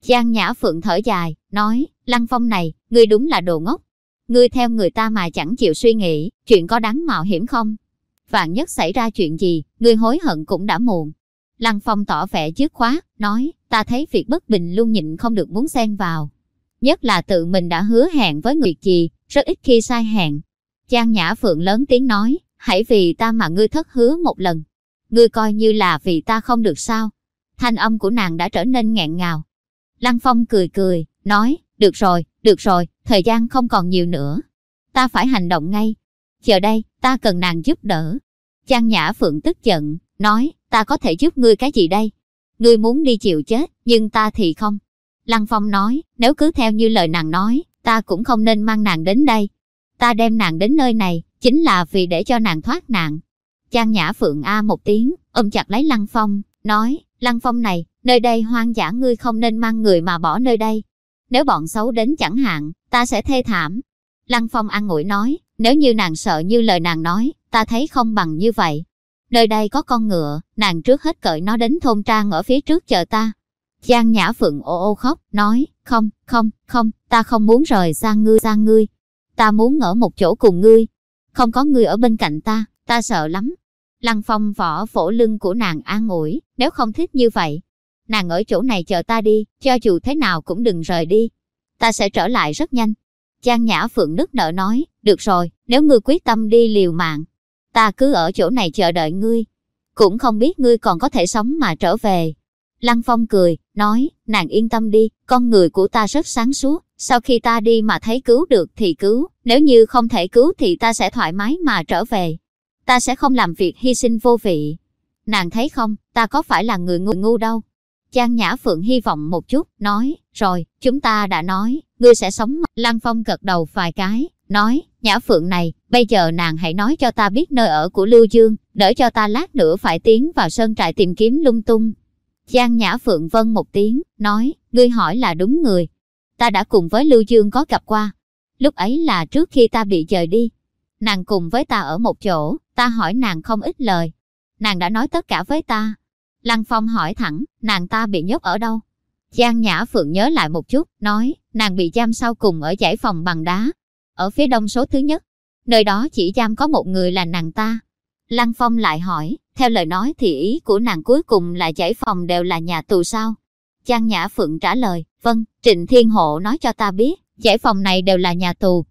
Giang Nhã Phượng thở dài, nói, Lăng Phong này, ngươi đúng là đồ ngốc. Ngươi theo người ta mà chẳng chịu suy nghĩ, chuyện có đáng mạo hiểm không? Vạn nhất xảy ra chuyện gì, ngươi hối hận cũng đã muộn. Lăng Phong tỏ vẻ dứt khoát, nói, ta thấy việc bất bình luôn nhịn không được muốn xen vào. Nhất là tự mình đã hứa hẹn với người gì, rất ít khi sai hẹn. Giang Nhã Phượng lớn tiếng nói, hãy vì ta mà ngươi thất hứa một lần. Ngươi coi như là vì ta không được sao. Thanh âm của nàng đã trở nên nghẹn ngào. Lăng Phong cười cười, nói, được rồi, được rồi, thời gian không còn nhiều nữa. Ta phải hành động ngay. Chờ đây, ta cần nàng giúp đỡ. trang Nhã Phượng tức giận, nói, ta có thể giúp ngươi cái gì đây? Ngươi muốn đi chịu chết, nhưng ta thì không. Lăng Phong nói, nếu cứ theo như lời nàng nói, ta cũng không nên mang nàng đến đây. Ta đem nàng đến nơi này, chính là vì để cho nàng thoát nạn. Trang Nhã Phượng A một tiếng, ôm chặt lấy Lăng Phong, nói, Lăng Phong này, nơi đây hoang dã ngươi không nên mang người mà bỏ nơi đây. Nếu bọn xấu đến chẳng hạn, ta sẽ thê thảm. Lăng Phong ăn ủi nói, nếu như nàng sợ như lời nàng nói, ta thấy không bằng như vậy. Nơi đây có con ngựa, nàng trước hết cởi nó đến thôn trang ở phía trước chờ ta. Giang Nhã Phượng ô ô khóc, nói, không, không, không, ta không muốn rời xa ngươi, xa ngươi. Ta muốn ở một chỗ cùng ngươi. Không có ngươi ở bên cạnh ta, ta sợ lắm. Lăng Phong vỏ phổ lưng của nàng an ủi, nếu không thích như vậy. Nàng ở chỗ này chờ ta đi, cho dù thế nào cũng đừng rời đi. Ta sẽ trở lại rất nhanh. Giang Nhã Phượng nức nở nói, được rồi, nếu ngươi quyết tâm đi liều mạng, ta cứ ở chỗ này chờ đợi ngươi. Cũng không biết ngươi còn có thể sống mà trở về. Lăng Phong cười, nói, nàng yên tâm đi, con người của ta rất sáng suốt, sau khi ta đi mà thấy cứu được thì cứu, nếu như không thể cứu thì ta sẽ thoải mái mà trở về. Ta sẽ không làm việc hy sinh vô vị. Nàng thấy không, ta có phải là người ngu ngu đâu. Trang Nhã Phượng hy vọng một chút, nói, rồi, chúng ta đã nói, ngươi sẽ sống. Lăng Phong gật đầu vài cái, nói, Nhã Phượng này, bây giờ nàng hãy nói cho ta biết nơi ở của Lưu Dương, đỡ cho ta lát nữa phải tiến vào sơn trại tìm kiếm lung tung. Giang Nhã Phượng vân một tiếng, nói, ngươi hỏi là đúng người. Ta đã cùng với Lưu Dương có gặp qua. Lúc ấy là trước khi ta bị dời đi. Nàng cùng với ta ở một chỗ, ta hỏi nàng không ít lời. Nàng đã nói tất cả với ta. Lăng Phong hỏi thẳng, nàng ta bị nhốt ở đâu? Giang Nhã Phượng nhớ lại một chút, nói, nàng bị giam sau cùng ở giải phòng bằng đá. Ở phía đông số thứ nhất. Nơi đó chỉ giam có một người là nàng ta. Lăng Phong lại hỏi, theo lời nói thì ý của nàng cuối cùng là giải phòng đều là nhà tù sao? Giang Nhã Phượng trả lời, vâng, Trịnh Thiên Hộ nói cho ta biết, giải phòng này đều là nhà tù.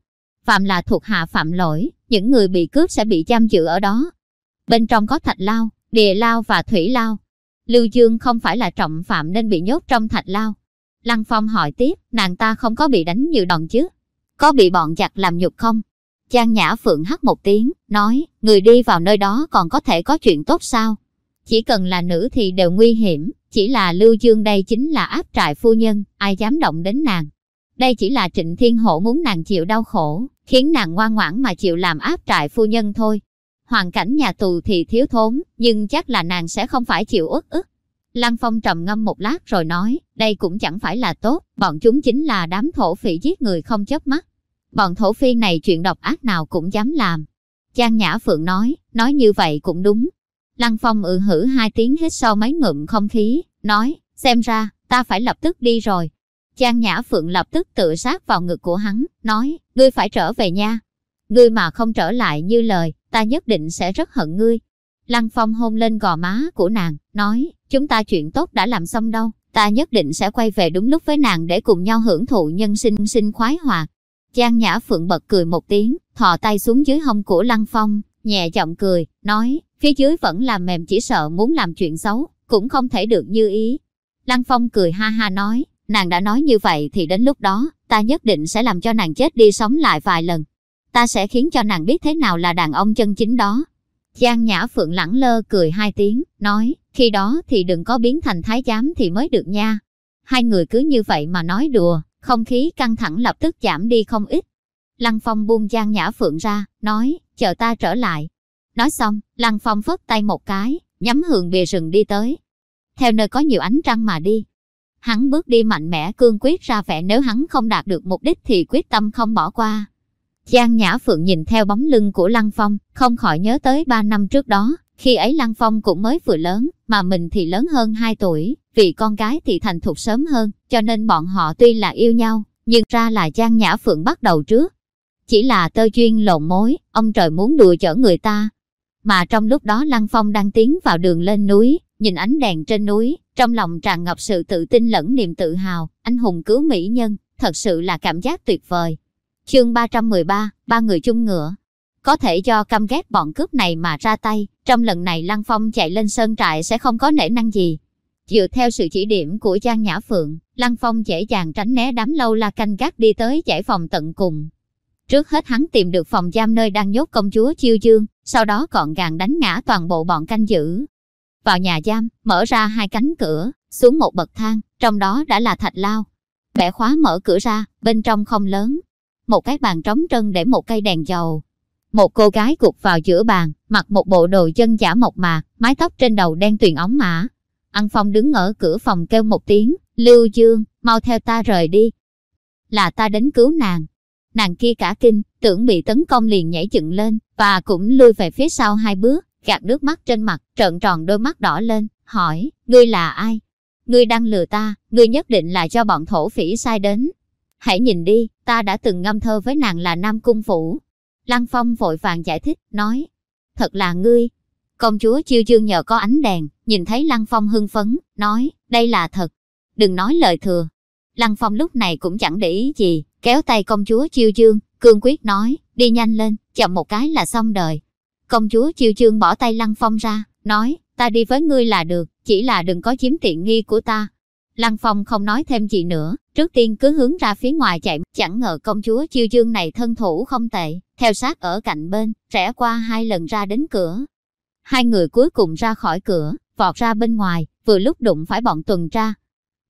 Phạm là thuộc hạ phạm lỗi, những người bị cướp sẽ bị giam giữ ở đó. Bên trong có thạch lao, địa lao và thủy lao. Lưu Dương không phải là trọng phạm nên bị nhốt trong thạch lao. Lăng Phong hỏi tiếp, nàng ta không có bị đánh nhiều đòn chứ? Có bị bọn giặc làm nhục không? Trang Nhã Phượng hắt một tiếng, nói, người đi vào nơi đó còn có thể có chuyện tốt sao? Chỉ cần là nữ thì đều nguy hiểm, chỉ là Lưu Dương đây chính là áp trại phu nhân, ai dám động đến nàng. Đây chỉ là Trịnh Thiên Hổ muốn nàng chịu đau khổ, khiến nàng ngoan ngoãn mà chịu làm áp trại phu nhân thôi. Hoàn cảnh nhà tù thì thiếu thốn, nhưng chắc là nàng sẽ không phải chịu uất ức. Lăng Phong trầm ngâm một lát rồi nói, đây cũng chẳng phải là tốt, bọn chúng chính là đám thổ phỉ giết người không chớp mắt. Bọn thổ phi này chuyện độc ác nào cũng dám làm. Trang Nhã Phượng nói, nói như vậy cũng đúng. Lăng Phong ừ hử hai tiếng hít sau mấy ngụm không khí, nói, xem ra, ta phải lập tức đi rồi. Trang Nhã Phượng lập tức tự sát vào ngực của hắn, nói, ngươi phải trở về nha. Ngươi mà không trở lại như lời, ta nhất định sẽ rất hận ngươi. Lăng Phong hôn lên gò má của nàng, nói, chúng ta chuyện tốt đã làm xong đâu, ta nhất định sẽ quay về đúng lúc với nàng để cùng nhau hưởng thụ nhân sinh sinh khoái hòa. Giang Nhã Phượng bật cười một tiếng, thò tay xuống dưới hông của Lăng Phong, nhẹ giọng cười, nói, phía dưới vẫn là mềm chỉ sợ muốn làm chuyện xấu, cũng không thể được như ý. Lăng Phong cười ha ha nói, nàng đã nói như vậy thì đến lúc đó, ta nhất định sẽ làm cho nàng chết đi sống lại vài lần. Ta sẽ khiến cho nàng biết thế nào là đàn ông chân chính đó. Giang Nhã Phượng lẳng lơ cười hai tiếng, nói, khi đó thì đừng có biến thành thái giám thì mới được nha. Hai người cứ như vậy mà nói đùa, không khí căng thẳng lập tức giảm đi không ít. Lăng Phong buông Giang Nhã Phượng ra, nói, chờ ta trở lại. Nói xong, Lăng Phong phất tay một cái, nhắm hướng bìa rừng đi tới. Theo nơi có nhiều ánh trăng mà đi. Hắn bước đi mạnh mẽ cương quyết ra vẻ nếu hắn không đạt được mục đích thì quyết tâm không bỏ qua. Giang Nhã Phượng nhìn theo bóng lưng của Lăng Phong, không khỏi nhớ tới ba năm trước đó, khi ấy Lăng Phong cũng mới vừa lớn, mà mình thì lớn hơn 2 tuổi, vì con gái thì thành thục sớm hơn, cho nên bọn họ tuy là yêu nhau, nhưng ra là Giang Nhã Phượng bắt đầu trước. Chỉ là tơ duyên lộn mối, ông trời muốn đùa chở người ta. Mà trong lúc đó Lăng Phong đang tiến vào đường lên núi, nhìn ánh đèn trên núi, trong lòng tràn ngập sự tự tin lẫn niềm tự hào, anh hùng cứu mỹ nhân, thật sự là cảm giác tuyệt vời. Chương 313, ba người chung ngựa. Có thể do căm ghét bọn cướp này mà ra tay, trong lần này Lăng Phong chạy lên sơn trại sẽ không có nể năng gì. Dựa theo sự chỉ điểm của Giang Nhã Phượng, Lăng Phong dễ dàng tránh né đám lâu la canh gác đi tới giải phòng tận cùng. Trước hết hắn tìm được phòng giam nơi đang nhốt công chúa Chiêu Dương, sau đó gọn gàng đánh ngã toàn bộ bọn canh giữ. Vào nhà giam, mở ra hai cánh cửa, xuống một bậc thang, trong đó đã là thạch lao. Bẻ khóa mở cửa ra, bên trong không lớn. Một cái bàn trống trân để một cây đèn dầu, một cô gái gục vào giữa bàn, mặc một bộ đồ chân giả mộc mạc, mái tóc trên đầu đen tuyền ống mã. Ăn Phong đứng ở cửa phòng kêu một tiếng, Lưu Dương, mau theo ta rời đi. Là ta đến cứu nàng. Nàng kia cả kinh, tưởng bị tấn công liền nhảy dựng lên, và cũng lui về phía sau hai bước, gạt nước mắt trên mặt, trợn tròn đôi mắt đỏ lên, hỏi, ngươi là ai? Ngươi đang lừa ta, ngươi nhất định là cho bọn thổ phỉ sai đến. Hãy nhìn đi, ta đã từng ngâm thơ với nàng là Nam Cung Phủ, Lăng Phong vội vàng giải thích, nói, thật là ngươi. Công chúa chiêu dương nhờ có ánh đèn, nhìn thấy Lăng Phong hưng phấn, nói, đây là thật. Đừng nói lời thừa. Lăng Phong lúc này cũng chẳng để ý gì, kéo tay công chúa chiêu dương, cương quyết nói, đi nhanh lên, chậm một cái là xong đời. Công chúa chiêu dương bỏ tay Lăng Phong ra, nói, ta đi với ngươi là được, chỉ là đừng có chiếm tiện nghi của ta. Lăng Phong không nói thêm gì nữa, trước tiên cứ hướng ra phía ngoài chạy, chẳng ngờ công chúa chiêu dương này thân thủ không tệ, theo sát ở cạnh bên, rẽ qua hai lần ra đến cửa. Hai người cuối cùng ra khỏi cửa, vọt ra bên ngoài, vừa lúc đụng phải bọn tuần tra.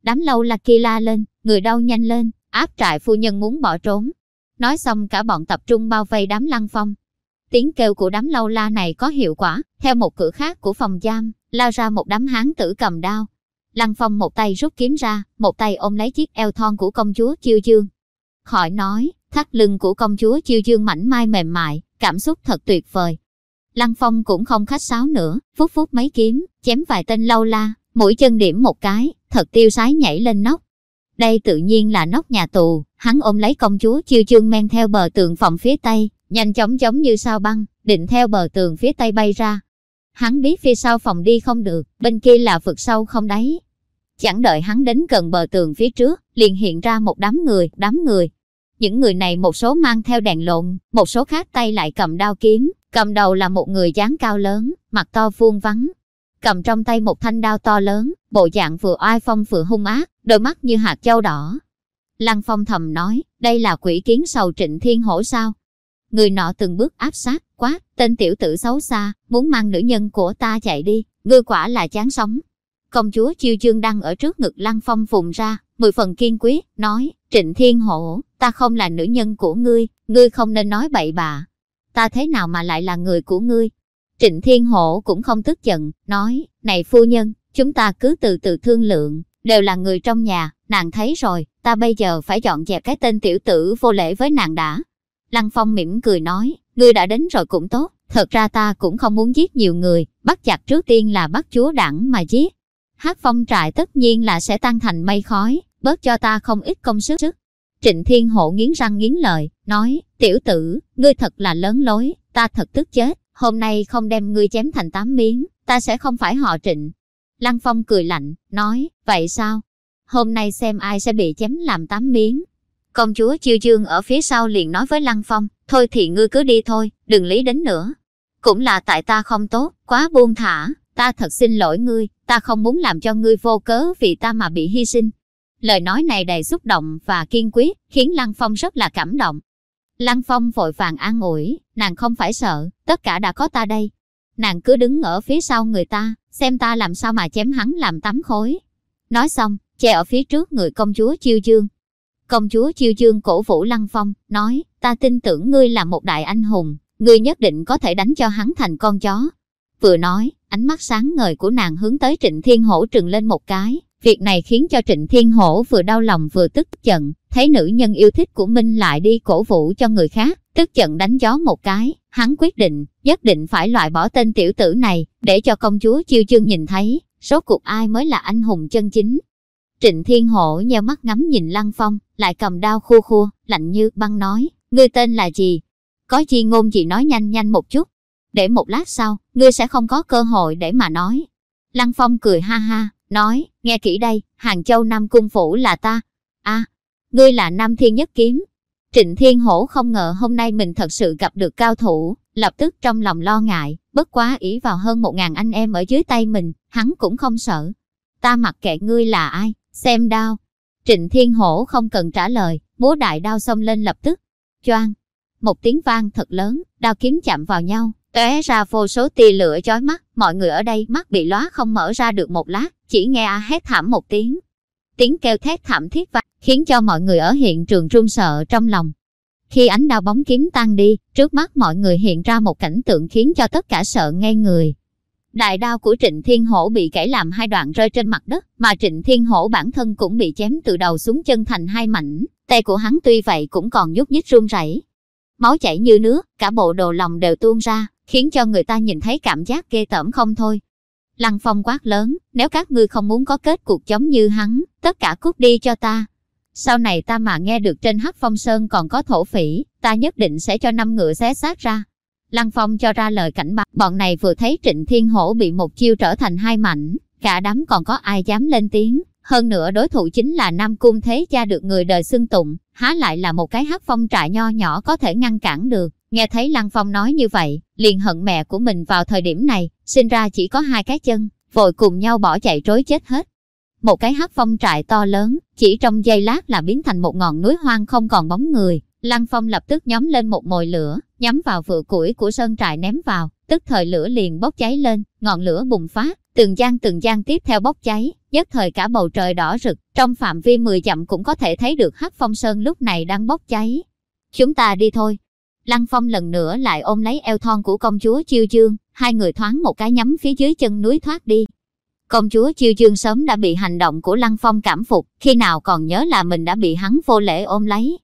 Đám lâu la kia la lên, người đau nhanh lên, áp trại phu nhân muốn bỏ trốn. Nói xong cả bọn tập trung bao vây đám lăng phong. Tiếng kêu của đám lâu la này có hiệu quả, theo một cửa khác của phòng giam, lao ra một đám hán tử cầm đao. Lăng Phong một tay rút kiếm ra, một tay ôm lấy chiếc eo thon của công chúa Chiêu Dương. Khỏi nói, thắt lưng của công chúa Chiêu Dương mảnh mai mềm mại, cảm xúc thật tuyệt vời. Lăng Phong cũng không khách sáo nữa, phút phút mấy kiếm, chém vài tên lâu la, mũi chân điểm một cái, thật tiêu sái nhảy lên nóc. Đây tự nhiên là nóc nhà tù, hắn ôm lấy công chúa chiêu chương men theo bờ tường phòng phía tây, nhanh chóng giống như sao băng, định theo bờ tường phía tây bay ra. Hắn biết phía sau phòng đi không được, bên kia là vực sâu không đáy. Chẳng đợi hắn đến gần bờ tường phía trước, liền hiện ra một đám người, đám người. Những người này một số mang theo đèn lộn, một số khác tay lại cầm đao kiếm, cầm đầu là một người dáng cao lớn, mặt to vuông vắn, cầm trong tay một thanh đao to lớn, bộ dạng vừa oai phong vừa hung ác, đôi mắt như hạt châu đỏ. Lăng Phong thầm nói, đây là quỷ kiến sầu trịnh thiên hổ sao? Người nọ từng bước áp sát, quá, tên tiểu tử xấu xa, muốn mang nữ nhân của ta chạy đi, ngươi quả là chán sống. Công chúa chiêu Dương đang ở trước ngực Lăng Phong vùng ra, mười phần kiên quyết, nói, trịnh thiên hổ, ta không là nữ nhân của ngươi, ngươi không nên nói bậy bạ. Ta thế nào mà lại là người của ngươi? Trịnh Thiên Hổ cũng không tức giận, nói, này phu nhân, chúng ta cứ từ từ thương lượng, đều là người trong nhà, nàng thấy rồi, ta bây giờ phải dọn dẹp cái tên tiểu tử vô lễ với nàng đã. Lăng Phong mỉm cười nói, ngươi đã đến rồi cũng tốt, thật ra ta cũng không muốn giết nhiều người, bắt chặt trước tiên là bắt chúa đẳng mà giết. Hát phong trại tất nhiên là sẽ tan thành mây khói, bớt cho ta không ít công sức. Trịnh Thiên Hộ nghiến răng nghiến lợi, nói, tiểu tử, ngươi thật là lớn lối, ta thật tức chết hôm nay không đem ngươi chém thành tám miếng, ta sẽ không phải họ trịnh. Lăng Phong cười lạnh, nói, vậy sao? Hôm nay xem ai sẽ bị chém làm tám miếng. Công chúa Chiêu Dương ở phía sau liền nói với Lăng Phong, thôi thì ngươi cứ đi thôi, đừng lý đến nữa. Cũng là tại ta không tốt, quá buông thả, ta thật xin lỗi ngươi, ta không muốn làm cho ngươi vô cớ vì ta mà bị hy sinh. Lời nói này đầy xúc động và kiên quyết, khiến Lăng Phong rất là cảm động. Lăng Phong vội vàng an ủi, nàng không phải sợ, tất cả đã có ta đây. Nàng cứ đứng ở phía sau người ta, xem ta làm sao mà chém hắn làm tắm khối. Nói xong, che ở phía trước người công chúa Chiêu Dương. Công chúa Chiêu Dương cổ vũ Lăng Phong, nói, ta tin tưởng ngươi là một đại anh hùng, ngươi nhất định có thể đánh cho hắn thành con chó. Vừa nói, ánh mắt sáng ngời của nàng hướng tới Trịnh Thiên Hổ trừng lên một cái. Việc này khiến cho Trịnh Thiên Hổ vừa đau lòng vừa tức giận, thấy nữ nhân yêu thích của Minh lại đi cổ vũ cho người khác, tức giận đánh gió một cái, hắn quyết định, nhất định phải loại bỏ tên tiểu tử này, để cho công chúa chiêu chương nhìn thấy, số cuộc ai mới là anh hùng chân chính. Trịnh Thiên Hổ nheo mắt ngắm nhìn Lăng Phong, lại cầm đao khua khua, lạnh như băng nói, ngươi tên là gì? Có chi ngôn gì nói nhanh nhanh một chút, để một lát sau, ngươi sẽ không có cơ hội để mà nói. Lăng Phong cười ha ha, nói, nghe kỹ đây, Hàng Châu Nam Cung Phủ là ta. a ngươi là Nam Thiên Nhất Kiếm. Trịnh Thiên Hổ không ngờ hôm nay mình thật sự gặp được cao thủ, lập tức trong lòng lo ngại, bất quá ý vào hơn một ngàn anh em ở dưới tay mình, hắn cũng không sợ. Ta mặc kệ ngươi là ai, xem đao. Trịnh Thiên Hổ không cần trả lời, múa đại đao xông lên lập tức. Choang! Một tiếng vang thật lớn, đao kiếm chạm vào nhau, tóe ra vô số tia lửa chói mắt, mọi người ở đây mắt bị lóa không mở ra được một lát, chỉ nghe a hét thảm một tiếng. Tiếng kêu thét thảm thiết và khiến cho mọi người ở hiện trường run sợ trong lòng. Khi ánh đao bóng kiếm tan đi, trước mắt mọi người hiện ra một cảnh tượng khiến cho tất cả sợ ngay người. Đại đao của Trịnh Thiên Hổ bị kẻ làm hai đoạn rơi trên mặt đất, mà Trịnh Thiên Hổ bản thân cũng bị chém từ đầu xuống chân thành hai mảnh. Tay của hắn tuy vậy cũng còn nhúc nhích run rẩy. Máu chảy như nước, cả bộ đồ lòng đều tuôn ra, khiến cho người ta nhìn thấy cảm giác ghê tởm không thôi. Lăng Phong quát lớn, nếu các ngươi không muốn có kết cuộc giống như hắn, tất cả cút đi cho ta. Sau này ta mà nghe được trên Hắc Phong Sơn còn có thổ phỉ, ta nhất định sẽ cho năm ngựa xé xác ra. Lăng Phong cho ra lời cảnh báo, bọn này vừa thấy Trịnh Thiên Hổ bị một chiêu trở thành hai mảnh, cả đám còn có ai dám lên tiếng. Hơn nữa đối thủ chính là Nam Cung Thế Cha được người đời xưng tụng, há lại là một cái Hắc Phong trại nho nhỏ có thể ngăn cản được. Nghe thấy Lăng Phong nói như vậy, liền hận mẹ của mình vào thời điểm này, sinh ra chỉ có hai cái chân, vội cùng nhau bỏ chạy trối chết hết. Một cái hắc phong trại to lớn, chỉ trong giây lát là biến thành một ngọn núi hoang không còn bóng người. Lăng Phong lập tức nhóm lên một mồi lửa, nhắm vào vựa củi của sơn trại ném vào, tức thời lửa liền bốc cháy lên, ngọn lửa bùng phát, từng gian từng gian tiếp theo bốc cháy, nhất thời cả bầu trời đỏ rực, trong phạm vi 10 dặm cũng có thể thấy được hắc phong sơn lúc này đang bốc cháy. Chúng ta đi thôi, Lăng Phong lần nữa lại ôm lấy eo thon của công chúa Chiêu Dương, hai người thoáng một cái nhắm phía dưới chân núi thoát đi. Công chúa Chiêu Dương sớm đã bị hành động của Lăng Phong cảm phục, khi nào còn nhớ là mình đã bị hắn vô lễ ôm lấy.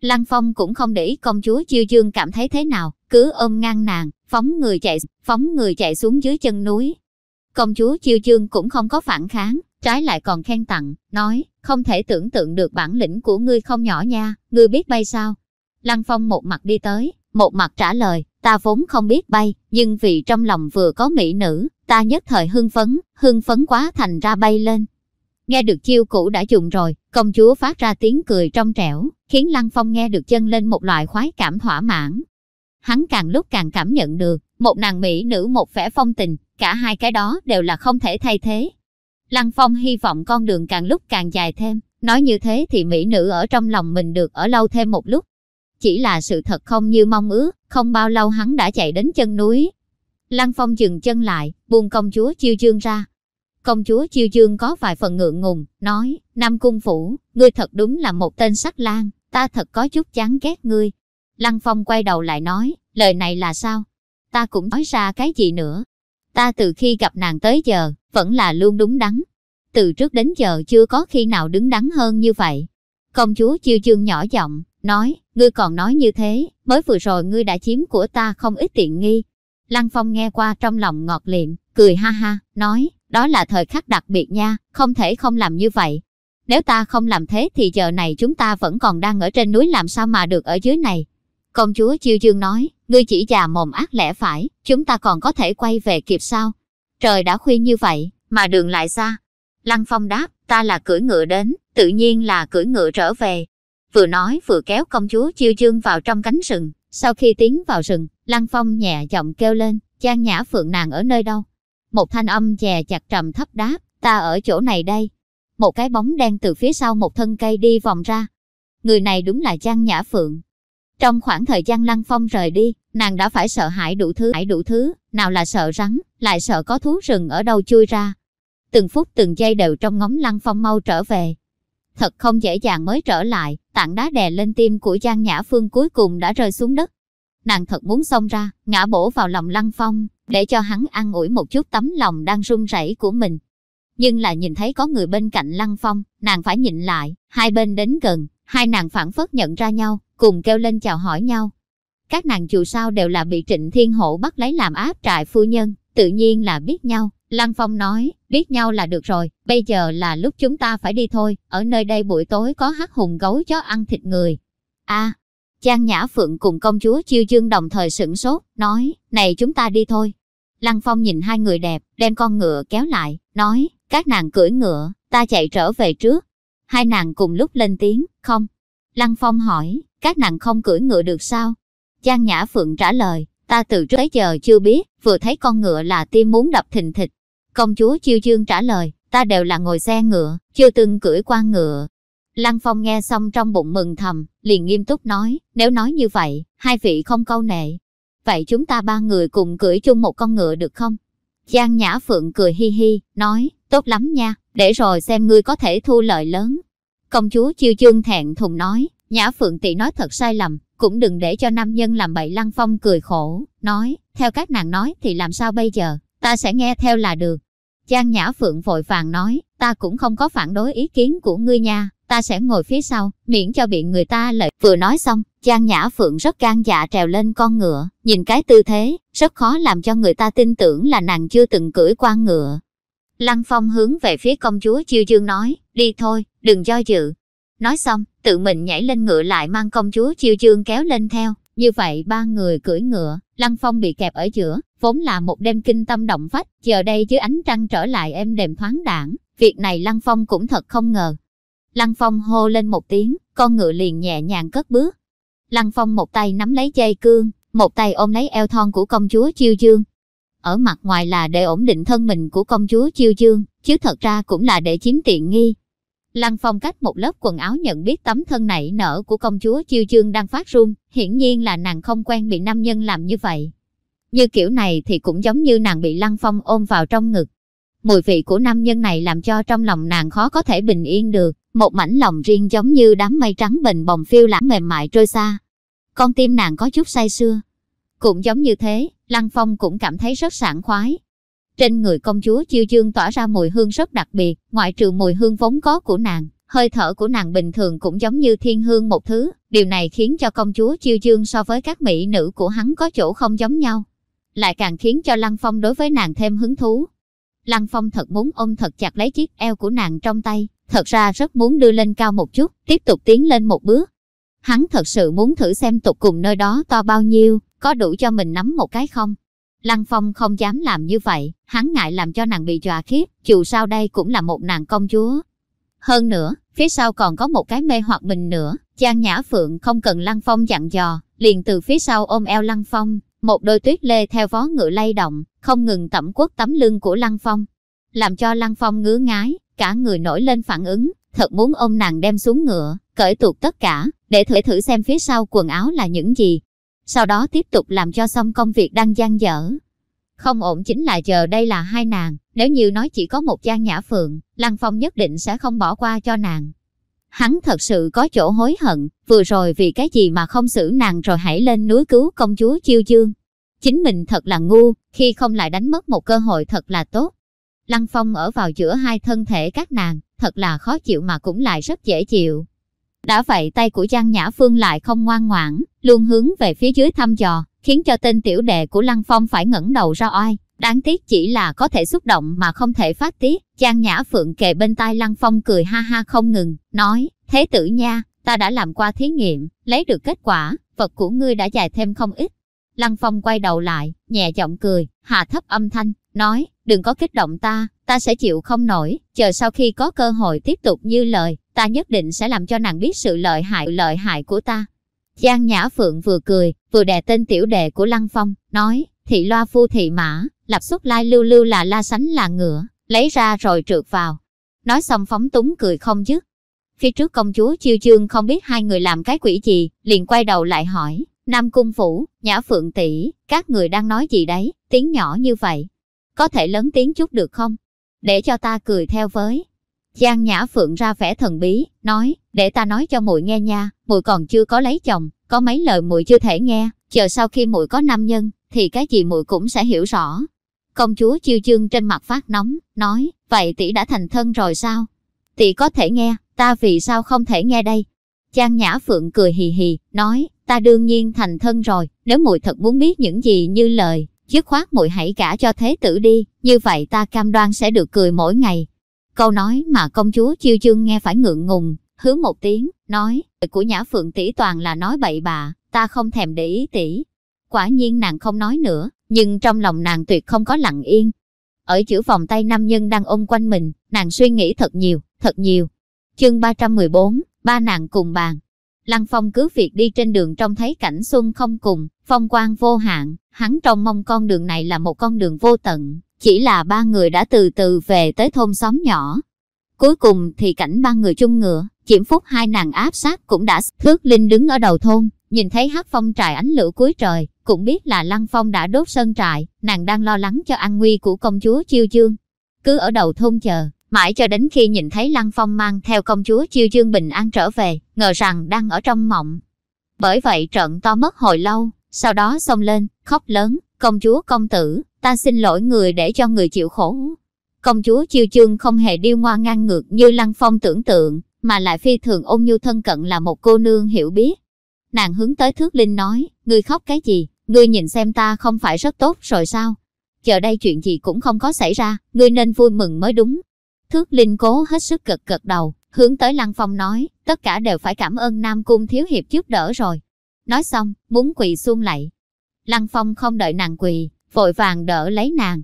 Lăng Phong cũng không để ý công chúa Chiêu Dương cảm thấy thế nào, cứ ôm ngang nàng, phóng người chạy, phóng người chạy xuống dưới chân núi. Công chúa Chiêu Dương cũng không có phản kháng, trái lại còn khen tặng, nói, không thể tưởng tượng được bản lĩnh của ngươi không nhỏ nha, ngươi biết bay sao? Lăng Phong một mặt đi tới, một mặt trả lời, ta vốn không biết bay, nhưng vì trong lòng vừa có mỹ nữ, ta nhất thời hưng phấn, hưng phấn quá thành ra bay lên. Nghe được chiêu cũ đã dùng rồi, công chúa phát ra tiếng cười trong trẻo, khiến Lăng Phong nghe được chân lên một loại khoái cảm thỏa mãn. Hắn càng lúc càng cảm nhận được, một nàng mỹ nữ một vẻ phong tình, cả hai cái đó đều là không thể thay thế. Lăng Phong hy vọng con đường càng lúc càng dài thêm, nói như thế thì mỹ nữ ở trong lòng mình được ở lâu thêm một lúc. Chỉ là sự thật không như mong ước, không bao lâu hắn đã chạy đến chân núi. Lăng Phong dừng chân lại, buông công chúa chiêu dương ra. Công chúa chiêu dương có vài phần ngượng ngùng, nói, Nam Cung Phủ, ngươi thật đúng là một tên sắc lang, ta thật có chút chán ghét ngươi. Lăng Phong quay đầu lại nói, lời này là sao? Ta cũng nói ra cái gì nữa? Ta từ khi gặp nàng tới giờ, vẫn là luôn đúng đắn. Từ trước đến giờ chưa có khi nào đứng đắn hơn như vậy. Công chúa chiêu Dương nhỏ giọng, nói, ngươi còn nói như thế, mới vừa rồi ngươi đã chiếm của ta không ít tiện nghi. Lăng Phong nghe qua trong lòng ngọt liệm, cười ha ha, nói, đó là thời khắc đặc biệt nha, không thể không làm như vậy. Nếu ta không làm thế thì giờ này chúng ta vẫn còn đang ở trên núi làm sao mà được ở dưới này. Công chúa Chiêu Dương nói, ngươi chỉ già mồm ác lẽ phải, chúng ta còn có thể quay về kịp sao? Trời đã khuya như vậy, mà đường lại xa. Lăng Phong đáp, ta là cưỡi ngựa đến, tự nhiên là cưỡi ngựa trở về. Vừa nói vừa kéo công chúa Chiêu Dương vào trong cánh rừng. Sau khi tiến vào rừng, Lăng Phong nhẹ giọng kêu lên, Trang Nhã Phượng nàng ở nơi đâu? Một thanh âm dè chặt trầm thấp đáp, ta ở chỗ này đây. Một cái bóng đen từ phía sau một thân cây đi vòng ra. Người này đúng là Trang Nhã Phượng. Trong khoảng thời gian Lăng Phong rời đi, nàng đã phải sợ hãi đủ thứ, hãi đủ thứ, nào là sợ rắn, lại sợ có thú rừng ở đâu chui ra. Từng phút từng giây đều trong ngóng Lăng Phong mau trở về. Thật không dễ dàng mới trở lại, tảng đá đè lên tim của Giang Nhã Phương cuối cùng đã rơi xuống đất. Nàng thật muốn xông ra, ngã bổ vào lòng Lăng Phong, để cho hắn ăn ủi một chút tấm lòng đang run rẩy của mình. Nhưng là nhìn thấy có người bên cạnh Lăng Phong, nàng phải nhịn lại, hai bên đến gần, hai nàng phản phất nhận ra nhau, cùng kêu lên chào hỏi nhau. Các nàng dù sao đều là bị Trịnh Thiên Hổ bắt lấy làm áp trại phu nhân, tự nhiên là biết nhau. Lăng Phong nói, biết nhau là được rồi, bây giờ là lúc chúng ta phải đi thôi, ở nơi đây buổi tối có hắc hùng gấu chó ăn thịt người. a à, Giang Nhã Phượng cùng công chúa Chiêu Dương đồng thời sửng sốt, nói, này chúng ta đi thôi. Lăng Phong nhìn hai người đẹp, đem con ngựa kéo lại, nói, các nàng cưỡi ngựa, ta chạy trở về trước. Hai nàng cùng lúc lên tiếng, không. Lăng Phong hỏi, các nàng không cưỡi ngựa được sao? Giang Nhã Phượng trả lời, ta từ trước tới giờ chưa biết, vừa thấy con ngựa là tim muốn đập thình thịch. Công chúa Chiêu Dương trả lời, ta đều là ngồi xe ngựa, chưa từng cưỡi qua ngựa. Lăng Phong nghe xong trong bụng mừng thầm, liền nghiêm túc nói, nếu nói như vậy, hai vị không câu nệ. Vậy chúng ta ba người cùng cưỡi chung một con ngựa được không? Giang Nhã Phượng cười hi hi, nói, tốt lắm nha, để rồi xem ngươi có thể thu lợi lớn. Công chúa Chiêu Dương thẹn thùng nói, Nhã Phượng tỷ nói thật sai lầm, cũng đừng để cho nam nhân làm bậy Lăng Phong cười khổ, nói, theo các nàng nói thì làm sao bây giờ, ta sẽ nghe theo là được. Giang Nhã Phượng vội vàng nói, ta cũng không có phản đối ý kiến của ngươi nha, ta sẽ ngồi phía sau, miễn cho bị người ta lợi. Vừa nói xong, Giang Nhã Phượng rất gan dạ trèo lên con ngựa, nhìn cái tư thế, rất khó làm cho người ta tin tưởng là nàng chưa từng cưỡi qua ngựa. Lăng Phong hướng về phía công chúa Chiêu Dương nói, đi thôi, đừng do dự. Nói xong, tự mình nhảy lên ngựa lại mang công chúa Chiêu Dương kéo lên theo. Như vậy ba người cưỡi ngựa, Lăng Phong bị kẹp ở giữa, vốn là một đêm kinh tâm động phách, giờ đây dưới ánh trăng trở lại êm đềm thoáng đảng, việc này Lăng Phong cũng thật không ngờ. Lăng Phong hô lên một tiếng, con ngựa liền nhẹ nhàng cất bước. Lăng Phong một tay nắm lấy dây cương, một tay ôm lấy eo thon của công chúa Chiêu Dương. Ở mặt ngoài là để ổn định thân mình của công chúa Chiêu Dương, chứ thật ra cũng là để chiếm tiện nghi. Lăng Phong cách một lớp quần áo nhận biết tấm thân nảy nở của công chúa Chiêu Chương đang phát run, hiển nhiên là nàng không quen bị nam nhân làm như vậy. Như kiểu này thì cũng giống như nàng bị Lăng Phong ôm vào trong ngực. Mùi vị của nam nhân này làm cho trong lòng nàng khó có thể bình yên được, một mảnh lòng riêng giống như đám mây trắng bình bồng phiêu lãng mềm mại trôi xa. Con tim nàng có chút say sưa. Cũng giống như thế, Lăng Phong cũng cảm thấy rất sảng khoái. Trên người công chúa Chiêu Dương tỏa ra mùi hương rất đặc biệt, ngoại trừ mùi hương vốn có của nàng, hơi thở của nàng bình thường cũng giống như thiên hương một thứ, điều này khiến cho công chúa Chiêu Dương so với các mỹ nữ của hắn có chỗ không giống nhau. Lại càng khiến cho Lăng Phong đối với nàng thêm hứng thú. Lăng Phong thật muốn ôm thật chặt lấy chiếc eo của nàng trong tay, thật ra rất muốn đưa lên cao một chút, tiếp tục tiến lên một bước. Hắn thật sự muốn thử xem tục cùng nơi đó to bao nhiêu, có đủ cho mình nắm một cái không. Lăng Phong không dám làm như vậy, hắn ngại làm cho nàng bị dọa khiếp, dù sao đây cũng là một nàng công chúa. Hơn nữa, phía sau còn có một cái mê hoặc mình nữa, Giang Nhã Phượng không cần Lăng Phong dặn dò, liền từ phía sau ôm eo Lăng Phong, một đôi tuyết lê theo vó ngựa lay động, không ngừng tẩm quất tấm lưng của Lăng Phong. Làm cho Lăng Phong ngứa ngái, cả người nổi lên phản ứng, thật muốn ôm nàng đem xuống ngựa, cởi tuột tất cả, để thử thử xem phía sau quần áo là những gì. Sau đó tiếp tục làm cho xong công việc đang gian dở. Không ổn chính là giờ đây là hai nàng, nếu như nói chỉ có một gian nhã phượng, Lăng Phong nhất định sẽ không bỏ qua cho nàng. Hắn thật sự có chỗ hối hận, vừa rồi vì cái gì mà không xử nàng rồi hãy lên núi cứu công chúa Chiêu Dương. Chính mình thật là ngu, khi không lại đánh mất một cơ hội thật là tốt. Lăng Phong ở vào giữa hai thân thể các nàng, thật là khó chịu mà cũng lại rất dễ chịu. Đã vậy tay của Giang Nhã Phương lại không ngoan ngoãn, luôn hướng về phía dưới thăm dò, khiến cho tên tiểu đệ của Lăng Phong phải ngẩng đầu ra oai. Đáng tiếc chỉ là có thể xúc động mà không thể phát tiết. Giang Nhã Phượng kề bên tai Lăng Phong cười ha ha không ngừng, nói, thế tử nha, ta đã làm qua thí nghiệm, lấy được kết quả, vật của ngươi đã dài thêm không ít. Lăng Phong quay đầu lại, nhẹ giọng cười, hạ thấp âm thanh, nói, đừng có kích động ta, ta sẽ chịu không nổi, chờ sau khi có cơ hội tiếp tục như lời, ta nhất định sẽ làm cho nàng biết sự lợi hại lợi hại của ta. Giang Nhã Phượng vừa cười, vừa đè tên tiểu đệ của Lăng Phong, nói, thị loa phu thị mã, lập xuất lai lưu lưu là la sánh là ngựa, lấy ra rồi trượt vào. Nói xong phóng túng cười không dứt. Phía trước công chúa chiêu chương không biết hai người làm cái quỷ gì, liền quay đầu lại hỏi, Nam Cung Phủ, Nhã Phượng tỷ các người đang nói gì đấy, tiếng nhỏ như vậy. Có thể lớn tiếng chút được không? Để cho ta cười theo với. Giang Nhã Phượng ra vẻ thần bí, nói, để ta nói cho muội nghe nha, muội còn chưa có lấy chồng, có mấy lời muội chưa thể nghe, chờ sau khi muội có nam nhân, thì cái gì muội cũng sẽ hiểu rõ. Công chúa chiêu chương trên mặt phát nóng, nói, vậy tỷ đã thành thân rồi sao? Tỷ có thể nghe, ta vì sao không thể nghe đây? Giang Nhã Phượng cười hì hì, nói, ta đương nhiên thành thân rồi, nếu muội thật muốn biết những gì như lời, dứt khoát muội hãy cả cho thế tử đi, như vậy ta cam đoan sẽ được cười mỗi ngày. Câu nói mà công chúa chiêu chương nghe phải ngượng ngùng, hướng một tiếng, nói, của Nhã Phượng tỷ toàn là nói bậy bạ, ta không thèm để ý tỷ. Quả nhiên nàng không nói nữa, nhưng trong lòng nàng tuyệt không có lặng yên. Ở giữa vòng tay nam nhân đang ôm quanh mình, nàng suy nghĩ thật nhiều, thật nhiều. Chương 314, ba nàng cùng bàn. Lăng Phong cứ việc đi trên đường trông thấy cảnh xuân không cùng, phong quang vô hạn, hắn trông mong con đường này là một con đường vô tận, chỉ là ba người đã từ từ về tới thôn xóm nhỏ. Cuối cùng thì cảnh ba người chung ngựa, chiếm phút hai nàng áp sát cũng đã thước linh đứng ở đầu thôn, nhìn thấy hắc phong trại ánh lửa cuối trời, cũng biết là Lăng Phong đã đốt sân trại, nàng đang lo lắng cho an nguy của công chúa Chiêu Dương. Cứ ở đầu thôn chờ, mãi cho đến khi nhìn thấy Lăng Phong mang theo công chúa Chiêu Dương bình an trở về, ngờ rằng đang ở trong mộng. Bởi vậy trận to mất hồi lâu, sau đó xông lên, khóc lớn, công chúa công tử, ta xin lỗi người để cho người chịu khổ. Công chúa Chiêu chương không hề điêu ngoa ngang ngược như Lăng Phong tưởng tượng, mà lại phi thường ôn nhu thân cận là một cô nương hiểu biết. Nàng hướng tới Thước Linh nói, ngươi khóc cái gì, ngươi nhìn xem ta không phải rất tốt rồi sao? chờ đây chuyện gì cũng không có xảy ra, ngươi nên vui mừng mới đúng. Thước Linh cố hết sức gật gật đầu, hướng tới Lăng Phong nói, tất cả đều phải cảm ơn Nam Cung Thiếu Hiệp giúp đỡ rồi. Nói xong, muốn quỳ xuống lại Lăng Phong không đợi nàng quỳ, vội vàng đỡ lấy nàng.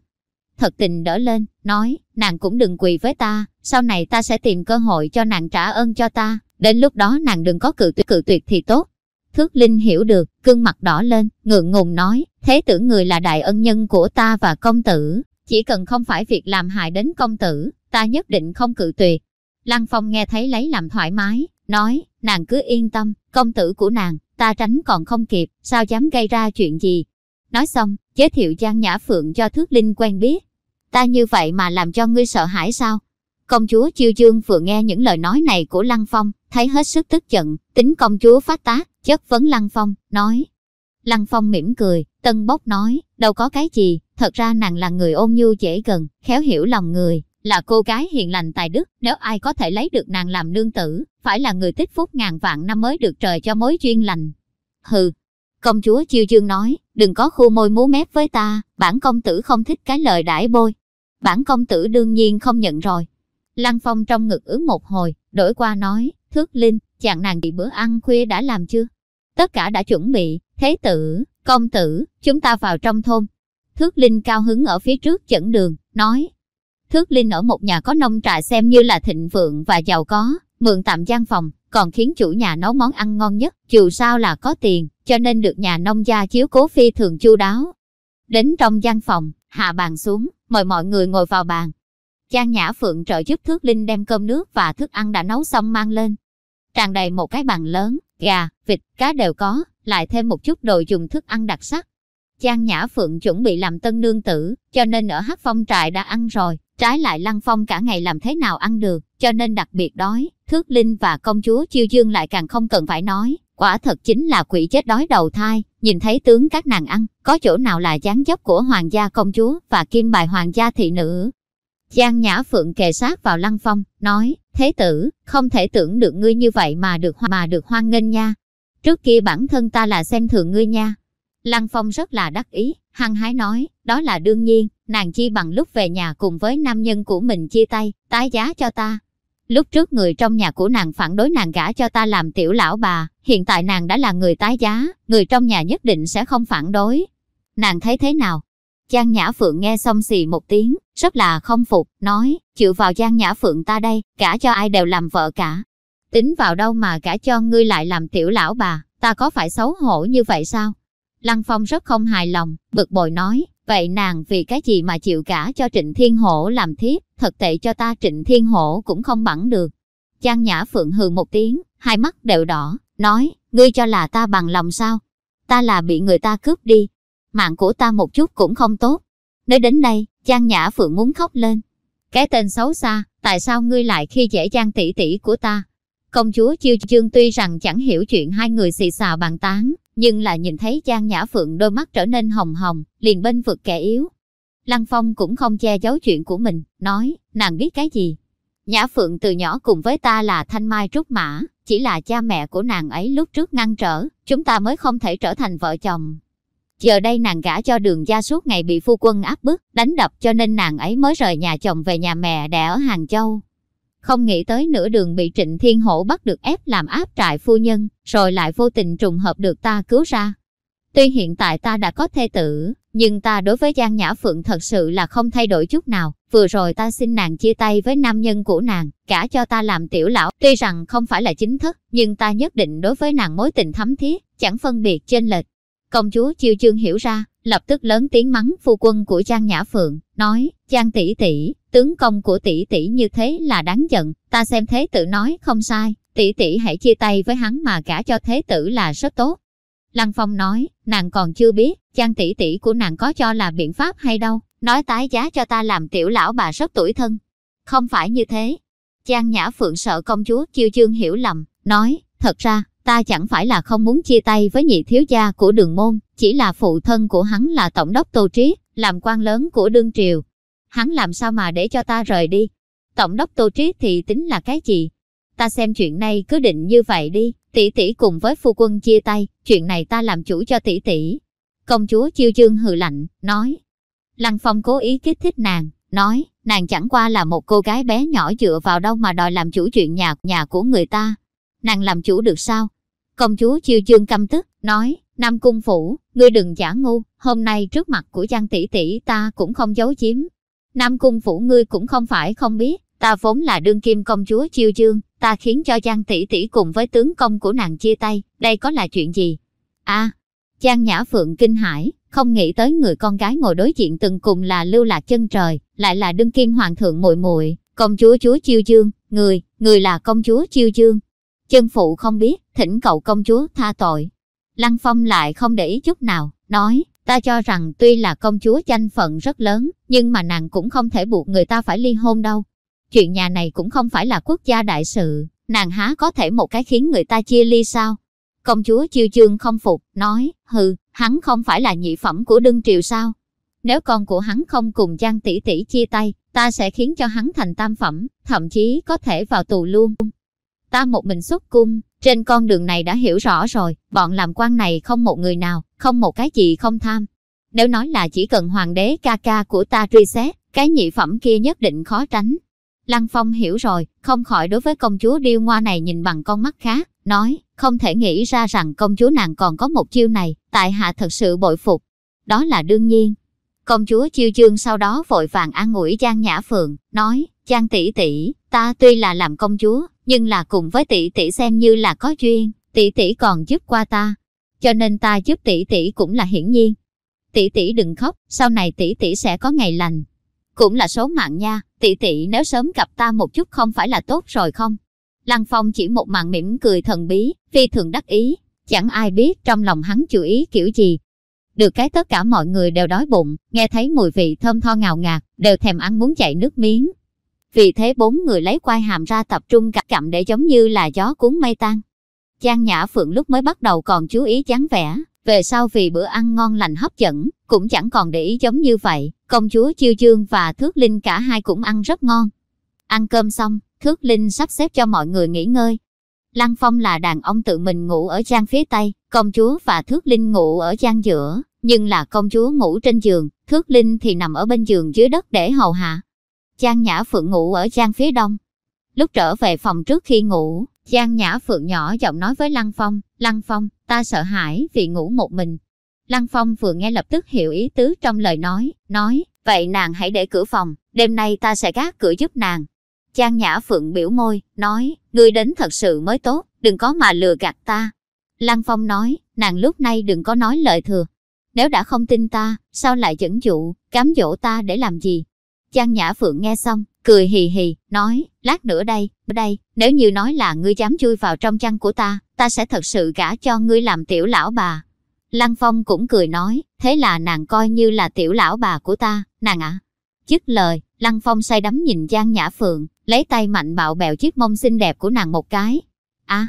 Thật tình đỡ lên, nói, nàng cũng đừng quỳ với ta, sau này ta sẽ tìm cơ hội cho nàng trả ơn cho ta, đến lúc đó nàng đừng có cự tuyệt cự tuyệt thì tốt. Thước Linh hiểu được, gương mặt đỏ lên, ngượng ngùng nói, thế tưởng người là đại ân nhân của ta và công tử, chỉ cần không phải việc làm hại đến công tử, ta nhất định không cự tuyệt. Lăng Phong nghe thấy lấy làm thoải mái, nói, nàng cứ yên tâm, công tử của nàng, ta tránh còn không kịp, sao dám gây ra chuyện gì. Nói xong, giới thiệu Giang Nhã Phượng cho Thước Linh quen biết. Ta như vậy mà làm cho ngươi sợ hãi sao? Công chúa Chiêu Dương vừa nghe những lời nói này của Lăng Phong, thấy hết sức tức giận, tính công chúa phát tác, chất vấn Lăng Phong, nói. Lăng Phong mỉm cười, tân bốc nói, đâu có cái gì, thật ra nàng là người ôn nhu dễ gần, khéo hiểu lòng người, là cô gái hiền lành tài đức, nếu ai có thể lấy được nàng làm nương tử, phải là người tích phúc ngàn vạn năm mới được trời cho mối duyên lành. Hừ, công chúa chiêu dương nói, đừng có khu môi múa mép với ta, bản công tử không thích cái lời đãi bôi. Bản công tử đương nhiên không nhận rồi. Lăng Phong trong ngực ứng một hồi, đổi qua nói, thước linh, chàng nàng bị bữa ăn khuya đã làm chưa? Tất cả đã chuẩn bị, thế tử, công tử, chúng ta vào trong thôn. Thước linh cao hứng ở phía trước dẫn đường, nói, Thước Linh ở một nhà có nông trại xem như là thịnh vượng và giàu có, mượn tạm gian phòng, còn khiến chủ nhà nấu món ăn ngon nhất, dù sao là có tiền, cho nên được nhà nông gia chiếu cố phi thường chu đáo. Đến trong gian phòng, hạ bàn xuống, mời mọi người ngồi vào bàn. Trang Nhã Phượng trợ giúp Thước Linh đem cơm nước và thức ăn đã nấu xong mang lên. Tràn đầy một cái bàn lớn, gà, vịt, cá đều có, lại thêm một chút đồ dùng thức ăn đặc sắc. Trang Nhã Phượng chuẩn bị làm tân nương tử, cho nên ở hát phong trại đã ăn rồi, Trái lại Lăng Phong cả ngày làm thế nào ăn được, cho nên đặc biệt đói, Thước Linh và công chúa Chiêu Dương lại càng không cần phải nói, quả thật chính là quỷ chết đói đầu thai, nhìn thấy tướng các nàng ăn, có chỗ nào là dáng dấp của hoàng gia công chúa và kim bài hoàng gia thị nữ. Giang Nhã Phượng kề sát vào Lăng Phong, nói, thế tử, không thể tưởng được ngươi như vậy mà được mà được hoan nghênh nha. Trước kia bản thân ta là xem thường ngươi nha. Lăng Phong rất là đắc ý, hăng hái nói, đó là đương nhiên, nàng chi bằng lúc về nhà cùng với nam nhân của mình chia tay, tái giá cho ta. Lúc trước người trong nhà của nàng phản đối nàng gả cho ta làm tiểu lão bà, hiện tại nàng đã là người tái giá, người trong nhà nhất định sẽ không phản đối. Nàng thấy thế nào? Giang Nhã Phượng nghe xong xì một tiếng, rất là không phục, nói, chịu vào Giang Nhã Phượng ta đây, cả cho ai đều làm vợ cả. Tính vào đâu mà cả cho ngươi lại làm tiểu lão bà, ta có phải xấu hổ như vậy sao? Lăng Phong rất không hài lòng, bực bội nói, vậy nàng vì cái gì mà chịu cả cho Trịnh Thiên Hổ làm thiếp, thật tệ cho ta Trịnh Thiên Hổ cũng không bằng được. Trang Nhã Phượng hừ một tiếng, hai mắt đều đỏ, nói, ngươi cho là ta bằng lòng sao? Ta là bị người ta cướp đi, mạng của ta một chút cũng không tốt. Nói đến đây, Trang Nhã Phượng muốn khóc lên. Cái tên xấu xa, tại sao ngươi lại khi dễ Trang tỷ tỷ của ta? Công chúa Chiêu Dương tuy rằng chẳng hiểu chuyện hai người xì xào bàn tán, nhưng là nhìn thấy Giang Nhã Phượng đôi mắt trở nên hồng hồng, liền bên vực kẻ yếu. Lăng Phong cũng không che giấu chuyện của mình, nói, nàng biết cái gì. Nhã Phượng từ nhỏ cùng với ta là thanh mai trúc mã, chỉ là cha mẹ của nàng ấy lúc trước ngăn trở, chúng ta mới không thể trở thành vợ chồng. Giờ đây nàng gả cho đường gia suốt ngày bị phu quân áp bức, đánh đập cho nên nàng ấy mới rời nhà chồng về nhà mẹ đẻ ở Hàng Châu. Không nghĩ tới nửa đường bị Trịnh Thiên Hổ bắt được ép làm áp trại phu nhân, rồi lại vô tình trùng hợp được ta cứu ra. Tuy hiện tại ta đã có thê tử, nhưng ta đối với Giang Nhã Phượng thật sự là không thay đổi chút nào. Vừa rồi ta xin nàng chia tay với nam nhân của nàng, cả cho ta làm tiểu lão. Tuy rằng không phải là chính thức, nhưng ta nhất định đối với nàng mối tình thắm thiết, chẳng phân biệt trên lệch. Công chúa Chiêu Chương hiểu ra, lập tức lớn tiếng mắng phu quân của Giang Nhã Phượng, nói, Giang tỷ tỷ, tướng công của tỷ tỷ như thế là đáng giận, ta xem thế tử nói không sai, tỷ tỷ hãy chia tay với hắn mà cả cho thế tử là rất tốt. Lăng Phong nói, nàng còn chưa biết, chàng tỷ tỷ của nàng có cho là biện pháp hay đâu, nói tái giá cho ta làm tiểu lão bà rất tuổi thân. Không phải như thế. chàng Nhã Phượng sợ công chúa Chiêu Chương hiểu lầm, nói, thật ra, ta chẳng phải là không muốn chia tay với nhị thiếu gia của đường môn, chỉ là phụ thân của hắn là tổng đốc Tô Triết, làm quan lớn của đương triều. Hắn làm sao mà để cho ta rời đi? Tổng đốc Tô Triết thì tính là cái gì? Ta xem chuyện này cứ định như vậy đi, tỷ tỷ cùng với phu quân chia tay, chuyện này ta làm chủ cho tỷ tỷ. Công chúa chiêu chương hừ lạnh, nói. Lăng Phong cố ý kích thích nàng, nói, nàng chẳng qua là một cô gái bé nhỏ dựa vào đâu mà đòi làm chủ chuyện nhà nhà của người ta. Nàng làm chủ được sao? Công chúa chiêu chương căm tức, nói, Nam Cung Phủ, ngươi đừng giả ngu, hôm nay trước mặt của Giang tỷ tỷ ta cũng không giấu chiếm. Nam Cung Phủ ngươi cũng không phải không biết, ta vốn là đương kim công chúa chiêu dương, ta khiến cho Giang tỷ tỷ cùng với tướng công của nàng chia tay, đây có là chuyện gì? a à, Giang Nhã Phượng kinh hãi, không nghĩ tới người con gái ngồi đối diện từng cùng là lưu lạc chân trời, lại là đương kim hoàng thượng muội muội, công chúa chúa chiêu dương, người, người là công chúa chiêu dương. Chân phụ không biết, thỉnh cậu công chúa tha tội. Lăng Phong lại không để ý chút nào, nói, ta cho rằng tuy là công chúa danh phận rất lớn, nhưng mà nàng cũng không thể buộc người ta phải ly hôn đâu. Chuyện nhà này cũng không phải là quốc gia đại sự, nàng há có thể một cái khiến người ta chia ly sao? Công chúa chiêu chương không phục, nói, hừ, hắn không phải là nhị phẩm của đương triều sao? nếu con của hắn không cùng Giang tỷ tỷ chia tay, ta sẽ khiến cho hắn thành tam phẩm, thậm chí có thể vào tù luôn. Ta một mình xuất cung, trên con đường này đã hiểu rõ rồi, bọn làm quan này không một người nào, không một cái gì không tham. Nếu nói là chỉ cần hoàng đế ca ca của ta truy xét, cái nhị phẩm kia nhất định khó tránh. Lăng Phong hiểu rồi, không khỏi đối với công chúa điêu ngoa này nhìn bằng con mắt khác, nói, không thể nghĩ ra rằng công chúa nàng còn có một chiêu này, tại hạ thật sự bội phục. Đó là đương nhiên. Công chúa chiêu chương sau đó vội vàng an ủi Giang Nhã Phượng, nói, Giang tỷ tỷ, ta tuy là làm công chúa, nhưng là cùng với tỷ tỷ xem như là có duyên, tỷ tỷ còn giúp qua ta. Cho nên ta giúp tỷ tỷ cũng là hiển nhiên. Tỷ tỷ đừng khóc, sau này tỷ tỷ sẽ có ngày lành. Cũng là số mạng nha, tỷ tỷ nếu sớm gặp ta một chút không phải là tốt rồi không? Lăng Phong chỉ một màn mỉm cười thần bí, phi thường đắc ý, chẳng ai biết trong lòng hắn chú ý kiểu gì. Được cái tất cả mọi người đều đói bụng, nghe thấy mùi vị thơm tho ngào ngạt, đều thèm ăn muốn chảy nước miếng. Vì thế bốn người lấy quai hàm ra tập trung cả cặm để giống như là gió cuốn mây tan. Giang Nhã Phượng lúc mới bắt đầu còn chú ý dáng vẻ, về sau vì bữa ăn ngon lành hấp dẫn, cũng chẳng còn để ý giống như vậy. Công chúa Chiêu Dương và Thước Linh cả hai cũng ăn rất ngon. Ăn cơm xong, Thước Linh sắp xếp cho mọi người nghỉ ngơi. Lăng Phong là đàn ông tự mình ngủ ở trang phía Tây, công chúa và Thước Linh ngủ ở trang giữa, nhưng là công chúa ngủ trên giường, Thước Linh thì nằm ở bên giường dưới đất để hầu hạ. Trang Nhã Phượng ngủ ở trang phía đông. Lúc trở về phòng trước khi ngủ, Giang Nhã Phượng nhỏ giọng nói với Lăng Phong, Lăng Phong, ta sợ hãi vì ngủ một mình. Lăng Phong vừa nghe lập tức hiểu ý tứ trong lời nói, nói, vậy nàng hãy để cửa phòng, đêm nay ta sẽ gác cửa giúp nàng. Giang Nhã Phượng biểu môi, nói, ngươi đến thật sự mới tốt, đừng có mà lừa gạt ta. Lăng Phong nói, nàng lúc nay đừng có nói lời thừa. Nếu đã không tin ta, sao lại dẫn dụ, cám dỗ ta để làm gì? Giang Nhã Phượng nghe xong, cười hì hì, nói, lát nữa đây, đây, nếu như nói là ngươi dám chui vào trong chăn của ta, ta sẽ thật sự gả cho ngươi làm tiểu lão bà. Lăng Phong cũng cười nói, thế là nàng coi như là tiểu lão bà của ta, nàng ạ. À? Dứt lời, Lăng Phong say đắm nhìn Giang Nhã Phượng, lấy tay mạnh bạo bèo chiếc mông xinh đẹp của nàng một cái. À,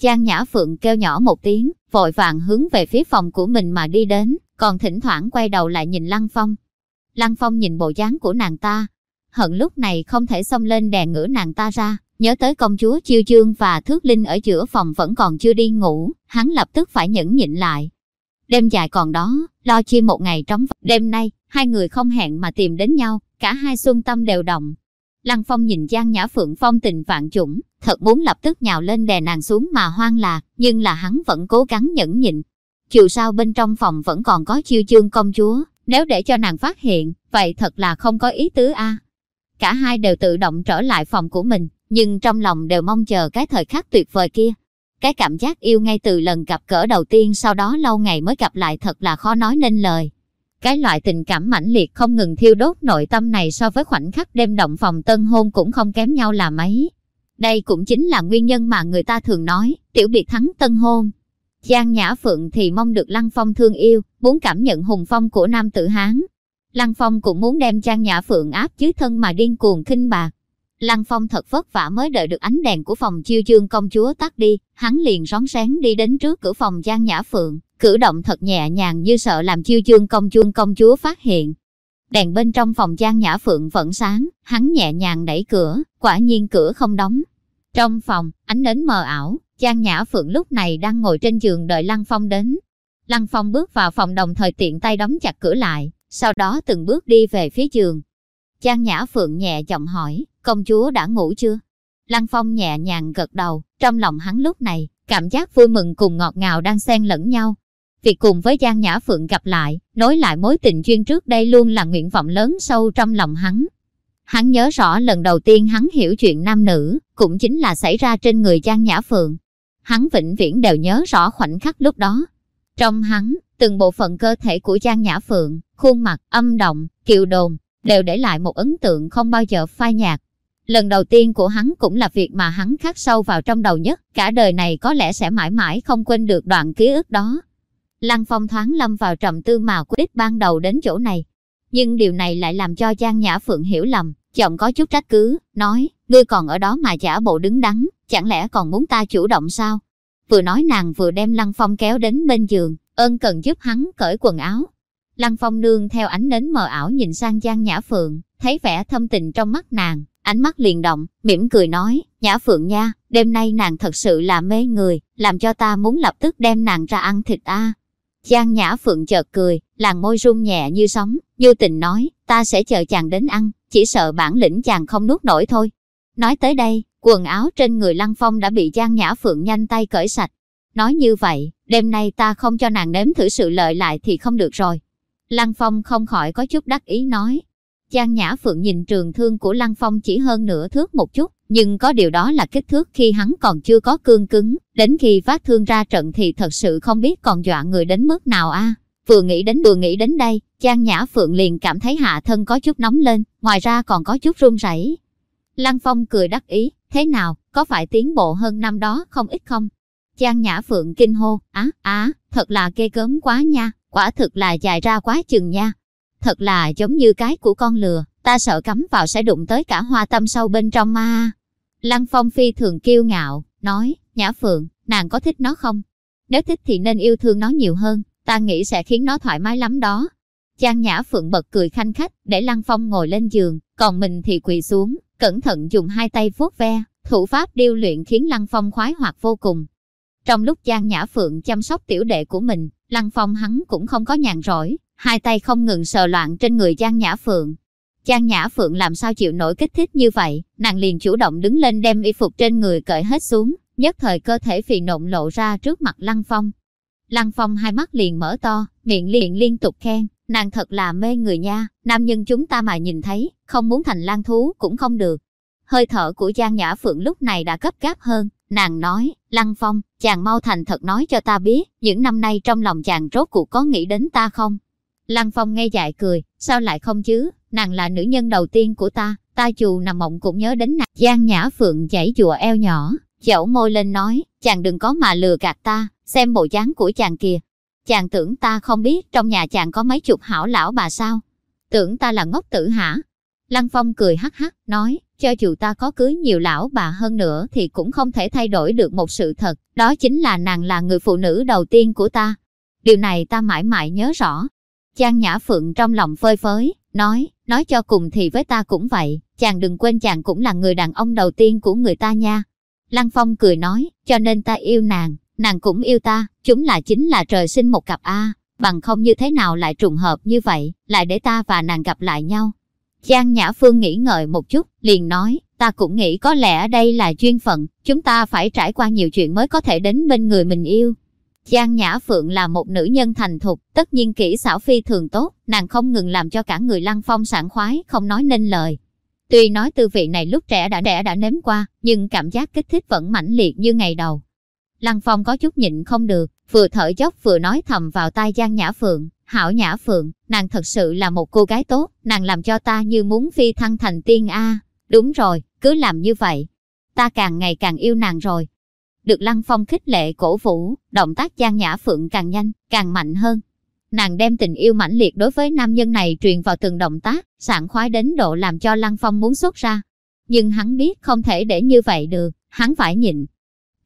Giang Nhã Phượng kêu nhỏ một tiếng, vội vàng hướng về phía phòng của mình mà đi đến, còn thỉnh thoảng quay đầu lại nhìn Lăng Phong. Lăng Phong nhìn bộ dáng của nàng ta, hận lúc này không thể xông lên đè ngửa nàng ta ra, nhớ tới công chúa Chiêu Chương và Thước Linh ở giữa phòng vẫn còn chưa đi ngủ, hắn lập tức phải nhẫn nhịn lại. Đêm dài còn đó, lo chi một ngày trống đêm nay, hai người không hẹn mà tìm đến nhau, cả hai xuân tâm đều động. Lăng Phong nhìn Giang Nhã Phượng phong tình vạn chủng, thật muốn lập tức nhào lên đè nàng xuống mà hoang lạc, nhưng là hắn vẫn cố gắng nhẫn nhịn. Chiều sao bên trong phòng vẫn còn có chiêu chương công chúa, nếu để cho nàng phát hiện, vậy thật là không có ý tứ a. Cả hai đều tự động trở lại phòng của mình, nhưng trong lòng đều mong chờ cái thời khắc tuyệt vời kia. Cái cảm giác yêu ngay từ lần gặp cỡ đầu tiên sau đó lâu ngày mới gặp lại thật là khó nói nên lời. Cái loại tình cảm mãnh liệt không ngừng thiêu đốt nội tâm này so với khoảnh khắc đêm động phòng tân hôn cũng không kém nhau là mấy. Đây cũng chính là nguyên nhân mà người ta thường nói, tiểu biệt thắng tân hôn. Giang Nhã Phượng thì mong được Lăng Phong thương yêu, muốn cảm nhận hùng phong của nam tử Hán. Lăng Phong cũng muốn đem Giang Nhã Phượng áp dưới thân mà điên cuồng khinh bạc. Lăng Phong thật vất vả mới đợi được ánh đèn của phòng chiêu dương công chúa tắt đi, hắn liền rón rén đi đến trước cửa phòng Giang Nhã Phượng, cử động thật nhẹ nhàng như sợ làm chiêu dương công chúa công chúa phát hiện. Đèn bên trong phòng Giang Nhã Phượng vẫn sáng, hắn nhẹ nhàng đẩy cửa, quả nhiên cửa không đóng. Trong phòng, ánh nến mờ ảo, Giang Nhã Phượng lúc này đang ngồi trên giường đợi Lăng Phong đến. Lăng Phong bước vào phòng đồng thời tiện tay đóng chặt cửa lại, sau đó từng bước đi về phía giường. Giang Nhã Phượng nhẹ giọng hỏi, công chúa đã ngủ chưa? Lăng Phong nhẹ nhàng gật đầu, trong lòng hắn lúc này, cảm giác vui mừng cùng ngọt ngào đang xen lẫn nhau. Việc cùng với Giang Nhã Phượng gặp lại, nối lại mối tình duyên trước đây luôn là nguyện vọng lớn sâu trong lòng hắn. Hắn nhớ rõ lần đầu tiên hắn hiểu chuyện nam nữ, cũng chính là xảy ra trên người Giang Nhã Phượng. Hắn vĩnh viễn đều nhớ rõ khoảnh khắc lúc đó. Trong hắn, từng bộ phận cơ thể của Giang Nhã Phượng, khuôn mặt, âm động, kiều đồn, đều để lại một ấn tượng không bao giờ phai nhạt. Lần đầu tiên của hắn cũng là việc mà hắn khắc sâu vào trong đầu nhất, cả đời này có lẽ sẽ mãi mãi không quên được đoạn ký ức đó. Lăng Phong thoáng lâm vào trầm tư mà quyết ban đầu đến chỗ này. Nhưng điều này lại làm cho Giang Nhã Phượng hiểu lầm, giọng có chút trách cứ, nói, ngươi còn ở đó mà giả bộ đứng đắn, chẳng lẽ còn muốn ta chủ động sao? Vừa nói nàng vừa đem Lăng Phong kéo đến bên giường, ơn cần giúp hắn cởi quần áo. Lăng Phong nương theo ánh nến mờ ảo nhìn sang Giang Nhã Phượng, thấy vẻ thâm tình trong mắt nàng, ánh mắt liền động, mỉm cười nói, Nhã Phượng nha, đêm nay nàng thật sự là mê người, làm cho ta muốn lập tức đem nàng ra ăn thịt a. Giang Nhã Phượng chợt cười, làn môi run nhẹ như sóng, như tình nói, ta sẽ chờ chàng đến ăn, chỉ sợ bản lĩnh chàng không nuốt nổi thôi. Nói tới đây, quần áo trên người Lăng Phong đã bị Giang Nhã Phượng nhanh tay cởi sạch. Nói như vậy, đêm nay ta không cho nàng nếm thử sự lợi lại thì không được rồi. Lăng Phong không khỏi có chút đắc ý nói. Giang Nhã Phượng nhìn trường thương của Lăng Phong chỉ hơn nửa thước một chút, nhưng có điều đó là kích thước khi hắn còn chưa có cương cứng, đến khi phát thương ra trận thì thật sự không biết còn dọa người đến mức nào a. Vừa nghĩ đến vừa nghĩ đến đây, Giang Nhã Phượng liền cảm thấy hạ thân có chút nóng lên, ngoài ra còn có chút run rẩy. Lăng Phong cười đắc ý, thế nào, có phải tiến bộ hơn năm đó không ít không? Giang Nhã Phượng kinh hô, á, á, thật là ghê gớm quá nha, quả thực là dài ra quá chừng nha. Thật là giống như cái của con lừa, ta sợ cắm vào sẽ đụng tới cả hoa tâm sâu bên trong ma. Lăng Phong phi thường kiêu ngạo, nói, Nhã Phượng, nàng có thích nó không? Nếu thích thì nên yêu thương nó nhiều hơn, ta nghĩ sẽ khiến nó thoải mái lắm đó. Giang Nhã Phượng bật cười khanh khách, để Lăng Phong ngồi lên giường, còn mình thì quỳ xuống, cẩn thận dùng hai tay vuốt ve, thủ pháp điêu luyện khiến Lăng Phong khoái hoạt vô cùng. Trong lúc Giang Nhã Phượng chăm sóc tiểu đệ của mình, Lăng Phong hắn cũng không có nhàn rỗi, hai tay không ngừng sờ loạn trên người Giang Nhã Phượng. Giang Nhã Phượng làm sao chịu nổi kích thích như vậy, nàng liền chủ động đứng lên đem y phục trên người cởi hết xuống, nhất thời cơ thể phì nộn lộ ra trước mặt Lăng Phong. Lăng Phong hai mắt liền mở to, miệng liền liên tục khen, nàng thật là mê người nha, nam nhân chúng ta mà nhìn thấy, không muốn thành lang thú cũng không được. Hơi thở của Giang Nhã Phượng lúc này đã cấp gáp hơn, nàng nói, Lăng Phong, chàng mau thành thật nói cho ta biết, những năm nay trong lòng chàng rốt cuộc có nghĩ đến ta không? Lăng Phong nghe dại cười, sao lại không chứ, nàng là nữ nhân đầu tiên của ta, ta dù nằm mộng cũng nhớ đến nàng. Giang Nhã Phượng chảy chùa eo nhỏ, chẩu môi lên nói, chàng đừng có mà lừa gạt ta, xem bộ dáng của chàng kìa. Chàng tưởng ta không biết trong nhà chàng có mấy chục hảo lão bà sao? Tưởng ta là ngốc tử hả? Lăng Phong cười hắc hắc, nói, cho dù ta có cưới nhiều lão bà hơn nữa thì cũng không thể thay đổi được một sự thật, đó chính là nàng là người phụ nữ đầu tiên của ta. Điều này ta mãi mãi nhớ rõ. trang Nhã Phượng trong lòng phơi phới, nói, nói cho cùng thì với ta cũng vậy, chàng đừng quên chàng cũng là người đàn ông đầu tiên của người ta nha. Lăng Phong cười nói, cho nên ta yêu nàng, nàng cũng yêu ta, chúng là chính là trời sinh một cặp A, bằng không như thế nào lại trùng hợp như vậy, lại để ta và nàng gặp lại nhau. Giang Nhã Phương nghĩ ngợi một chút, liền nói, ta cũng nghĩ có lẽ đây là duyên phận, chúng ta phải trải qua nhiều chuyện mới có thể đến bên người mình yêu. Giang Nhã Phượng là một nữ nhân thành thục, tất nhiên kỹ xảo phi thường tốt, nàng không ngừng làm cho cả người lăng phong sảng khoái, không nói nên lời. Tuy nói tư vị này lúc trẻ đã đẻ đã nếm qua, nhưng cảm giác kích thích vẫn mãnh liệt như ngày đầu. Lăng Phong có chút nhịn không được, vừa thở dốc vừa nói thầm vào tai Giang Nhã Phượng, Hảo Nhã Phượng, nàng thật sự là một cô gái tốt, nàng làm cho ta như muốn phi thăng thành tiên A. Đúng rồi, cứ làm như vậy. Ta càng ngày càng yêu nàng rồi. Được Lăng Phong khích lệ cổ vũ, động tác Giang Nhã Phượng càng nhanh, càng mạnh hơn. Nàng đem tình yêu mãnh liệt đối với nam nhân này truyền vào từng động tác, sảng khoái đến độ làm cho Lăng Phong muốn xuất ra. Nhưng hắn biết không thể để như vậy được, hắn phải nhịn.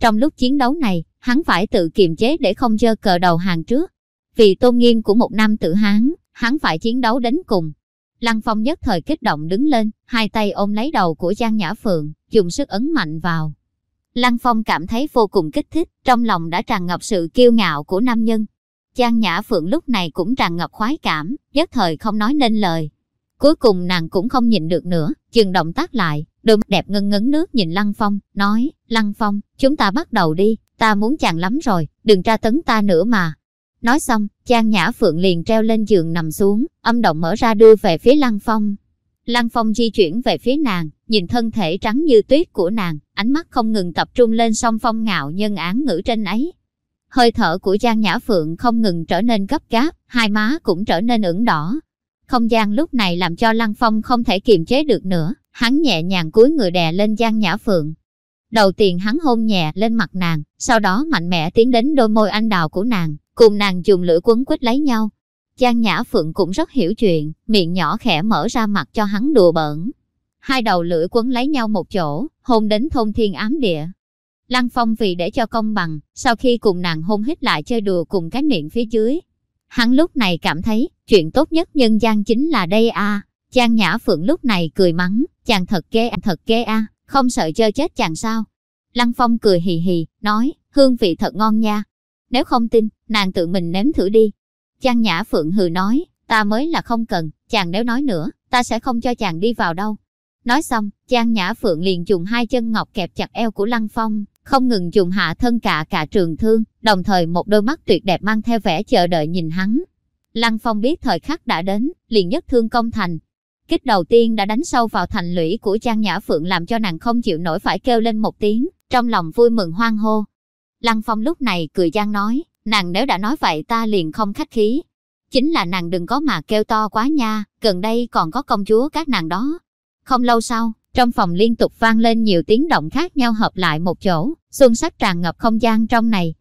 Trong lúc chiến đấu này, hắn phải tự kiềm chế để không dơ cờ đầu hàng trước. Vì tôn nghiêm của một nam tử Hán, hắn phải chiến đấu đến cùng. Lăng Phong nhất thời kích động đứng lên, hai tay ôm lấy đầu của Giang Nhã Phượng, dùng sức ấn mạnh vào. Lăng Phong cảm thấy vô cùng kích thích, trong lòng đã tràn ngập sự kiêu ngạo của nam nhân. Giang Nhã Phượng lúc này cũng tràn ngập khoái cảm, nhất thời không nói nên lời. Cuối cùng nàng cũng không nhìn được nữa, dừng động tác lại, đôi mắt đẹp ngân ngấn nước nhìn Lăng Phong, nói, Lăng Phong, chúng ta bắt đầu đi, ta muốn chàng lắm rồi, đừng tra tấn ta nữa mà. Nói xong, Giang Nhã Phượng liền treo lên giường nằm xuống, âm động mở ra đưa về phía Lăng Phong. Lăng Phong di chuyển về phía nàng, nhìn thân thể trắng như tuyết của nàng, ánh mắt không ngừng tập trung lên song phong ngạo nhân án ngữ trên ấy. Hơi thở của Giang Nhã Phượng không ngừng trở nên gấp gáp, hai má cũng trở nên ửng đỏ. Không gian lúc này làm cho Lăng Phong không thể kiềm chế được nữa, hắn nhẹ nhàng cúi người đè lên Giang Nhã Phượng. Đầu tiên hắn hôn nhẹ lên mặt nàng, sau đó mạnh mẽ tiến đến đôi môi anh đào của nàng, cùng nàng dùng lưỡi quấn quýt lấy nhau. Giang Nhã Phượng cũng rất hiểu chuyện, miệng nhỏ khẽ mở ra mặt cho hắn đùa bỡn. Hai đầu lưỡi quấn lấy nhau một chỗ, hôn đến thôn thiên ám địa. Lăng Phong vì để cho công bằng, sau khi cùng nàng hôn hít lại chơi đùa cùng cái miệng phía dưới. Hắn lúc này cảm thấy, chuyện tốt nhất nhân gian chính là đây a. Chàng Nhã Phượng lúc này cười mắng, chàng thật ghê, thật ghê a, không sợ chơi chết chàng sao. Lăng Phong cười hì hì, nói, hương vị thật ngon nha. Nếu không tin, nàng tự mình nếm thử đi. Chàng Nhã Phượng hừ nói, ta mới là không cần, chàng nếu nói nữa, ta sẽ không cho chàng đi vào đâu. Nói xong, Trang Nhã Phượng liền dùng hai chân ngọc kẹp chặt eo của Lăng Phong, không ngừng dùng hạ thân cả cả trường thương, đồng thời một đôi mắt tuyệt đẹp mang theo vẻ chờ đợi nhìn hắn. Lăng Phong biết thời khắc đã đến, liền nhất thương công thành. Kích đầu tiên đã đánh sâu vào thành lũy của Trang Nhã Phượng làm cho nàng không chịu nổi phải kêu lên một tiếng, trong lòng vui mừng hoang hô. Lăng Phong lúc này cười Giang nói, nàng nếu đã nói vậy ta liền không khách khí. Chính là nàng đừng có mà kêu to quá nha, gần đây còn có công chúa các nàng đó. Không lâu sau, trong phòng liên tục vang lên nhiều tiếng động khác nhau hợp lại một chỗ, xuân sắc tràn ngập không gian trong này.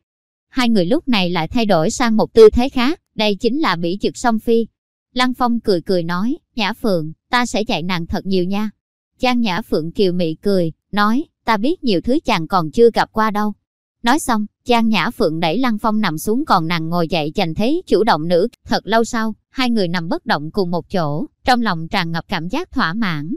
Hai người lúc này lại thay đổi sang một tư thế khác, đây chính là bỉ trực song phi. Lăng Phong cười cười nói, Nhã Phượng, ta sẽ dạy nàng thật nhiều nha. Trang Nhã Phượng kiều mị cười, nói, ta biết nhiều thứ chàng còn chưa gặp qua đâu. Nói xong, Trang Nhã Phượng đẩy Lăng Phong nằm xuống còn nàng ngồi dậy giành thế chủ động nữ. Thật lâu sau, hai người nằm bất động cùng một chỗ, trong lòng tràn ngập cảm giác thỏa mãn.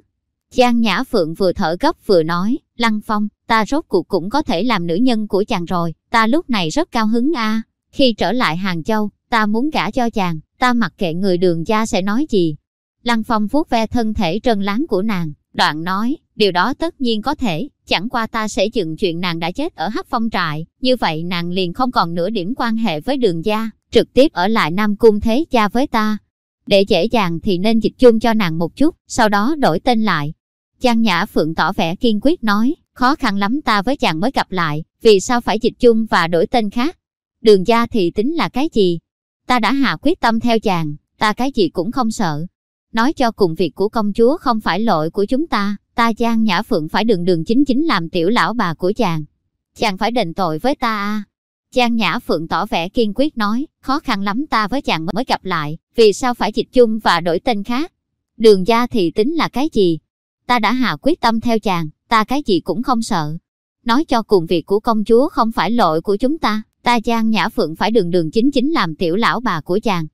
Giang Nhã Phượng vừa thở gấp vừa nói, Lăng Phong, ta rốt cuộc cũng có thể làm nữ nhân của chàng rồi, ta lúc này rất cao hứng a. Khi trở lại Hàng Châu, ta muốn gả cho chàng, ta mặc kệ người đường gia sẽ nói gì. Lăng Phong vuốt ve thân thể trần láng của nàng, đoạn nói, điều đó tất nhiên có thể, chẳng qua ta sẽ dựng chuyện nàng đã chết ở hắc phong trại, như vậy nàng liền không còn nửa điểm quan hệ với đường gia, trực tiếp ở lại Nam Cung Thế Cha với ta. Để dễ dàng thì nên dịch chung cho nàng một chút, sau đó đổi tên lại. Trang Nhã Phượng tỏ vẻ kiên quyết nói, khó khăn lắm ta với chàng mới gặp lại, vì sao phải dịch chung và đổi tên khác? Đường gia thì tính là cái gì? Ta đã hạ quyết tâm theo chàng, ta cái gì cũng không sợ. Nói cho cùng việc của công chúa không phải lỗi của chúng ta, ta Giang Nhã Phượng phải đường đường chính chính làm tiểu lão bà của chàng. Chàng phải đền tội với ta à? Giang Nhã Phượng tỏ vẻ kiên quyết nói, khó khăn lắm ta với chàng mới gặp lại, vì sao phải dịch chung và đổi tên khác? Đường gia thì tính là cái gì? Ta đã hạ quyết tâm theo chàng, ta cái gì cũng không sợ. Nói cho cùng việc của công chúa không phải lỗi của chúng ta, ta Giang Nhã Phượng phải đường đường chính chính làm tiểu lão bà của chàng.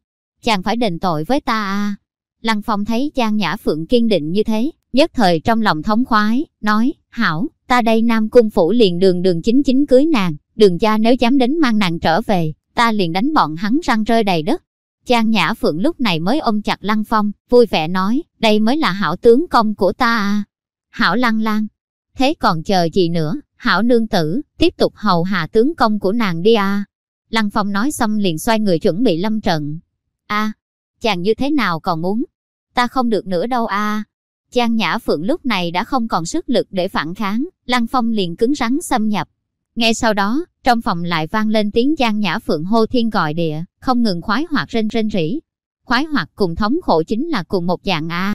Chàng phải đền tội với ta à. Lăng Phong thấy Giang Nhã Phượng kiên định như thế, nhất thời trong lòng thống khoái, nói, hảo, ta đây Nam Cung Phủ liền đường đường chính chính cưới nàng, đường gia nếu dám đến mang nàng trở về, ta liền đánh bọn hắn răng rơi đầy đất. Giang Nhã Phượng lúc này mới ôm chặt Lăng Phong, vui vẻ nói, đây mới là hảo tướng công của ta à. Hảo Lăng Lan, thế còn chờ gì nữa, hảo nương tử, tiếp tục hầu hạ tướng công của nàng đi à. Lăng Phong nói xong liền xoay người chuẩn bị lâm trận. a chàng như thế nào còn muốn? Ta không được nữa đâu à? Giang Nhã Phượng lúc này đã không còn sức lực để phản kháng, Lăng Phong liền cứng rắn xâm nhập. Ngay sau đó, trong phòng lại vang lên tiếng Giang Nhã Phượng hô thiên gọi địa, không ngừng khoái hoạt rên rên rỉ. Khoái hoạt cùng thống khổ chính là cùng một dạng a.